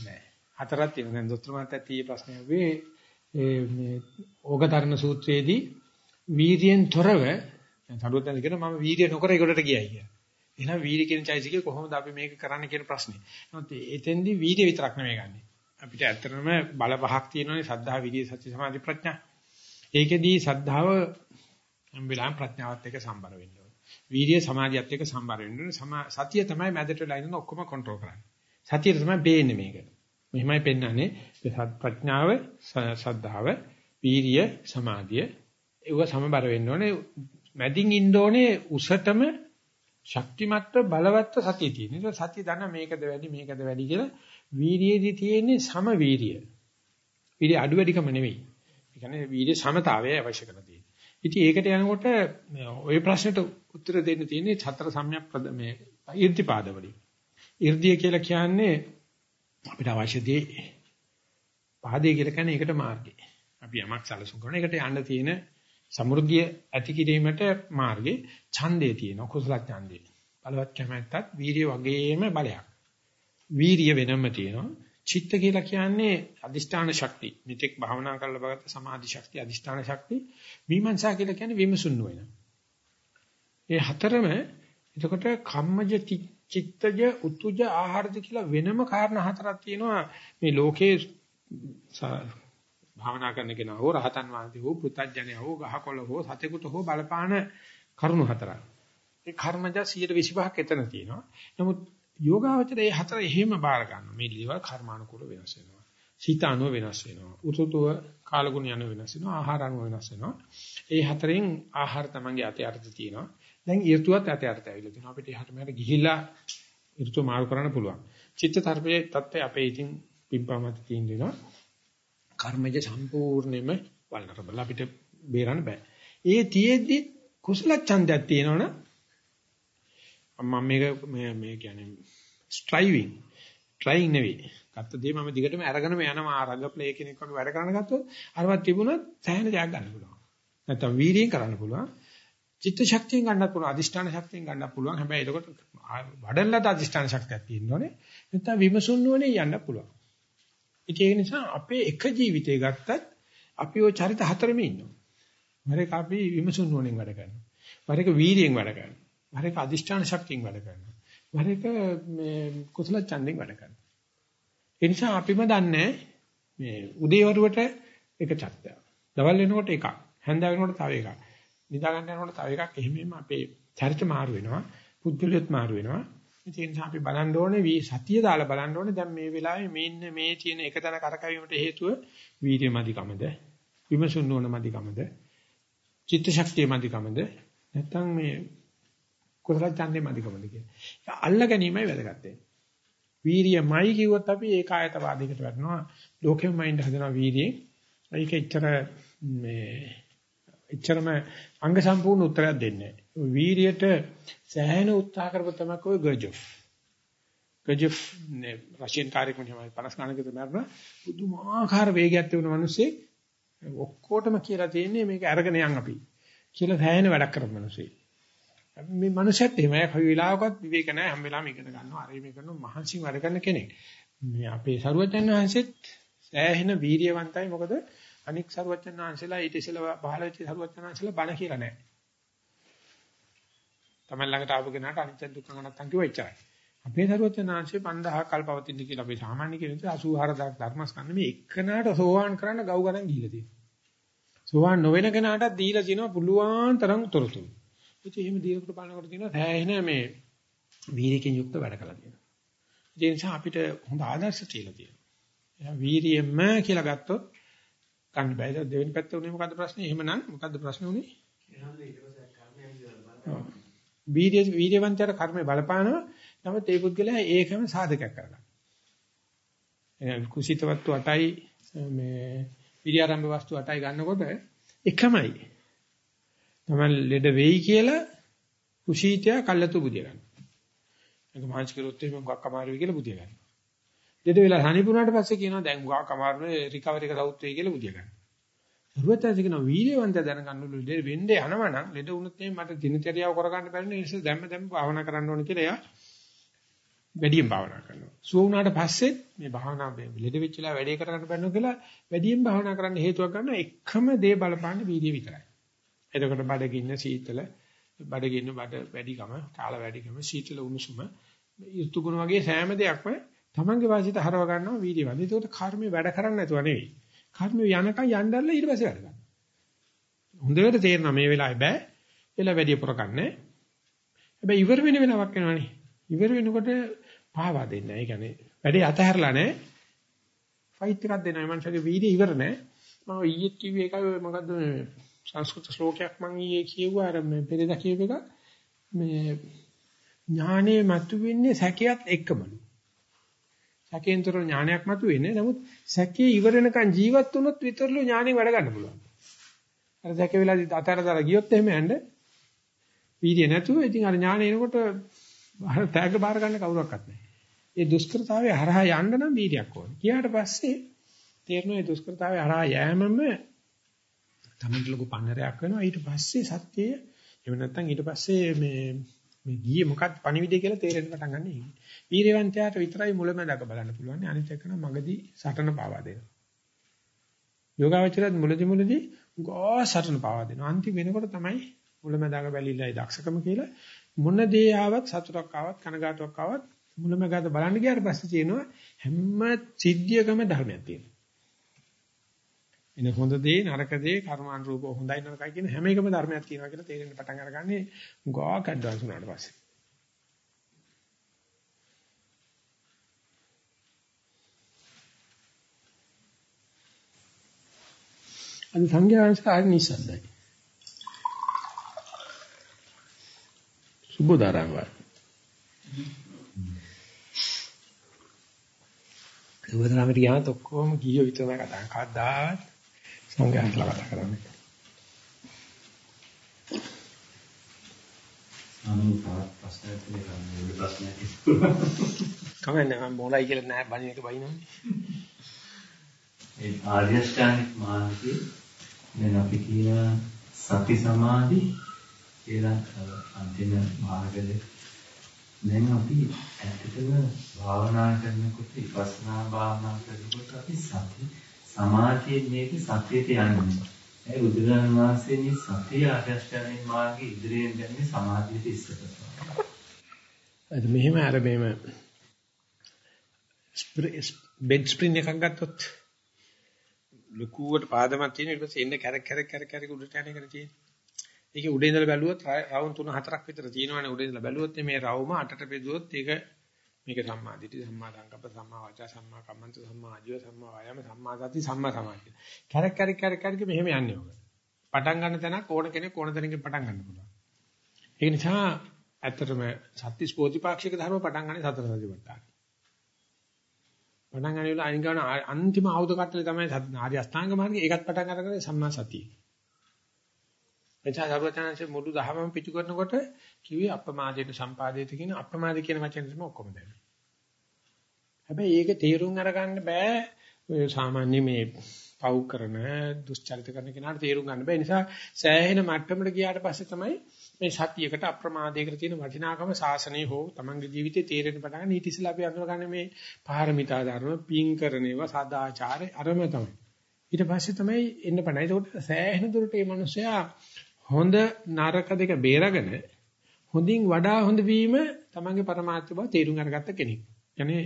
S1: නෑ. හතරක් තියෙනවා. දැන් දොස්තර මහත්තයා tie ප්‍රශ්නය වෙන්නේ මේ ඕගතරණ සූත්‍රයේදී වීර්යයෙන් තොරව දැන් සරුවෙන් කියන මම වීර්ය නොකර ඒකට ගියයි කියලා. එහෙනම් වීර්ය කියන චෛසිකය කොහොමද අපි මේක කරන්න කියන ප්‍රශ්නේ. නමුත් එතෙන්දී වීර්ය විතරක් නෙමෙයි ගන්නෙ. අපිට ඇත්තටම බල පහක් තියෙනවානේ සද්ධා විරිය සති සමාධි ප්‍රඥා. ඒකෙදී සද්ධාව හැම වෙලාවෙම ප්‍රඥාවත් එක්ක සම්බර වෙන්න ඕනේ. වීර්ය සමාධියත් එක්ක සම්බර වෙන්න ඕනේ. සතිය තමයි මැදට වෙලා ඉන්න ඔක්කොම කන්ට්‍රෝල් කරන්නේ. සතිය තමයි බේන්නේ මේක. මෙහිමයි පෙන්වන්නේ ප්‍රඥාව සද්ධාව වීර්ය සමාධිය ඒව සමබර වෙන්න ඕනේ. මැදින් ඉන්න ඕනේ උසටම ශක්තිමත්ව බලවත්ව සතිය තියෙන. ඒක සතිය දන්න මේකද වැඩි මේකද වැඩි කියලා වීර්යයේදී තියෙන්නේ සම වීර්ය. වීර්ය අඩු වැඩිකම නෙවෙයි. ඒ කියන්නේ වීර්ය සමතාවය අවශ්‍ය කරලා තියෙන්නේ. ඉතින් ඒකට යනකොට ওই ප්‍රශ්නෙට උත්තර දෙන්න තියෙන්නේ ඡත්‍ර සම්‍යක් මේ ඊර්තිපාදවලින්. ඊර්ධිය කියලා කියන්නේ අපිට අවශ්‍ය දේ පාදේ කියලා කියන්නේ ඒකට මාර්ගය. අපි යමක් සැලසුම් කරන එකට යන්න තියෙන සමෘද්ධිය ඇති කිරීමට මාර්ගේ ඡන්දේ තියෙනවා කුසල ඡන්දේ. බලවත් කැමැත්තත් වීරිය වගේම බලයක්. වීරිය වෙනම තියෙනවා. චිත්ත කියලා කියන්නේ අදිෂ්ඨාන ශක්තිය. මෙතෙක් භාවනා කරලා බලගත්ත සමාධි ශක්තිය, අදිෂ්ඨාන ශක්තිය, විමර්ශා කියලා කියන්නේ විමසුන්න වෙන. ඒ හතරම එතකොට කම්මජ චිත්තජ උතුජ ආහාරද කියලා වෙනම කාරණා හතරක් තියෙනවා මේ ලෝකේ භාවනා කරන කෙනා හෝ රහතන් වහන්සේ හෝ පුත්තජනයා හෝ ගහකොළ හෝ සතෙකුට හෝ බලපාන කරුණු හතරක්. ඒ කර්මජ 125ක් එතන තියෙනවා. නමුත් යෝගාවචරයේ හතර එහෙම බාර ගන්නවා. මේ දේවල් කර්මානුකූල වෙනස් වෙනවා. සීත අනුව වෙනස් වෙනවා. උතුතුව කාලගුණ අනුව වෙනස් වෙනවා. ආහාර අනුව වෙනස් වෙනවා. ඒ හතරෙන් ආහාර තමන්ගේ අතේ අර්ථ තියෙනවා. දැන් ඍතුවත් අතේ අර්ථය ඇවිල්ලා තියෙනවා. අපිට එහාට මෙහාට ගිහිලා ඍතු මාරු කරන්න පුළුවන්. චිත්ත තරපයේ தත්ත්වය අපේ ඉතින් පිම්පමත තියෙන දෙනවා. කර්මජ සම්පූර්ණයෙන්ම වල්නරබල අපිට බේරන්න බෑ. ඒ තියෙද්දි කුසල ඡන්දයක් තියෙනවනේ මම මේක මේ මේ කියන්නේ ස්ට්‍රයිවිං ට්‍රයිං නෙවෙයි. ගත්ත දේ මම දිගටම අරගෙනම යනවා රග ප්ලේ කෙනෙක් වගේ වැඩ කරන්න ගත්තොත් අරවත් තිබුණොත් සෑහෙන ජයක් ගන්න පුළුවන්. නැත්තම් වීර්යයෙන් කරන්න පුළුවන්. චිත්ත ශක්තියෙන් ගන්නත් පුළුවන්. අදිෂ්ඨාන ශක්තියෙන් ගන්නත් පුළුවන්. හැබැයි එතකොට වඩල්ලට අදිෂ්ඨාන ශක්තියක් තියෙන්න ඕනේ. නැත්තම් විමසුන්න ඕනේ යන්න පුළුවන්. ඒක නිසා අපේ එක ජීවිතේ ගත්තත් අපි ওই චරිත හතරෙම ඉන්නවා. වර එක අපි විමසුන්න ඕනෙන් වැඩ කරනවා. වර එක වීර්යයෙන් වැඩ කරනවා. වර එක අදිෂ්ඨාන ශක්තියෙන් වැඩ කරනවා. වර එක මේ කුසල ඡන්දයෙන් වැඩ කරනවා. ඒ නිසා අපිම දන්නේ මේ උදේවරුවට එක චක්‍රයක්. දවල් වෙනකොට එකක්. හැන්ද වෙනකොට තව එකක්. නිදා ගන්න යනකොට තව එකක්. එහෙමම අපේ චරිත මාරු වෙනවා. පුද්ගලියත් මාරු වෙනවා. ඒ නිසා අපි බලන්න ඕනේ වී සතිය දාලා බලන්න ඕනේ දැන් මේ වෙලාවේ මේ මේ තියෙන එක තැන කරකැවීමට හේතුව වීර්ය මදිකමද විමසුන්න ඕන මදිකමද චිත්ත ශක්තිය මදිකමද නැත්නම් මේ කුසල ඡන්දේ මදිකමද කියලා. අල්ල ගැනීමයි වැදගත් වෙන්නේ. වීරියමයි කිව්වොත් අපි ඒකායත වාදයකට වැටෙනවා. ලෝකෙම මයින්ඩ් හදනවා වීරියෙන්. ඒක එච්චර මේ එච්චරම අංග සම්පූර්ණ උත්තරයක් දෙන්නේ නැහැ. වීරියට සෑහෙන උත්සාහ කරපු තමයි ඔය ගර්ජොෆ්. ගර්ජොෆ් නේ රෂියන් කාර්යක්‍රම තමයි 50 ගණනකට මරන පුදුමාකාර වේගයක් තිබුණ මිනිස්සේ ඔක්කොටම කියලා තියෙන්නේ මේක අරගෙන යන් අපි. කියලා සෑහෙන වැඩක් කරපු මිනිස්සේ. මේ මනුස්සයත් එහෙමයි කවි වෙලාවකත් විවේක නැහැ. හැම වෙලාවෙම ඉගෙන ගන්නවා. අර මේ කරනවා මහන්සියෙන් වැඩ කරන කෙනෙක්. මේ අපේ සරුවචන් වහන්සේත් සෑහෙන වීරියවන්තයි. මොකද අනික් සරුවචන් වහන්සේලා ඊට ඉස්සෙල්ලා පහළ වෙච්ච සරුවචන් වහන්සේලා බණ කියලා නැහැ. තමයි ළඟට ආපු කෙනාට අනිත්‍ය දුක්ඛ අනත්තම් කිව්ව එච්චරයි අපේ සරුවචන් වහන්සේ 5000 කල් පවතින කියලා අපි සාමාන්‍ය කෙනෙක් 84000 ධර්මස්කන්ධ මේ එක්කනට සෝවාන් කරන්න ගව් ගණන් ගිහිලා තියෙනවා. සෝවාන් නොවන කෙනාටත් දීලා තියෙනවා පුළුවන් තරම් තොරතුරු ඉතින් එහෙම දීර්ඝ බලනකොට තියෙනවා සෑහෙන මේ වීර්යකින් යුක්ත වැඩ කළා තියෙනවා. ඒ නිසා අපිට හොඳ ආදර්ශ තියලා තියෙනවා. එයා වීර්යයෙන්ම කියලා ගත්තොත් ගන්න බෑ. දෙවෙනි පැත්තේ උනේ මොකද්ද ප්‍රශ්නේ? එහෙමනම් මොකද්ද ප්‍රශ්නේ උනේ? වීර්ය වීර්යවන්තයාට කර්මය බලපානවා. නමුත් ඒ පුද්ගලයා ඒකම සාධකයක් කරගන්නවා. එහෙනම් කුසිත වස්තු 8යි මේ විද්‍යාරම්භ වස්තු 8යි ගන්නකොට එකමයි. තමයි ලෙඩ වෙයි කියලා කුසීතයා කල්ලාතු බුදිය ගන්නවා. ඒක මානසික රොත් එහෙම ගොක් අමාරුයි කියලා බුදිය ගන්නවා. ලෙඩ වෙලා හනිපුණාට පස්සේ කියනවා දැන් ගොක් අමාරුනේ රිකවරි එක සවුත් වෙයි කියලා බුදිය ගන්නවා. සරුවත්යන්ස කියනවා වීර්යවන්ත දැනගන්න ඕනේ ලෙඩ වෙන්නේ යනවා නම් ලෙඩ වුණොත් එහෙනම් මට දිනචරියාව කරගන්න බැරි නිසා දැම්ම දැම්ම භාවනා කරන්න ඕනේ කියලා එයා වැඩියෙන් භාවනා කරනවා. සුව වුණාට පස්සේ මේ භාවනා ලෙඩ වෙච්චලා වැඩේ කරගන්න බැන්නවා කියලා වැඩියෙන් භාවනා කරන්න හේතුවක් ගන්න එකම දේ බලපාන්න වීර්ය විතරයි. එතකොට බඩගින්න සීතල බඩගින්න බඩ වැඩිකම කාල වැඩිකම සීතල උණුසුම ඍතු ගුණ වගේ සෑම දෙයක්ම තමන්ගේ වාසියට හරව ගන්නවා වීර්යවන්ත. ඒකට කර්මය වැඩ කරන්නේ නැතුව නෙවෙයි. කර්මය යනකම් යnderලා ඊට පස්සේ වැඩ ගන්නවා. හොඳට තේරෙනවා මේ වෙලාවේ බෑ. එලා වැඩි පුරකන්නේ. හැබැයි ඉවර වෙන වෙලාවක් එනවනේ. ඉවර වෙනකොට පාවා දෙන්නේ නැහැ. ඒ කියන්නේ වැඩේ අතහැරලා නැහැ. ෆයිට් එකක් දෙනවා. මනුස්සයගේ වීර්යය ඉවර නැහැ. මම ඊයේ කිව්වේ එකයි මොකද්ද මේ සංස්කෘත ශ්ලෝකයක් මම ඊයේ කිව්වා අර මේ පෙරේද කියව එක මේ ඥානේ මතුවෙන්නේ සැකයක් එක්කමලු. සැකේන්තර ඥානයක් මතුවෙන්නේ. නමුත් සැකේ ඉවර වෙනකන් ජීවත් වුණොත් විතරලු ඥානේ වැඩ ගන්න පුළුවන්. අර සැක වෙලාදී අතරතර ගියොත් එහෙම යන්නේ වීර්ය නැතුව ඉතින් අර ඥානේ එනකොට තෑග්ග බාර ගන්න කවුරක්වත් නැහැ. ඒ දුෂ්කරතාවය හරහා යන්න නම් වීර්යයක් ඕනේ. ගියාට පස්සේ තේරෙනවා මේ දුෂ්කරතාවය හරහා යෑමම තමයි ලොකු පන්නරයක් වෙනවා. ඊට පස්සේ සත්‍යය එහෙම නැත්නම් ඊට පස්සේ මේ මේ ගියේ මොකක්ද පණිවිඩය කියලා තේරෙන්න පටන් ගන්න. වීරයන්තයාට විතරයි මුලමඳක බලන්න පුළුවන්. අනිත් එකන මගදී සටන පාවා දෙනවා. යෝගාවචරයත් මුලදි මුලදි ගෝ සටන පාවා දෙනවා. අන්තිම වෙනකොට තමයි මුලමඳක බැලිල්ලයි දක්ෂකම කියලා මොන දේ ආවත් සතුටක් ආවත් කනගාටුවක් ආවත් මුලමඳක බලන්න ගියාට පස්සේ තියෙනවා හැම සිද්ධියකම ධර්මයක් තියෙනවා. එන හොඳ දේ නරක දේ කර්මානුරූප හොඳයි නරකයි කියන හැම එකම ධර්මයක් තියෙනවා කියලා තේරෙන්න පටන් අරගන්නේ ගෝක් ඇඩ්වාන්ස් වුණාට පස්සේ. අද සංඥාංශකාරී නිසද්දයි. සුබෝදාරංගවා. සුබෝදාරංගට ගියාම ඔක්කොම ගියෝ විතරම කතා කරා. කද්දාත් සංඝයාට කතා කරන්නේ.
S5: අනු තාත් ප්‍රශ්නයක් තියෙනවා මේ ප්‍රශ්නයක්.
S1: කමන්නේ මම මොලයි කියලා නෑ බණින එක බයිනෝනේ.
S5: ඒ ආර්ය ශ්‍රාණික මාර්ගයේ දැන් අපි කියන සති සමාධි කියලා අන්තිම මාර්ගයේ දැන් අපි ඇත්තටම භාවනා කරනකොට විපස්සනා භාවනා කරනකොට අපි සති සමාධියේ මේක සතියට යන්නේ. ඒ බුදුරජාණන් වහන්සේ මේ සතිය අධ්‍යක්ෂණය මාර්ගයේ ඉදිරියෙන් යන්නේ සමාධියට ඉස්සරට.
S1: අද මෙහෙම අර මෙහෙම බෙඩ් ස්ප්‍රින් එකක් ගත්තොත් ලකුවට පාදමක් තියෙන ඊට පස්සේ එන්න කැරක් කැරක් කැරක් කැරක් උඩට යන එකනේ තියෙන්නේ. ඒකේ උඩ ඉඳලා බැලුවොත් රවුම් 3 4ක් විතර තියෙනවනේ උඩ ඉඳලා බැලුවොත් මේ රවුම අටට බෙදුවොත් ඒක මේක සම්මා දිට්ඨි සම්මා සංකප්ප සම්මා වාචා සම්මා කම්මන්ත සම්මා ආජීව සම්මා වායාම සම්මා සති සම්මා සමාධි. කැරක් කැරක් කැරක් කැරක් මෙහෙම යන්නේ ඔක. පටන් ගන්න තැනක් ඕන කෙනෙක් ඕන තැනකින් පටන් ගන්න පුළුවන්. ඒ නිසා ඇත්තටම සත්‍තිස් පෝතිපාක්ෂික ධර්ම පටන් ගන්නේ සතර සතිපට්ඨාන. පටන් ගන්න වෙලාව අනිත් ගන්න අන්තිම ආයුධ කට්ටලේ තමයි ආර්ය අෂ්ටාංග මාර්ගය ඒකත් පටන් අරගෙන සම්මා සතිය. එචා සර්වචනංශේ මුළු දහමම පිටු කරනකොට කිව්වේ අප්‍රමාදයට සම්පාදයට කියන අප්‍රමාද කියන වචන තමයි ඔක්කොම දැනෙන්නේ. හැබැයි ඒක තේරුම් අරගන්න බෑ ඔය සාමාන්‍ය මේ පව් කරන දුස්චරිත කරන කෙනාට තේරුම් ගන්න බෑ. නිසා සෑහෙන මට්ටමකට ගියාට පස්සේ තමයි මේ සතියකට අප්‍රමාදයකට තියෙන වටිනාකම සාසනය හෝ තමන්ගේ ජීවිතේ තේරෙන්න පටන් ගන්න. ඊට ඉස්සෙල්ලා අපි අඳුරගන්නේ මේ පාරමිතා ධර්ම, පින් කරන ඒවා, සදාචාරය අරම තමයි. ඊට පස්සේ තමයි එන්න පණ. ඒකට සෑහෙන දුරට මේ මිනිස්සයා හොඳ නරක දෙක බේරගෙන හොඳින් වඩා හොඳ වීම තමන්ගේ પરමාර්ථ බව තේරුම් අරගත්ත කෙනෙක්. يعني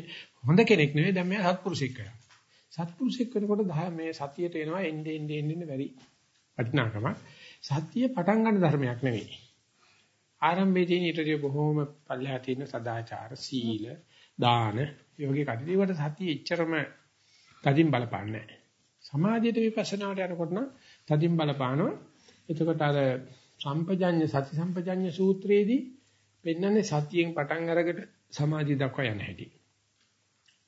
S1: හොඳ කෙනෙක් නෙවෙයි දැන් මෙයා සත්පුරුෂෙක් වෙනවා. සත්පුරුෂෙක් වෙනකොට මේ සතියට එනවා එන්නේ එන්නේ එන්නේ බැරි වටිනාකම. සතිය පටන් ගන්න ධර්මයක් නෙවෙයි. ආරම්භයේදී ඊටදී බොහෝම පල්ලා තියෙන සදාචාර, සීල, දාන, යෝගී කටයුතු වලට සතිය එච්චරම තදින් බලපාන්නේ නැහැ. සමාධියට විපස්සනාවට යනකොට නම් තදින් බලපානවා. එතකොට අර සම්පජඤ්ඤ සති සම්පජඤ්ඤ සූත්‍රයේදී පෙන්වන්නේ සතියෙන් පටන් අරගෙන සමාධිය දක්වා යන හැටි.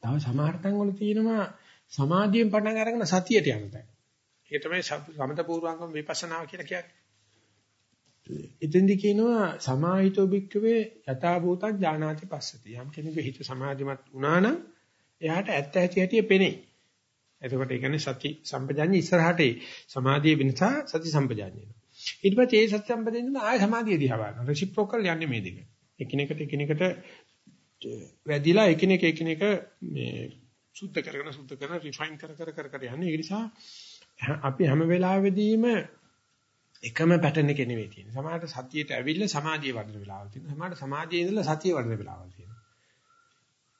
S1: තව සමහර තැන් වල තියෙනවා සමාධියෙන් පටන් අරගෙන සතියට යන තැන්. ඒක තමයි සමත පූර්වාංගම විපස්සනා කියලා කියන්නේ. එතෙන්දි කියනවා සමාහිතෝ භික්කවේ යථා භූතං ඥානාති පස්සති. යම් කෙනෙකුගේ හිත සමාධිමත් වුණා නම් එයාට ඇත්ත ඇති හැටි පෙනේ. එතකොට ඒ කියන්නේ සති සම්පජාඤ්ඤ ඉස්සරහට සමාධිය වෙනස සති සම්පජාඤ්ඤය. ඊට පස්සේ ඒ සති සම්පජාඤ්ඤය ආය සමාධිය දිහා බලනවා. රෙසිප්‍රොකල් යන්නේ මේ දෙක. එකිනෙකට එකිනෙකට වැඩිලා එකිනෙක එකිනෙක මේ සුද්ධ කරගෙන සුද්ධ කරන රිෆයින් කර කර කර කර යන්නේ. ඒ නිසා අපි හැම වෙලාවෙදීම එකම පැටර්න් එකේ නෙවෙයි තියෙන්නේ. සමහරට සතියට ඇවිල්ලා සමාධිය වඩන වෙලාවල් තියෙනවා. සමහරට සමාධියේ ඉඳලා සතිය වඩන වෙලාවල් තියෙනවා.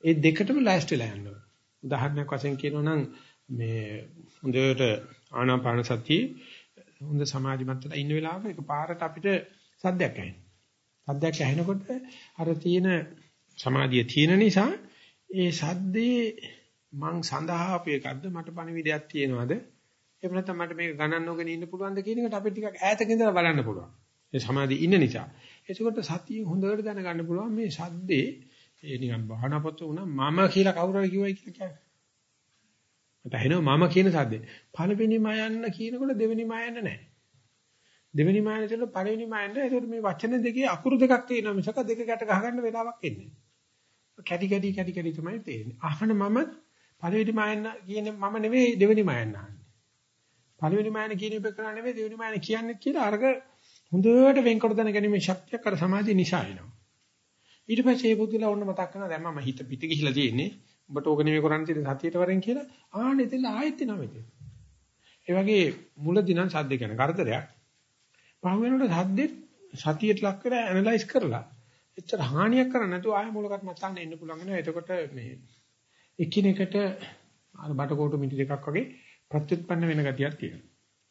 S1: ඒ දෙකටම ලෑස්තිලා යන්න ඕනේ. උදාහරණයක් වශයෙන් කියනවා නම් මේ හොඳට ආනාපාන සතිය හොඳ සමාධිමත් වෙලා ඉන්න වෙලාවක එකපාරට අපිට සද්දයක් ඇහෙනවා. සද්දයක් ඇහෙනකොට අර තියෙන සමාධිය තියෙන නිසා ඒ සද්දේ මං සඳහා අපේ එකක්ද මට පණිවිඩයක් තියෙනවද එහෙම නැත්නම් මට මේක ගණන් නොගෙන ඉන්න පුළුවන්ද කියන එකට අපිට ටිකක් ඈතක ඉඳලා බලන්න පුළුවන්. ඒ සමාධිය ඉන්න නිසා. එතකොට සතියෙන් හොඳට දැනගන්න පුළුවන් මේ සද්දේ ඒ නිකන් බහනපොත උනා මම කියලා කවුරු හරි කිව්වයි කියලා කියන්නේ. මට ඇහෙනවා මම කියන සද්දේ. පළවෙනි මයන්න කියනකොට දෙවෙනි මයන්න නැහැ. දෙවෙනි මයන්න කියන පළවෙනි මයන්න ඒකට මේ වචන දෙකේ අකුරු දෙකක් තියෙනවා මිසක දෙක ගැට ගහගන්න වෙලාවක් එන්නේ නැහැ. කැටි කැටි කැටි කැටි තමයි තේරෙන්නේ. අහන මම පළවෙනි මයන්න කියන්නේ මම නෙවෙයි දෙවෙනි මයන්න අහන්නේ. පළවෙනි මායන කියන එක කරා නෙවෙයි දෙවෙනි මායන කියන්නේ කියලා අරග හොඳට වෙන්කොට දැන ගැනීම ශක්තියක් අර සමාධිය නිසා එනවා. ඊට පස්සේ මේ බුද්ධිලා ඔන්න මතක් කරනවා දැන් මම හිත පිට ගිහිලා තියෙන්නේ. ඔබට ඕක නෙවෙයි කරන්න තියෙන සතියට වරෙන් කියලා. ආන්න එතන ආයෙත් එනවා මෙතන. ඒ වගේ මුලදී නම් සද්ද කියන කරදරයක්. පහ වෙනකොට සද්දෙත් සතියට ලක් කරලා ඇනලයිස් කරලා එච්චර හානියක් කරන්නේ නැතුව ආයෙ මූලකට මතන්න එන්න පුළුවන් වෙනවා. එතකොට මේ එකිනෙකට අර බටකොටු මිටි දෙකක් වගේ ප්‍රත්‍යুৎපන්න වෙන ගතියක් තියෙනවා.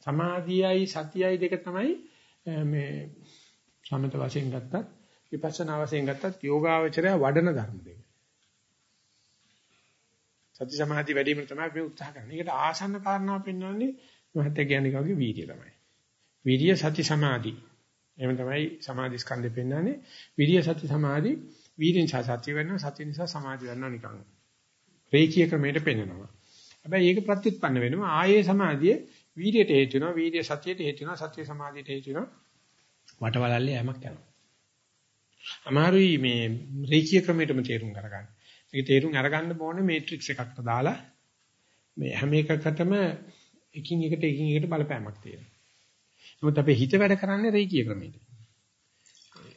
S1: සමාධියයි සතියයි දෙක තමයි මේ සමත වශයෙන් ගත්තත් විපස්සනා වශයෙන් ගත්තත් යෝගාවචරය වඩන ධර්ම දෙක. සති සමාධි වැඩි වීම තමයි අපි උත්සාහ කරන්නේ. ඒකට ආසන්න කාරණා පෙන්වන්නේ මහත්ය කියන්නේ කවගේ වීර්යය තමයි. වීර්ය සති සමාධි. එහෙම තමයි සමාධි ස්කන්ධේ පෙන්වන්නේ. වීර්ය සති සමාධි වීර්යෙන් සත්‍ය වෙනවා සත්‍ය නිසා සමාධි වෙනවා නිකන්. රේඛීය ක්‍රමයට පෙන්වනවා. හැබැයි ඒක ප්‍රත්‍යুৎපන්න වෙනවා. ආයේ සමාධිය වීර්යයට හේතු වෙනවා. වීර්ය සතියට හේතු වෙනවා. සතිය සමාධියට හේතු වෙනවා. වටවලල්ලේ යමක් යනවා. අමාරුයි මේ රේඛීය ක්‍රමයටම තේරුම් කරගන්න. මේක තේරුම් අරගන්න ඕනේ මේට්‍රික්ස් එකකට දාලා මේ හැම එකකටම එකින් එකට එකින් එකට බලපෑමක් තියෙනවා. නමුත් අපේ හිත වැඩ කරන්නේ රේඛීය ක්‍රමයට.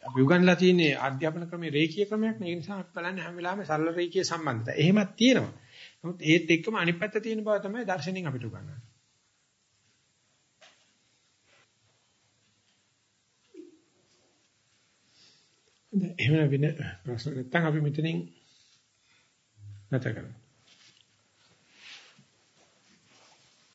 S1: අපි උගන්ලා තියෙන්නේ අධ්‍යාපන ක්‍රමයේ රේඛීය ක්‍රමයක් නේ. ඒ නිසා අපි බලන්නේ හැම වෙලාවෙම සරල රේඛීය සම්බන්ධතා. එහෙමත් තියෙනවා. නමුත් ඒත් එක්කම අනිත් පැත්ත තියෙන බව තමයි දර්ශනෙන් අපිට උගන්වන්නේ. එහෙම වෙන ප්‍රශ්න නැත්නම් අපි මෙතනින් නැත කරමු.